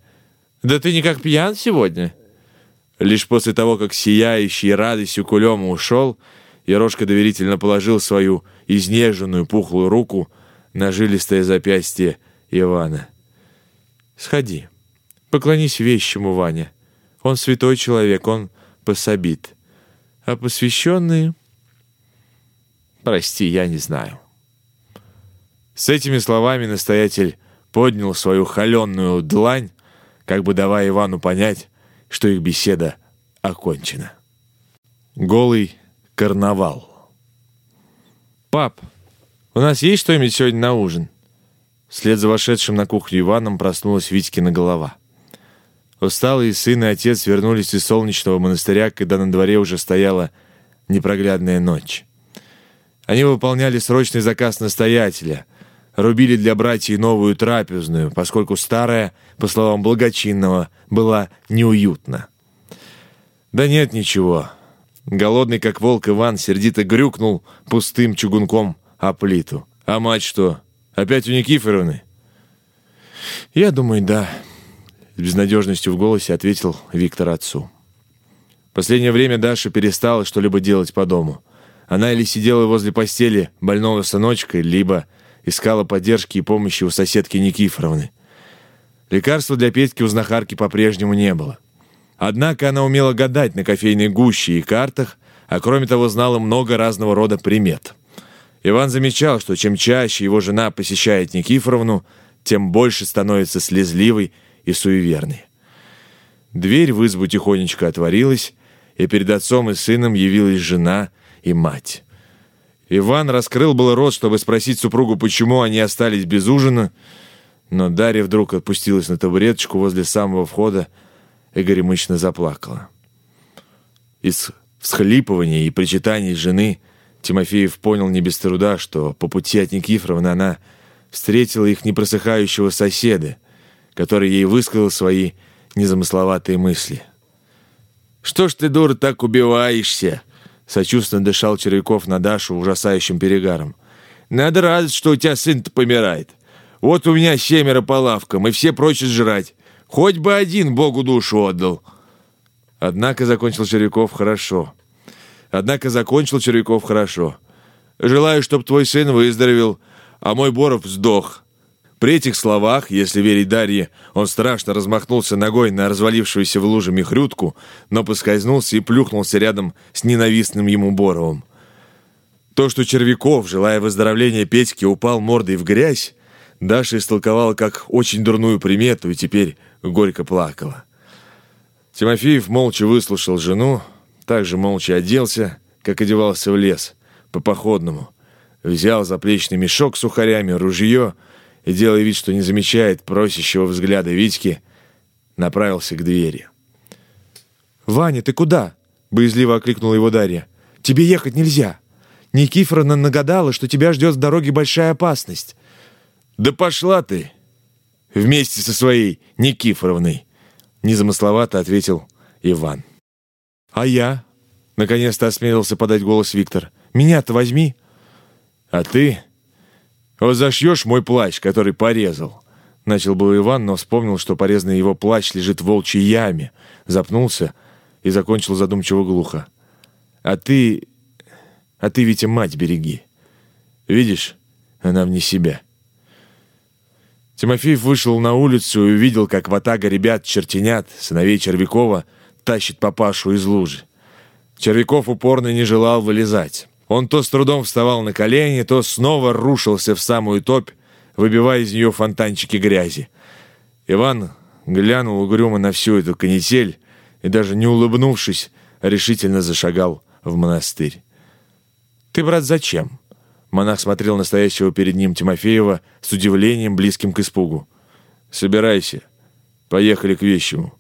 Да ты никак пьян сегодня?» Лишь после того, как сияющий радостью Кулема ушел, Ерошка доверительно положил свою изнеженную пухлую руку на жилистое запястье Ивана. «Сходи», Поклонись вещему, Ваня. Он святой человек, он пособит. А посвященные... Прости, я не знаю. С этими словами настоятель поднял свою холеную длань, как бы давая Ивану понять, что их беседа окончена. Голый карнавал. «Пап, у нас есть что-нибудь сегодня на ужин?» Вслед за вошедшим на кухню Иваном проснулась Витькина голова. Усталые сын и отец вернулись из солнечного монастыря, когда на дворе уже стояла непроглядная ночь. Они выполняли срочный заказ настоятеля, рубили для братьев новую трапезную, поскольку старая, по словам благочинного, была неуютна. Да нет ничего. Голодный, как волк, Иван сердито грюкнул пустым чугунком о плиту. А мать что, опять у Никифоровны? Я думаю, да. С безнадежностью в голосе ответил Виктор отцу. Последнее время Даша перестала что-либо делать по дому. Она или сидела возле постели больного сыночка, либо искала поддержки и помощи у соседки Никифоровны. Лекарства для Петьки у знахарки по-прежнему не было. Однако она умела гадать на кофейной гуще и картах, а кроме того знала много разного рода примет. Иван замечал, что чем чаще его жена посещает Никифоровну, тем больше становится слезливой и суеверной. Дверь в избу тихонечко отворилась, и перед отцом и сыном явилась жена и мать. Иван раскрыл было рот, чтобы спросить супругу, почему они остались без ужина, но Дарья вдруг отпустилась на табуреточку возле самого входа и горемычно заплакала. Из всхлипывания и причитаний жены Тимофеев понял не без труда, что по пути от Никифоровны она встретила их непросыхающего соседа, который ей высказал свои незамысловатые мысли. «Что ж ты, дура, так убиваешься?» Сочувственно дышал Червяков на Дашу ужасающим перегаром. «Надо радоваться, что у тебя сын-то помирает. Вот у меня семеро по лавкам, и все прочат жрать. Хоть бы один Богу душу отдал». Однако закончил Червяков хорошо. Однако закончил Червяков хорошо. «Желаю, чтоб твой сын выздоровел, а мой Боров сдох. При этих словах, если верить Дарье, он страшно размахнулся ногой на развалившуюся в луже мехрютку, но поскользнулся и плюхнулся рядом с ненавистным ему Боровым. То, что Червяков, желая выздоровления Петьки, упал мордой в грязь, Даша истолковала как очень дурную примету и теперь горько плакала. Тимофеев молча выслушал жену, также молча оделся, как одевался в лес, по-походному. Взял заплечный мешок с сухарями, ружье — и, делая вид, что не замечает просящего взгляда Витьки, направился к двери. «Ваня, ты куда?» — боязливо окликнула его Дарья. «Тебе ехать нельзя. Никифоровна нагадала, что тебя ждет в дороге большая опасность». «Да пошла ты! Вместе со своей Никифоровной!» Незамысловато ответил Иван. «А я?» — наконец-то осмелился подать голос Виктор. «Меня-то возьми!» «А ты?» «Вот зашьешь мой плащ, который порезал». Начал был Иван, но вспомнил, что порезанный его плащ лежит в волчьей яме. Запнулся и закончил задумчиво глухо. «А ты... а ты, Витя, мать береги. Видишь, она вне себя». Тимофеев вышел на улицу и увидел, как ватага ребят чертенят, сыновей Червякова, тащит папашу из лужи. Червяков упорно не желал вылезать. Он то с трудом вставал на колени, то снова рушился в самую топь, выбивая из нее фонтанчики грязи. Иван глянул угрюмо на всю эту канитель и, даже не улыбнувшись, решительно зашагал в монастырь. «Ты, брат, зачем?» Монах смотрел настоящего перед ним Тимофеева с удивлением, близким к испугу. «Собирайся. Поехали к вещему».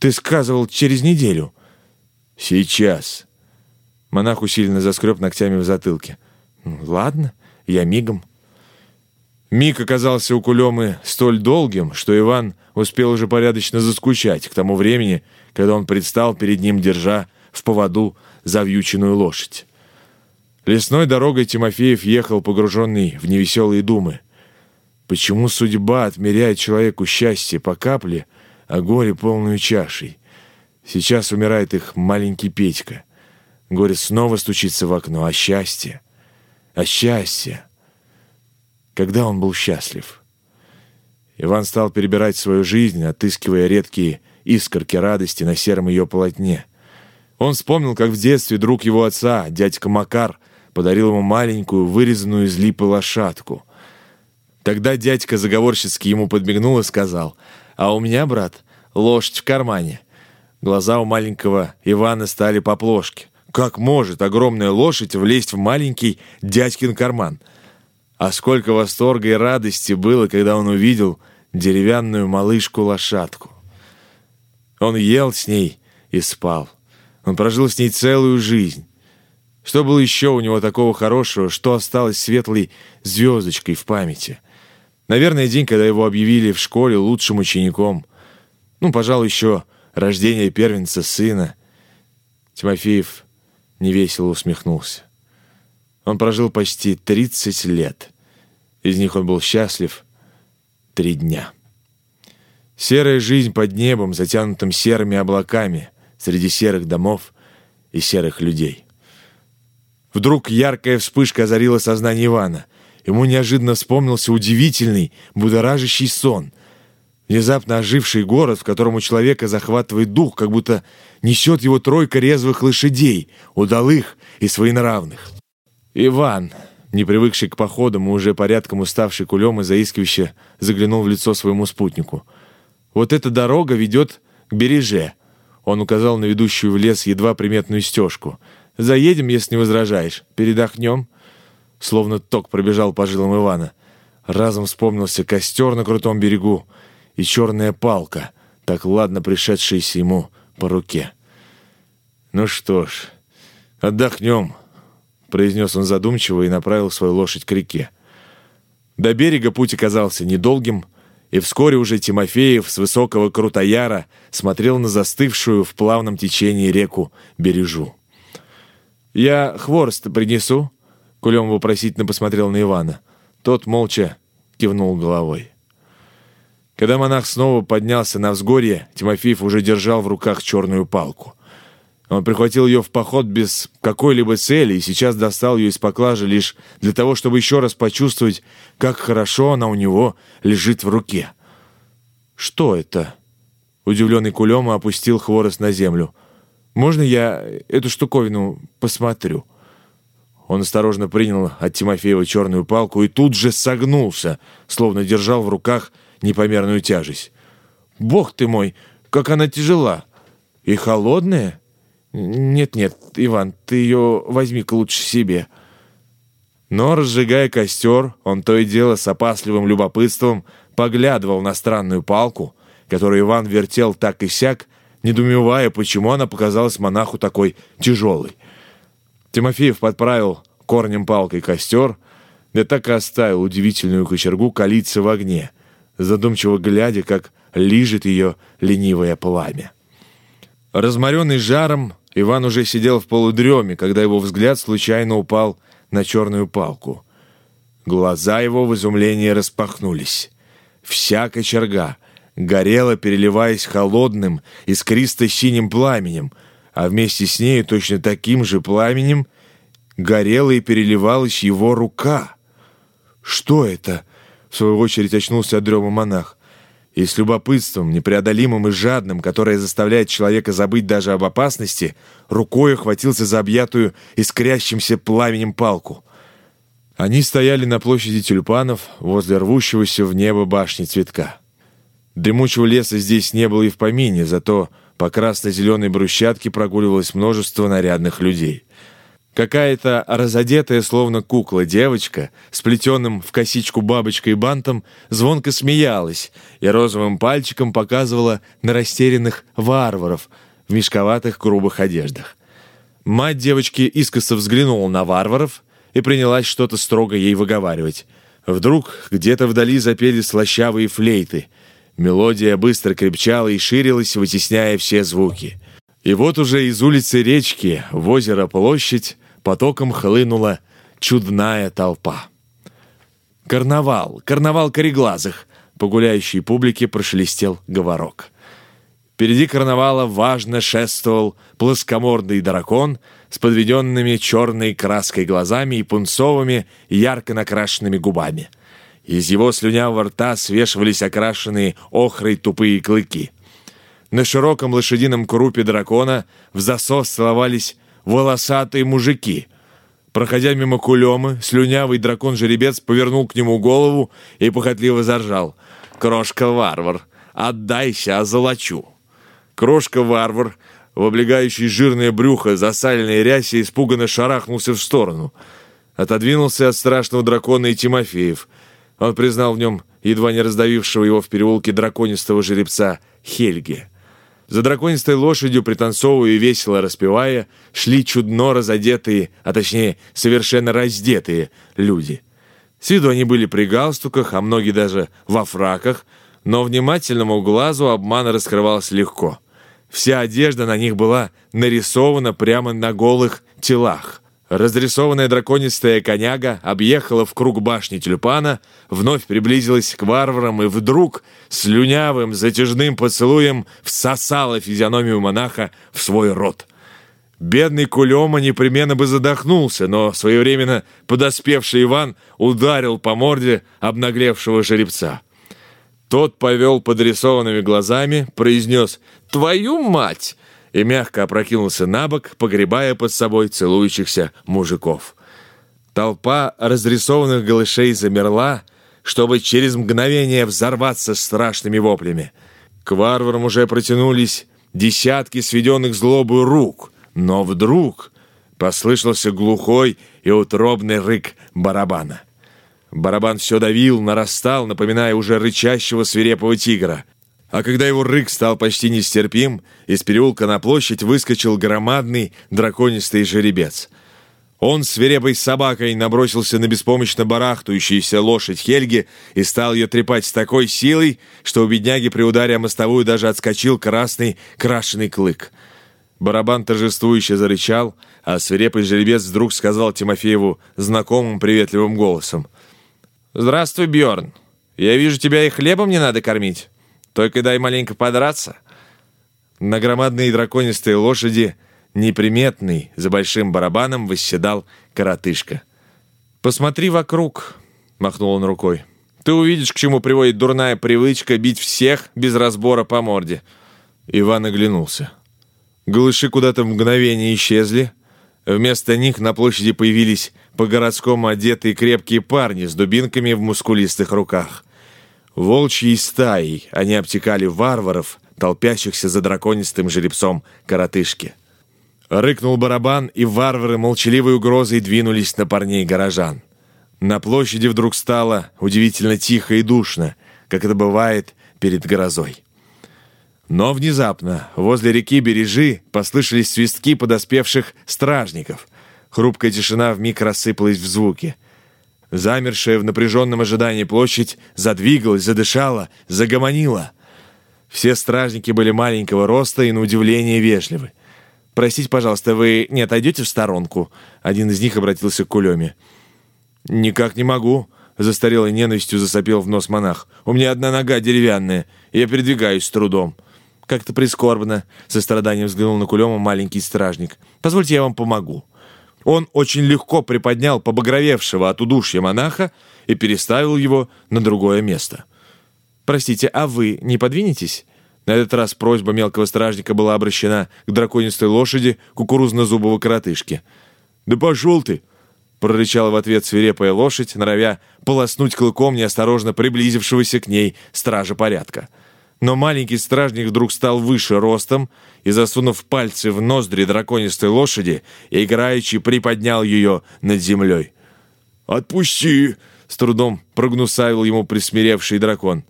«Ты сказывал через неделю». «Сейчас». Монах усиленно заскреб ногтями в затылке. «Ну, «Ладно, я мигом». Миг оказался у Кулемы столь долгим, что Иван успел уже порядочно заскучать к тому времени, когда он предстал перед ним, держа в поводу завьюченную лошадь. Лесной дорогой Тимофеев ехал, погруженный в невеселые думы. Почему судьба отмеряет человеку счастье по капле, а горе полную чашей? Сейчас умирает их маленький Петька — Горе снова стучится в окно. А счастье? А счастье? Когда он был счастлив? Иван стал перебирать свою жизнь, отыскивая редкие искорки радости на сером ее полотне. Он вспомнил, как в детстве друг его отца, дядька Макар, подарил ему маленькую, вырезанную из липы лошадку. Тогда дядька заговорщицки ему подмигнул и сказал, «А у меня, брат, лошадь в кармане». Глаза у маленького Ивана стали по. Как может огромная лошадь влезть в маленький дядькин карман? А сколько восторга и радости было, когда он увидел деревянную малышку-лошадку. Он ел с ней и спал. Он прожил с ней целую жизнь. Что было еще у него такого хорошего, что осталось светлой звездочкой в памяти? Наверное, день, когда его объявили в школе лучшим учеником. Ну, пожалуй, еще рождение первенца сына. Тимофеев невесело усмехнулся. Он прожил почти 30 лет. Из них он был счастлив три дня. Серая жизнь под небом, затянутым серыми облаками, среди серых домов и серых людей. Вдруг яркая вспышка озарила сознание Ивана. Ему неожиданно вспомнился удивительный, будоражащий сон. Внезапно оживший город, в котором у человека захватывает дух, как будто несет его тройка резвых лошадей, удалых и своенравных. Иван, не привыкший к походам и уже порядком уставший кулем и заискивающе, заглянул в лицо своему спутнику. «Вот эта дорога ведет к береже», — он указал на ведущую в лес едва приметную стежку. «Заедем, если не возражаешь. Передохнем». Словно ток пробежал по жилам Ивана. Разом вспомнился костер на крутом берегу и черная палка, так ладно пришедшаяся ему по руке. «Ну что ж, отдохнем», — произнес он задумчиво и направил свою лошадь к реке. До берега путь оказался недолгим, и вскоре уже Тимофеев с высокого Крутояра смотрел на застывшую в плавном течении реку Бережу. «Я хворост принесу?» Кулем вопросительно посмотрел на Ивана. Тот молча кивнул головой. Когда монах снова поднялся на взгорье, Тимофеев уже держал в руках черную палку. Он прихватил ее в поход без какой-либо цели и сейчас достал ее из поклажи лишь для того, чтобы еще раз почувствовать, как хорошо она у него лежит в руке. «Что это?» Удивленный Кулема опустил хворост на землю. «Можно я эту штуковину посмотрю?» Он осторожно принял от Тимофеева черную палку и тут же согнулся, словно держал в руках непомерную тяжесть. «Бог ты мой, как она тяжела! И холодная!» «Нет-нет, Иван, ты ее возьми-ка лучше себе». Но, разжигая костер, он то и дело с опасливым любопытством поглядывал на странную палку, которую Иван вертел так и сяк, недоумевая, почему она показалась монаху такой тяжелой. Тимофеев подправил корнем палкой костер, да так и оставил удивительную кочергу калиться в огне, задумчиво глядя, как лижет ее ленивое пламя. Разморенный жаром, Иван уже сидел в полудреме, когда его взгляд случайно упал на черную палку. Глаза его в изумлении распахнулись. Вся кочерга горела, переливаясь холодным, искристо-синим пламенем, а вместе с ней точно таким же пламенем горела и переливалась его рука. «Что это?» — в свою очередь очнулся от дрема монах и с любопытством, непреодолимым и жадным, которое заставляет человека забыть даже об опасности, рукой охватился за объятую искрящимся пламенем палку. Они стояли на площади тюльпанов возле рвущегося в небо башни цветка. Дремучего леса здесь не было и в помине, зато по красно-зеленой брусчатке прогуливалось множество нарядных людей. Какая-то разодетая, словно кукла, девочка с плетеным в косичку бабочкой бантом звонко смеялась и розовым пальчиком показывала на растерянных варваров в мешковатых грубых одеждах. Мать девочки искоса взглянула на варваров и принялась что-то строго ей выговаривать. Вдруг где-то вдали запели слащавые флейты. Мелодия быстро крепчала и ширилась, вытесняя все звуки. И вот уже из улицы речки в озеро площадь потоком хлынула чудная толпа. «Карнавал! Карнавал кореглазых!» По гуляющей публике прошелестел говорок. Впереди карнавала важно шествовал плоскомордый дракон с подведенными черной краской глазами и пунцовыми, ярко накрашенными губами. Из его слюнявого рта свешивались окрашенные охрой тупые клыки. На широком лошадином крупе дракона в засос целовались волосатые мужики. Проходя мимо кулемы, слюнявый дракон-жеребец повернул к нему голову и похотливо заржал. «Крошка-варвар, отдайся, озолочу!» Крошка-варвар, в облегающей жирное брюхо засаленной рясе, испуганно шарахнулся в сторону. Отодвинулся от страшного дракона и Тимофеев. Он признал в нем едва не раздавившего его в переулке драконистого жеребца Хельги. За драконистой лошадью, пританцовывая и весело распевая, шли чудно разодетые, а точнее, совершенно раздетые люди. С виду они были при галстуках, а многие даже во фраках, но внимательному глазу обман раскрывался легко. Вся одежда на них была нарисована прямо на голых телах. Разрисованная драконистая коняга объехала в круг башни тюльпана, вновь приблизилась к варварам и вдруг слюнявым затяжным поцелуем всосала физиономию монаха в свой рот. Бедный Кулема непременно бы задохнулся, но своевременно подоспевший Иван ударил по морде обнаглевшего жеребца. Тот повел подрисованными глазами, произнес «Твою мать!» И мягко опрокинулся на бок, погребая под собой целующихся мужиков. Толпа разрисованных голышей замерла, чтобы через мгновение взорваться страшными воплями. К варварам уже протянулись десятки сведенных злобой рук, но вдруг послышался глухой и утробный рык барабана. Барабан все давил, нарастал, напоминая уже рычащего свирепого тигра. А когда его рык стал почти нестерпим, из переулка на площадь выскочил громадный драконистый жеребец. Он свирепой собакой набросился на беспомощно барахтающуюся лошадь Хельги и стал ее трепать с такой силой, что у бедняги при ударе о мостовую даже отскочил красный крашеный клык. Барабан торжествующе зарычал, а свирепый жеребец вдруг сказал Тимофееву знакомым приветливым голосом. «Здравствуй, Бьорн. Я вижу, тебя и хлебом не надо кормить». Только дай маленько подраться». На громадной драконистой лошади, неприметный, за большим барабаном, восседал коротышка. «Посмотри вокруг», — махнул он рукой. «Ты увидишь, к чему приводит дурная привычка бить всех без разбора по морде». Иван оглянулся. Голыши куда-то в мгновение исчезли. Вместо них на площади появились по-городскому одетые крепкие парни с дубинками в мускулистых руках. Волчьей стаей они обтекали варваров, толпящихся за драконистым жеребцом коротышки. Рыкнул барабан, и варвары молчаливой угрозой двинулись на парней горожан. На площади вдруг стало удивительно тихо и душно, как это бывает перед грозой. Но внезапно возле реки Бережи послышались свистки подоспевших стражников. Хрупкая тишина вмиг рассыпалась в звуки — Замершая в напряженном ожидании площадь задвигалась, задышала, загомонила. Все стражники были маленького роста и, на удивление, вежливы. «Простите, пожалуйста, вы не отойдете в сторонку?» Один из них обратился к Кулеме. «Никак не могу», — застарелой ненавистью засопел в нос монах. «У меня одна нога деревянная, и я передвигаюсь с трудом». «Как-то прискорбно», — со страданием взглянул на Кулема маленький стражник. «Позвольте, я вам помогу». Он очень легко приподнял побагровевшего от удушья монаха и переставил его на другое место. «Простите, а вы не подвинетесь?» На этот раз просьба мелкого стражника была обращена к драконистой лошади кукурузно-зубого коротышки. «Да пошел ты!» — прорычала в ответ свирепая лошадь, норовя полоснуть клыком неосторожно приблизившегося к ней стража порядка. Но маленький стражник вдруг стал выше ростом и, засунув пальцы в ноздри драконистой лошади, играючи приподнял ее над землей. «Отпусти!» — с трудом прогнусавил ему присмиревший дракон.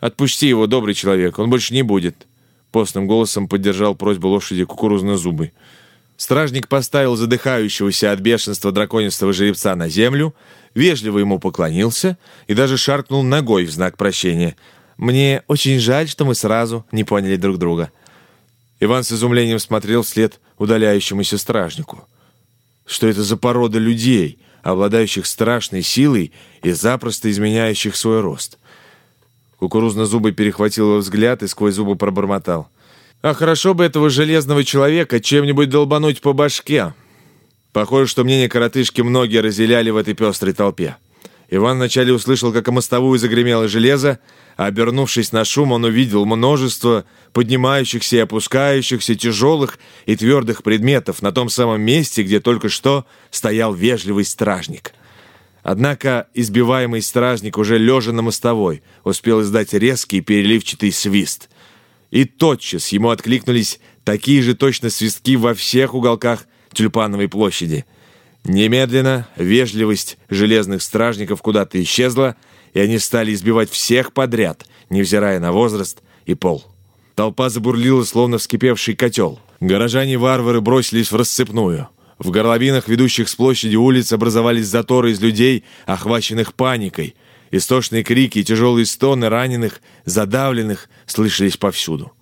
«Отпусти его, добрый человек, он больше не будет!» Постным голосом поддержал просьбу лошади кукурузно-зубый. Стражник поставил задыхающегося от бешенства драконистого жеребца на землю, вежливо ему поклонился и даже шаркнул ногой в знак прощения — мне очень жаль, что мы сразу не поняли друг друга». Иван с изумлением смотрел вслед удаляющемуся стражнику. Что это за порода людей, обладающих страшной силой и запросто изменяющих свой рост? Кукурузно-зубый перехватил его взгляд и сквозь зубы пробормотал. «А хорошо бы этого железного человека чем-нибудь долбануть по башке!» Похоже, что мнение коротышки многие разделяли в этой пестрой толпе. Иван вначале услышал, как о мостовую загремело железо, а обернувшись на шум, он увидел множество поднимающихся и опускающихся тяжелых и твердых предметов на том самом месте, где только что стоял вежливый стражник. Однако избиваемый стражник, уже лежа на мостовой, успел издать резкий переливчатый свист. И тотчас ему откликнулись такие же точно свистки во всех уголках Тюльпановой площади — Немедленно вежливость железных стражников куда-то исчезла, и они стали избивать всех подряд, невзирая на возраст и пол. Толпа забурлила, словно вскипевший котел. Горожане-варвары бросились в расцепную. В горловинах, ведущих с площади улиц, образовались заторы из людей, охваченных паникой. Истошные крики и тяжелые стоны раненых, задавленных, слышались повсюду.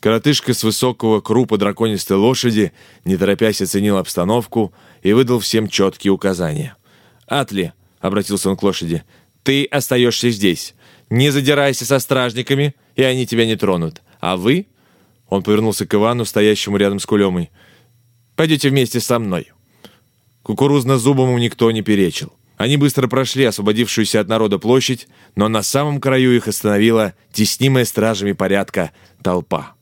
Коротышка с высокого крупа драконистой лошади, не торопясь, оценил обстановку и выдал всем четкие указания. «Атли», — обратился он к лошади, — «ты остаешься здесь. Не задирайся со стражниками, и они тебя не тронут. А вы...» Он повернулся к Ивану, стоящему рядом с Кулемой. «Пойдете вместе со мной». Кукурузно-зубому никто не перечил. Они быстро прошли освободившуюся от народа площадь, но на самом краю их остановила теснимая стражами порядка толпа.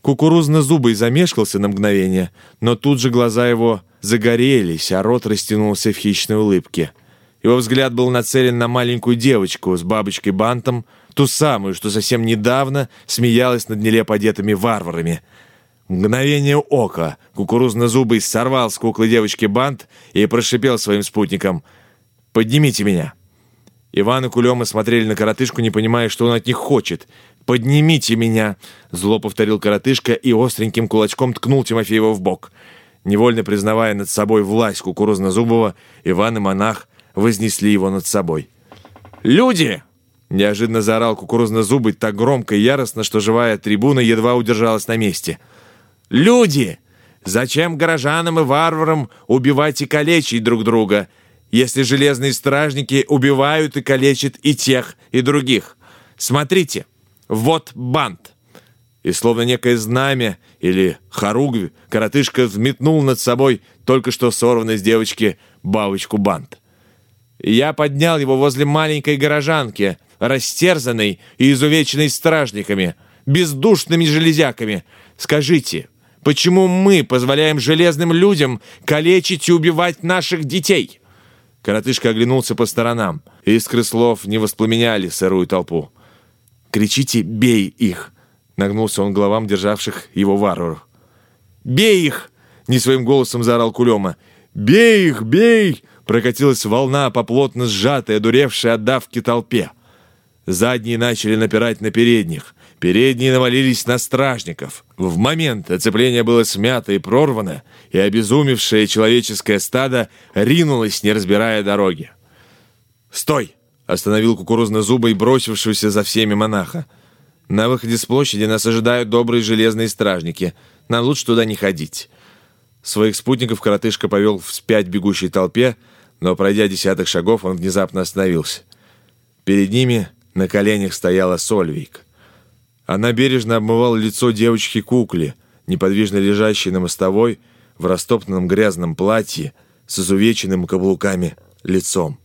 Кукурузно-зубый замешкался на мгновение, но тут же глаза его загорелись, а рот растянулся в хищной улыбке. Его взгляд был нацелен на маленькую девочку с бабочкой-бантом, ту самую, что совсем недавно смеялась над нелепо одетыми варварами. Мгновение ока кукурузно-зубый сорвал с куклы девочки бант и прошипел своим спутникам «Поднимите меня!» Иван и Кулема смотрели на коротышку, не понимая, что он от них хочет. «Поднимите меня!» Зло повторил коротышка и остреньким кулачком ткнул Тимофеева в бок. Невольно признавая над собой власть Кукурузнозубова, Иван и монах вознесли его над собой. «Люди!» Неожиданно заорал Кукурузнозубый так громко и яростно, что живая трибуна едва удержалась на месте. «Люди! Зачем горожанам и варварам убивать и калечить друг друга, если железные стражники убивают и калечат и тех, и других? Смотрите, вот бант!» И словно некое знамя или хоругвь, коротышка взметнул над собой только что сорванной с девочки бабочку бант. Я поднял его возле маленькой горожанки, растерзанной и изувеченной стражниками, бездушными железяками. Скажите, почему мы позволяем железным людям калечить и убивать наших детей?» Коротышка оглянулся по сторонам. Искры слов не воспламеняли сырую толпу. «Кричите, бей их!» Нагнулся он к головам державших его варваров. «Бей их!» — не своим голосом заорал Кулема. «Бей их, бей!» — прокатилась волна по плотно сжатой, одуревшей от давки толпе. Задние начали напирать на передних. Передние навалились на стражников. В момент оцепление было смято и прорвано, и обезумевшее человеческое стадо ринулось, не разбирая дороги. «Стой!» Остановил кукурузно-зубый, бросившегося за всеми монаха. «На выходе с площади нас ожидают добрые железные стражники. Нам лучше туда не ходить». Своих спутников коротышка повел вспять бегущей толпе, но, пройдя десятых шагов, он внезапно остановился. Перед ними на коленях стояла Сольвейк. Она бережно обмывала лицо девочки-кукле, неподвижно лежащей на мостовой, в растоптанном грязном платье, с изувеченным каблуками лицом.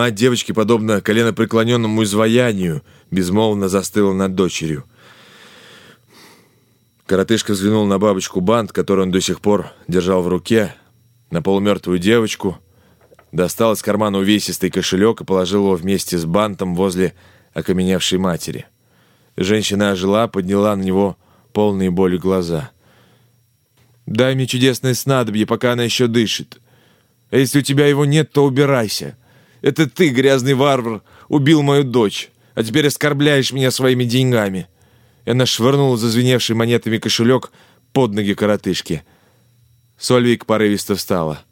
Мать девочки, подобно коленопреклоненному изваянию, безмолвно застыла над дочерью. Коротышка взглянул на бабочку бант, которую он до сих пор держал в руке, на полумертвую девочку, достал из кармана увесистый кошелек и положил его вместе с бантом возле окаменевшей матери. Женщина ожила, подняла на него полные боли глаза. «Дай мне чудесное снадобье, пока она еще дышит. А если у тебя его нет, то убирайся. Это ты, грязный варвар, убил мою дочь, а теперь оскорбляешь меня своими деньгами». И она швырнула зазвеневший монетами кошелек под ноги коротышки. Сольвик порывисто встала.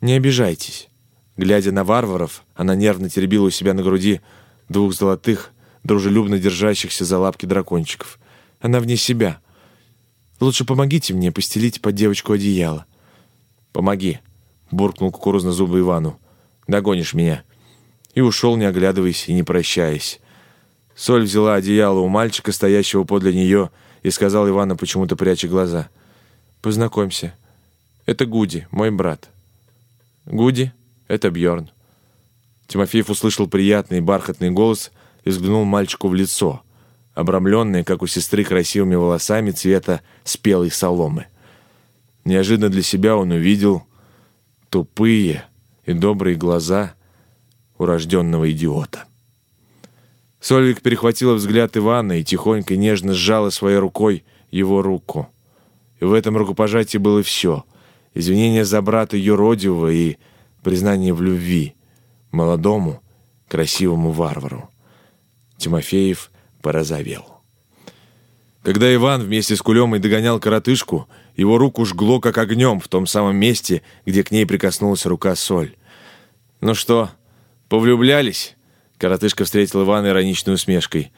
«Не обижайтесь». Глядя на варваров, она нервно теребила у себя на груди двух золотых, дружелюбно держащихся за лапки дракончиков. Она вне себя. Лучше помогите мне постелить под девочку одеяло. «Помоги», — буркнул кукурузно зубы Ивану. Догонишь меня». И ушел, не оглядываясь и не прощаясь. Соль взяла одеяло у мальчика, стоящего подле нее, и сказал Ивану, почему-то пряча глаза. «Познакомься. Это Гуди, мой брат». Гуди, это Бьорн. Тимофеев услышал приятный бархатный голос и взглянул мальчику в лицо, обрамленное, как у сестры, красивыми волосами цвета спелой соломы. Неожиданно для себя он увидел тупые и добрые глаза урожденного идиота. Сольвик перехватила взгляд Ивана и тихонько нежно сжала своей рукой его руку. И в этом рукопожатии было все — извинение за брата юродивого и признание в любви молодому, красивому варвару. Тимофеев порозовел. Когда Иван вместе с Кулемой догонял коротышку, его руку жгло как огнем в том самом месте, где к ней прикоснулась рука Соль. «Ну что, повлюблялись?» Коротышка встретил Ивана ироничной усмешкой.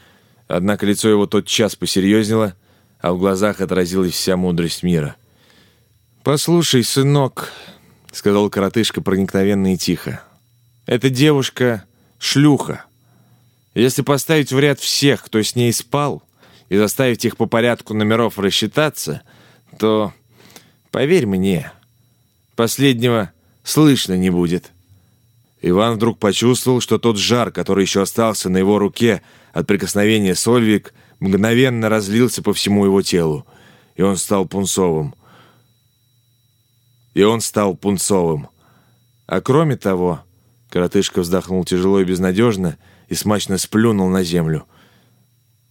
Однако лицо его тот час посерьезнело, а в глазах отразилась вся мудрость мира. «Послушай, сынок», — сказал коротышка проникновенно и тихо, — «эта девушка — шлюха. Если поставить в ряд всех, кто с ней спал, и заставить их по порядку номеров рассчитаться, то, поверь мне, последнего слышно не будет». Иван вдруг почувствовал, что тот жар, который еще остался на его руке от прикосновения Сольвик, мгновенно разлился по всему его телу, и он стал пунцовым. И он стал пунцовым. А кроме того, коротышка вздохнул тяжело и безнадежно и смачно сплюнул на землю.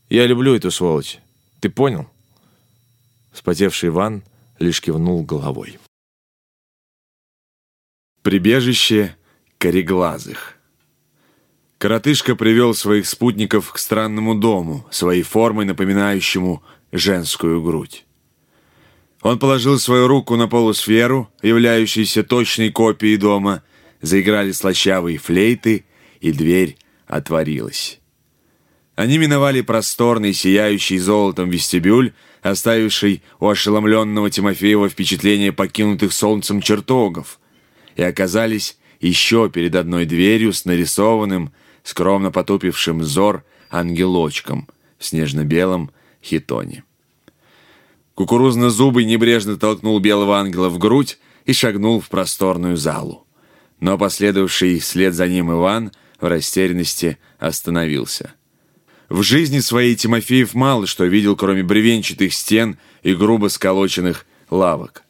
«Я люблю эту сволочь. Ты понял?» Спотевший Иван лишь кивнул головой. Прибежище кореглазых. Коротышка привел своих спутников к странному дому, своей формой напоминающему женскую грудь. Он положил свою руку на полусферу, являющуюся точной копией дома, заиграли слащавые флейты, и дверь отворилась. Они миновали просторный, сияющий золотом вестибюль, оставивший у ошеломленного Тимофеева впечатление покинутых солнцем чертогов, и оказались еще перед одной дверью с нарисованным, скромно потупившим взор ангелочком в снежно-белом хитоне. Кукурузно-зубый небрежно толкнул белого ангела в грудь и шагнул в просторную залу. Но последовавший вслед за ним Иван в растерянности остановился. В жизни своей Тимофеев мало что видел, кроме бревенчатых стен и грубо сколоченных лавок.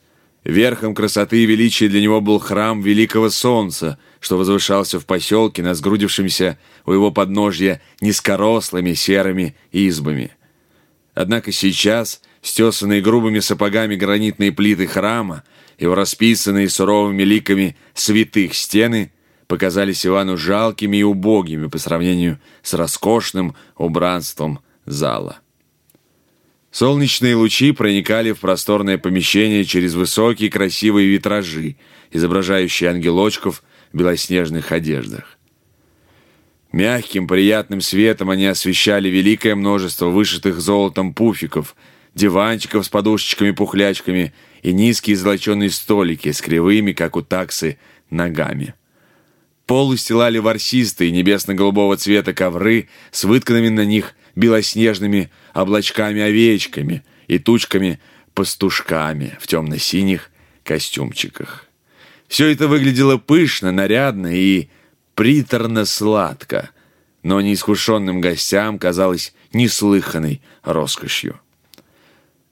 Верхом красоты и величия для него был храм Великого Солнца, что возвышался в поселке на сгрудившемся у его подножья низкорослыми серыми избами. Однако сейчас, стесанные грубыми сапогами гранитные плиты храма, его расписанные суровыми ликами святых стены показались Ивану жалкими и убогими по сравнению с роскошным убранством зала. Солнечные лучи проникали в просторное помещение через высокие красивые витражи, изображающие ангелочков в белоснежных одеждах. Мягким, приятным светом они освещали великое множество вышитых золотом пуфиков, диванчиков с подушечками-пухлячками и низкие золоченые столики с кривыми, как у таксы, ногами. Пол устилали ворсистые небесно-голубого цвета ковры с вытканными на них белоснежными облачками-овечками и тучками-пастушками в темно-синих костюмчиках. Все это выглядело пышно, нарядно и приторно-сладко, но неискушенным гостям казалось неслыханной роскошью.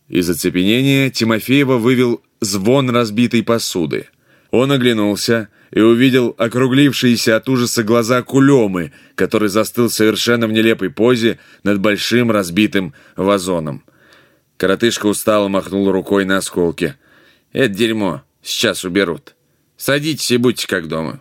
Из оцепенения Тимофеева вывел звон разбитой посуды. Он оглянулся и увидел округлившиеся от ужаса глаза Кулемы, который застыл совершенно в нелепой позе над большим разбитым вазоном. Коротышка устало махнул рукой на осколки. «Это дерьмо. Сейчас уберут. Садитесь и будьте как дома».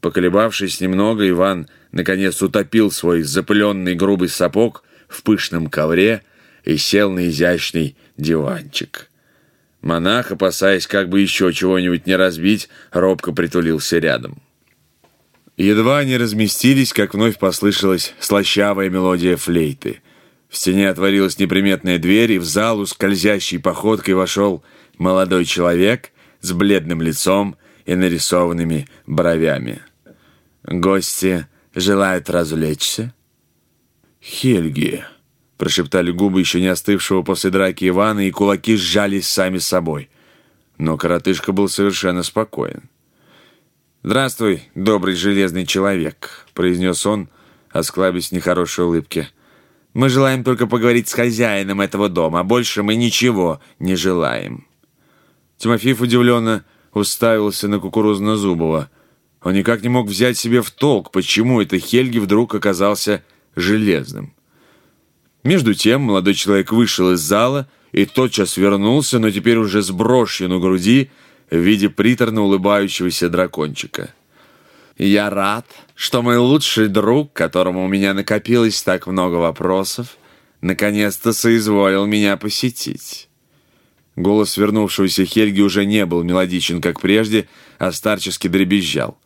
Поколебавшись немного, Иван наконец утопил свой запыленный грубый сапог в пышном ковре и сел на изящный диванчик. Монах, опасаясь как бы еще чего-нибудь не разбить, робко притулился рядом. Едва они разместились, как вновь послышалась слащавая мелодия флейты. В стене отворилась неприметная дверь, и в залу скользящей походкой вошел молодой человек с бледным лицом и нарисованными бровями. «Гости желают развлечься?» «Хельги», Прошептали губы еще не остывшего после драки Ивана, и кулаки сжались сами собой. Но коротышка был совершенно спокоен. «Здравствуй, добрый железный человек», — произнес он, осклабясь нехорошей улыбке. «Мы желаем только поговорить с хозяином этого дома, а больше мы ничего не желаем». Тимофеев удивленно уставился на Кукурузно-Зубова. Он никак не мог взять себе в толк, почему это Хельги вдруг оказался железным. Между тем молодой человек вышел из зала и тотчас вернулся, но теперь уже с брошью на груди в виде приторно улыбающегося дракончика. «Я рад, что мой лучший друг, которому у меня накопилось так много вопросов, наконец-то соизволил меня посетить». Голос вернувшегося Хельги уже не был мелодичен, как прежде, а старчески дребезжал.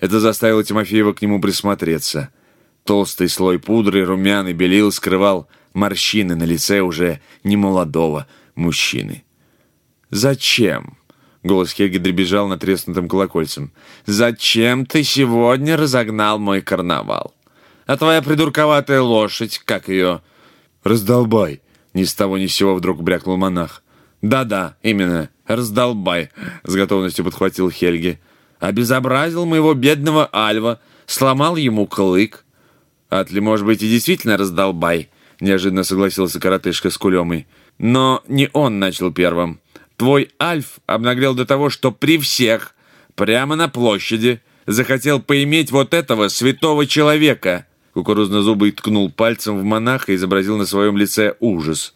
Это заставило Тимофеева к нему присмотреться – Толстый слой пудры, румяный белил скрывал морщины на лице уже немолодого мужчины. «Зачем?» — голос Хельги дребезжал натреснутым колокольцем. «Зачем ты сегодня разогнал мой карнавал? А твоя придурковатая лошадь, как ее?» «Раздолбай!» — ни с того ни с сего вдруг брякнул монах. «Да-да, именно, раздолбай!» — с готовностью подхватил Хельги. «Обезобразил моего бедного Альва, сломал ему клык, «Атли, может быть, и действительно раздолбай», — неожиданно согласился коротышка с кулемой. «Но не он начал первым. Твой Альф обнаглел до того, что при всех, прямо на площади, захотел поиметь вот этого святого человека». Кукурузнозубый ткнул пальцем в монаха и изобразил на своем лице ужас.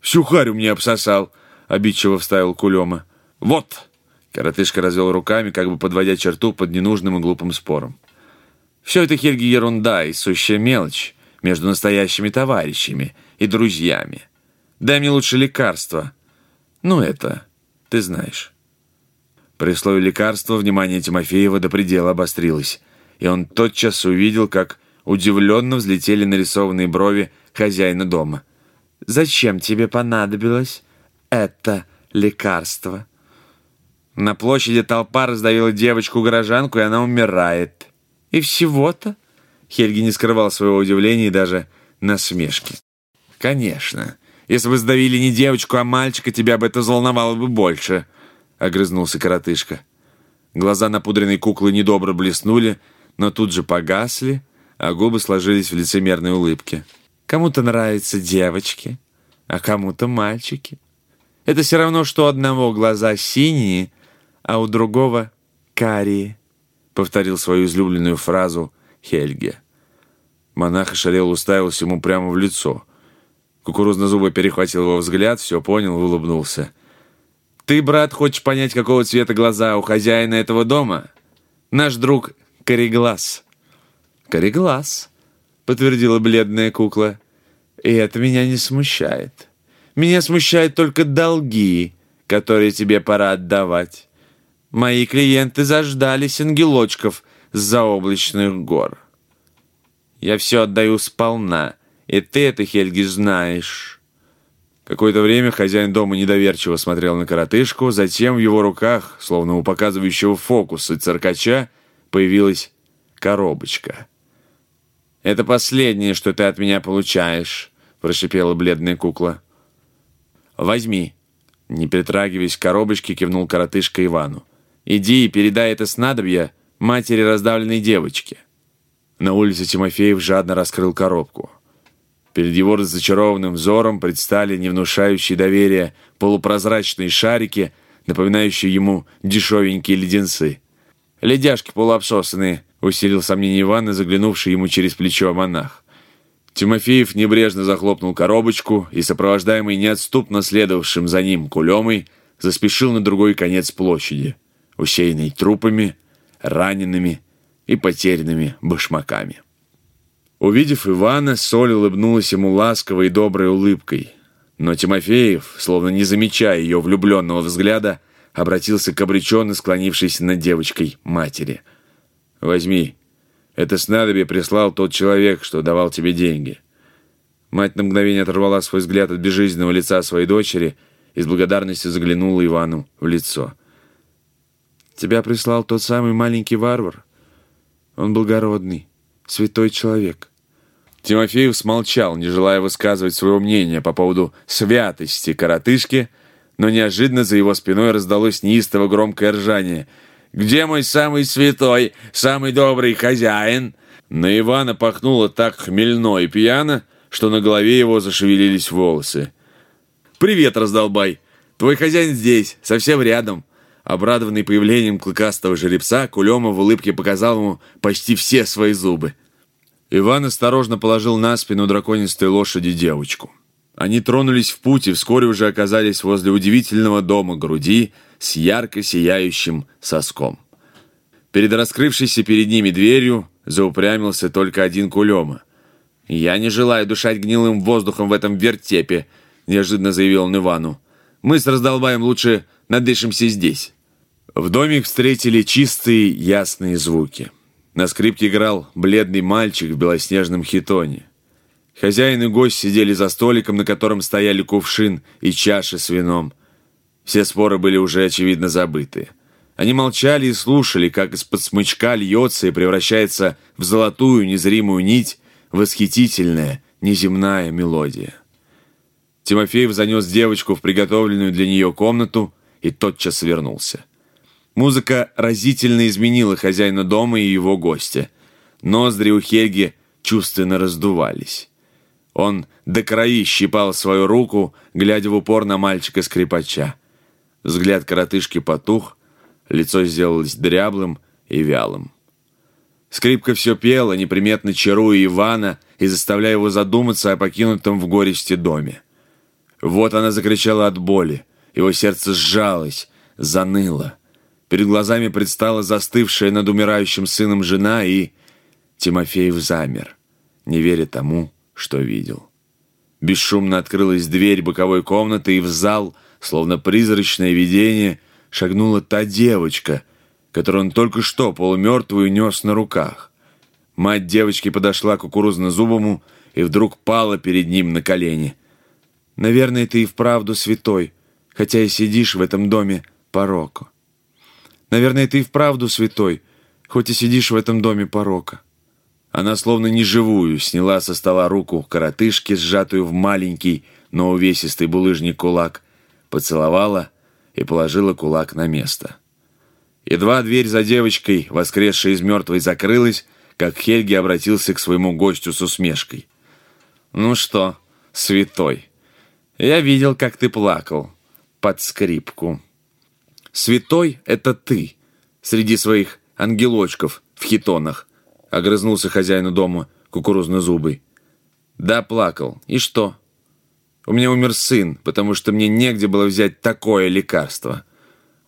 «Всю харю мне обсосал», — обидчиво вставил Кулема. «Вот!» — коротышка развел руками, как бы подводя черту под ненужным и глупым спором. Все это, Хельги, ерунда и сущая мелочь между настоящими товарищами и друзьями. Дай мне лучше лекарство. Ну, это ты знаешь. При слове «лекарство» внимание Тимофеева до предела обострилось, и он тотчас увидел, как удивленно взлетели нарисованные брови хозяина дома. «Зачем тебе понадобилось это лекарство?» На площади толпа раздавила девочку-горожанку, и она умирает. И всего-то?» Хельги не скрывал своего удивления и даже насмешки. «Конечно. Если бы сдавили не девочку, а мальчика, тебя бы это взволновало бы больше», — огрызнулся коротышка. Глаза напудренной куклы недобро блеснули, но тут же погасли, а губы сложились в лицемерной улыбке. «Кому-то нравятся девочки, а кому-то мальчики. Это все равно, что у одного глаза синие, а у другого карие». — повторил свою излюбленную фразу Хельге. Монах ошалел уставился ему прямо в лицо. Кукурузнозубый перехватил его взгляд, все понял улыбнулся. «Ты, брат, хочешь понять, какого цвета глаза у хозяина этого дома? Наш друг Кореглаз». «Кореглаз», — подтвердила бледная кукла. «И это меня не смущает. Меня смущают только долги, которые тебе пора отдавать. Мои клиенты заждались ангелочков с заоблачных гор. Я все отдаю сполна, и ты это, Хельги, знаешь». Какое-то время хозяин дома недоверчиво смотрел на коротышку, затем в его руках, словно у показывающего фокусы циркача, появилась коробочка. «Это последнее, что ты от меня получаешь», — прошипела бледная кукла. «Возьми». Не притрагиваясь к коробочке, кивнул коротышка Ивану. Иди и передай это снадобье матери раздавленной девочки». На улице Тимофеев жадно раскрыл коробку. Перед его разочарованным взором предстали не внушающие доверия полупрозрачные шарики, напоминающие ему дешевенькие леденцы. «Ледяшки полуобсосанные», — усилил сомнение Ивана, заглянувший ему через плечо монах. Тимофеев небрежно захлопнул коробочку и, сопровождаемый неотступно следовавшим за ним кулемой, заспешил на другой конец площади усеянный трупами, ранеными и потерянными башмаками. Увидев Ивана, Соль улыбнулась ему ласковой и доброй улыбкой. Но Тимофеев, словно не замечая ее влюбленного взгляда, обратился к обреченно склонившейся над девочкой матери. «Возьми. Это снадобье прислал тот человек, что давал тебе деньги». Мать на мгновение оторвала свой взгляд от безжизненного лица своей дочери и с благодарностью заглянула Ивану в лицо – Тебя прислал тот самый маленький варвар. Он благородный, святой человек». Тимофеев смолчал, не желая высказывать своего мнения по поводу святости коротышки, но неожиданно за его спиной раздалось неистово громкое ржание. Где мой самый святой, самый добрый хозяин?» На Ивана пахнуло так хмельно и пьяно, что на голове его зашевелились волосы. «Привет, раздолбай! Твой хозяин здесь, совсем рядом!» Обрадованный появлением клыкастого жеребца, Кулема в улыбке показал ему почти все свои зубы. Иван осторожно положил на спину драконистой лошади девочку. Они тронулись в путь и вскоре уже оказались возле удивительного дома груди с ярко сияющим соском. Перед раскрывшейся перед ними дверью заупрямился только один Кулема. «Я не желаю дышать гнилым воздухом в этом вертепе», — неожиданно заявил он Ивану. «Мы с раздолбаем лучше надышимся здесь». В доме их встретили чистые, ясные звуки. На скрипке играл бледный мальчик в белоснежном хитоне. Хозяин и гость сидели за столиком, на котором стояли кувшин и чаши с вином. Все споры были уже, очевидно, забыты. Они молчали и слушали, как из-под смычка льется и превращается в золотую незримую нить восхитительная, неземная мелодия. Тимофеев занес девочку в приготовленную для нее комнату и тотчас вернулся. Музыка разительно изменила хозяина дома и его гостя. Ноздри у Хельги чувственно раздувались. Он до краи щипал свою руку, глядя в упор на мальчика-скрипача. Взгляд коротышки потух, лицо сделалось дряблым и вялым. Скрипка все пела, неприметно чаруя Ивана и заставляя его задуматься о покинутом в горести доме. Вот она закричала от боли, его сердце сжалось, заныло. Перед глазами предстала застывшая над умирающим сыном жена, и Тимофеев замер, не веря тому, что видел. Бесшумно открылась дверь боковой комнаты, и в зал, словно призрачное видение, шагнула та девочка, которую он только что полумертвую нес на руках. Мать девочки подошла к кукурузно-зубому и вдруг пала перед ним на колени. «Наверное, ты и вправду святой, хотя и сидишь в этом доме пороку. Наверное, ты и вправду святой, хоть и сидишь в этом доме порока». Она словно неживую сняла со стола руку коротышки, сжатую в маленький, но увесистый булыжник кулак, поцеловала и положила кулак на место. Едва дверь за девочкой, воскресшей из мертвой, закрылась, как Хельги обратился к своему гостю с усмешкой. «Ну что, святой, я видел, как ты плакал под скрипку». «Святой — это ты, среди своих ангелочков в хитонах», — огрызнулся хозяину дома кукурузно-зубый. «Да, плакал. И что? У меня умер сын, потому что мне негде было взять такое лекарство».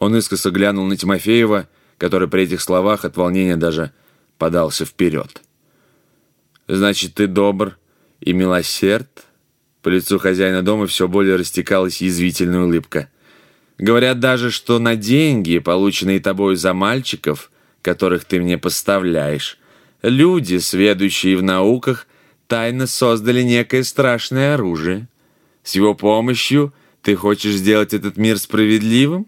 Он искоса глянул на Тимофеева, который при этих словах от волнения даже подался вперед. «Значит, ты добр и милосерд?» По лицу хозяина дома все более растекалась язвительная улыбка. Говорят даже, что на деньги, полученные тобой за мальчиков, которых ты мне поставляешь, люди, сведущие в науках, тайно создали некое страшное оружие. С его помощью ты хочешь сделать этот мир справедливым?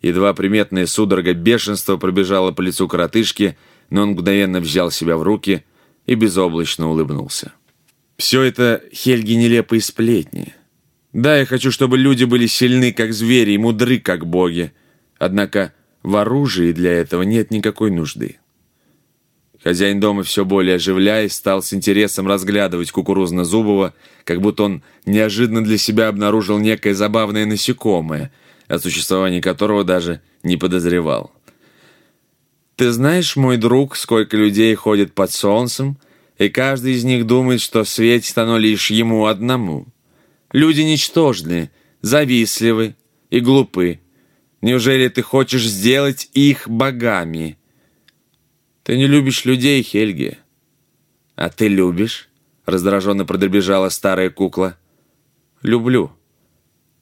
Едва приметная судорога бешенства пробежала по лицу коротышки, но он мгновенно взял себя в руки и безоблачно улыбнулся. Все это Хельги нелепые сплетни. Да, я хочу, чтобы люди были сильны, как звери, и мудры, как боги. Однако в оружии для этого нет никакой нужды. Хозяин дома, все более оживляясь, стал с интересом разглядывать кукурузно-зубого, как будто он неожиданно для себя обнаружил некое забавное насекомое, о существовании которого даже не подозревал. «Ты знаешь, мой друг, сколько людей ходит под солнцем, и каждый из них думает, что светит оно лишь ему одному». Люди ничтожны, завистливы и глупы. Неужели ты хочешь сделать их богами? Ты не любишь людей, Хельги. А ты любишь? Раздраженно продребежала старая кукла. Люблю.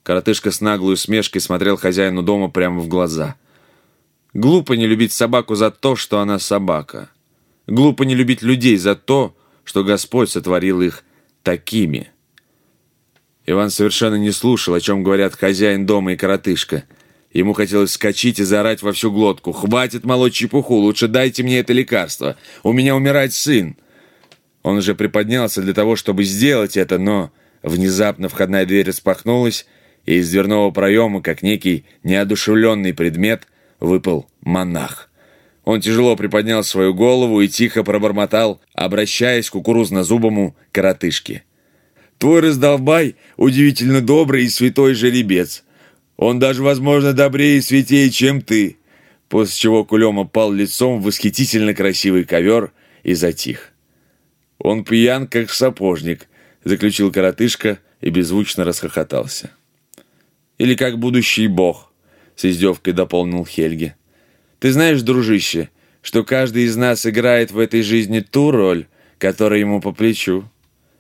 Коротышка с наглой усмешкой смотрел хозяину дома прямо в глаза. Глупо не любить собаку за то, что она собака. Глупо не любить людей за то, что Господь сотворил их такими. Иван совершенно не слушал, о чем говорят хозяин дома и коротышка. Ему хотелось вскочить и заорать во всю глотку. «Хватит молоть чепуху, лучше дайте мне это лекарство. У меня умирает сын». Он уже приподнялся для того, чтобы сделать это, но внезапно входная дверь распахнулась, и из дверного проема, как некий неодушевленный предмет, выпал монах. Он тяжело приподнял свою голову и тихо пробормотал, обращаясь к кукурузнозубому коротышке. «Твой раздолбай удивительно добрый и святой жеребец. Он даже, возможно, добрее и святее, чем ты». После чего Кулем опал лицом в восхитительно красивый ковер и затих. «Он пьян, как сапожник», — заключил коротышка и беззвучно расхохотался. «Или как будущий бог», — с издевкой дополнил Хельги. Ты знаешь, дружище, что каждый из нас играет в этой жизни ту роль, которая ему по плечу.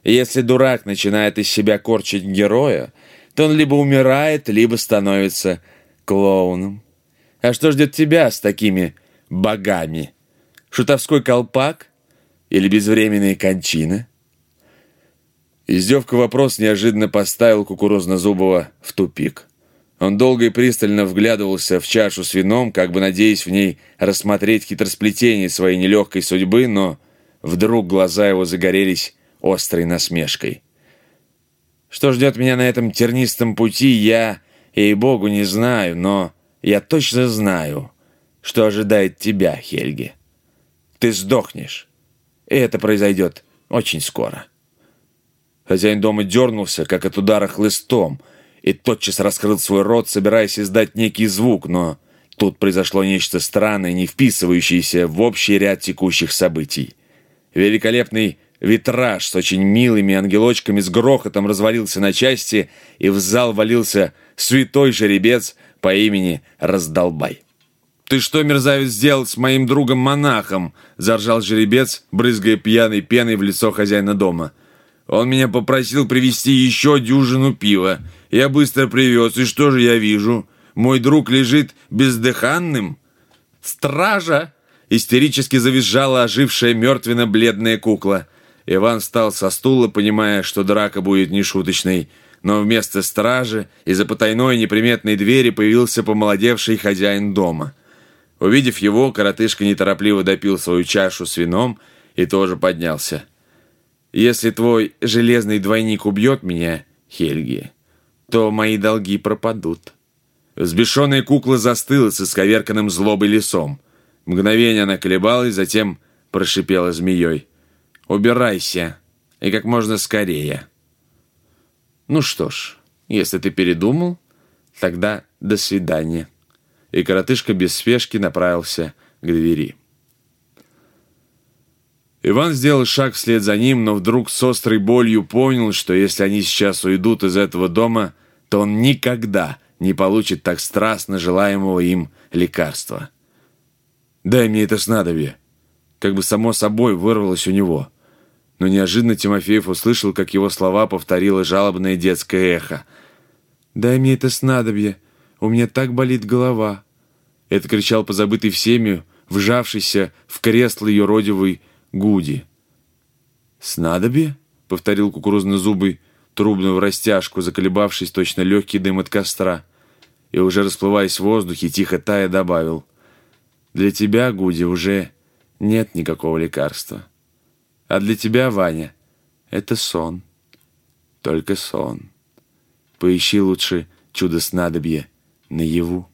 Если дурак начинает из себя корчить героя, то он либо умирает, либо становится клоуном. А что ждет тебя с такими богами? Шутовской колпак или безвременные кончины? Издевка вопрос неожиданно поставил Кукурузнозубова в тупик. Он долго и пристально вглядывался в чашу с вином, как бы надеясь в ней рассмотреть хитросплетение своей нелегкой судьбы, но вдруг глаза его загорелись острой насмешкой. Что ждет меня на этом тернистом пути, я, ей-богу, не знаю, но я точно знаю, что ожидает тебя, Хельги. Ты сдохнешь, и это произойдет очень скоро. Хозяин дома дернулся, как от удара хлыстом — и тотчас раскрыл свой рот, собираясь издать некий звук, но тут произошло нечто странное, не вписывающееся в общий ряд текущих событий. Великолепный витраж с очень милыми ангелочками с грохотом развалился на части, и в зал валился святой жеребец по имени Раздолбай. «Ты что, мерзавец, сделал с моим другом-монахом?» – заржал жеребец, брызгая пьяной пеной в лицо хозяина дома. «Он меня попросил привезти еще дюжину пива. Я быстро привез, и что же я вижу? Мой друг лежит бездыханным. «Стража!» — истерически завизжала ожившая мертвенно-бледная кукла. Иван встал со стула, понимая, что драка будет нешуточной, но вместо стражи из-за потайной неприметной двери появился помолодевший хозяин дома. Увидев его, коротышка неторопливо допил свою чашу с вином и тоже поднялся. «Если твой железный двойник убьет меня, Хельги, то мои долги пропадут». Взбешенная кукла застыла с исковерканным злобой лицом. Мгновение она колебалась, затем прошипела змеей. «Убирайся, и как можно скорее». «Ну что ж, если ты передумал, тогда до свидания». И коротышка без спешки направился к двери. Иван сделал шаг вслед за ним, но вдруг с острой болью понял, что если они сейчас уйдут из этого дома, то он никогда не получит так страстно желаемого им лекарства. «Дай мне это снадобье!» Как бы само собой вырвалось у него. Но неожиданно Тимофеев услышал, как его слова повторило жалобное детское эхо. «Дай мне это снадобье! У меня так болит голова!» Это кричал позабытый всеми, вжавшийся в кресло ее родивый Гуди. «Снадобье?» — повторил кукурузно-зубый, трубную в растяжку, заколебавшись точно легкий дым от костра, и уже расплываясь в воздухе, тихо тая добавил. «Для тебя, Гуди, уже нет никакого лекарства. А для тебя, Ваня, это сон. Только сон. Поищи лучше чудо-снадобье наяву».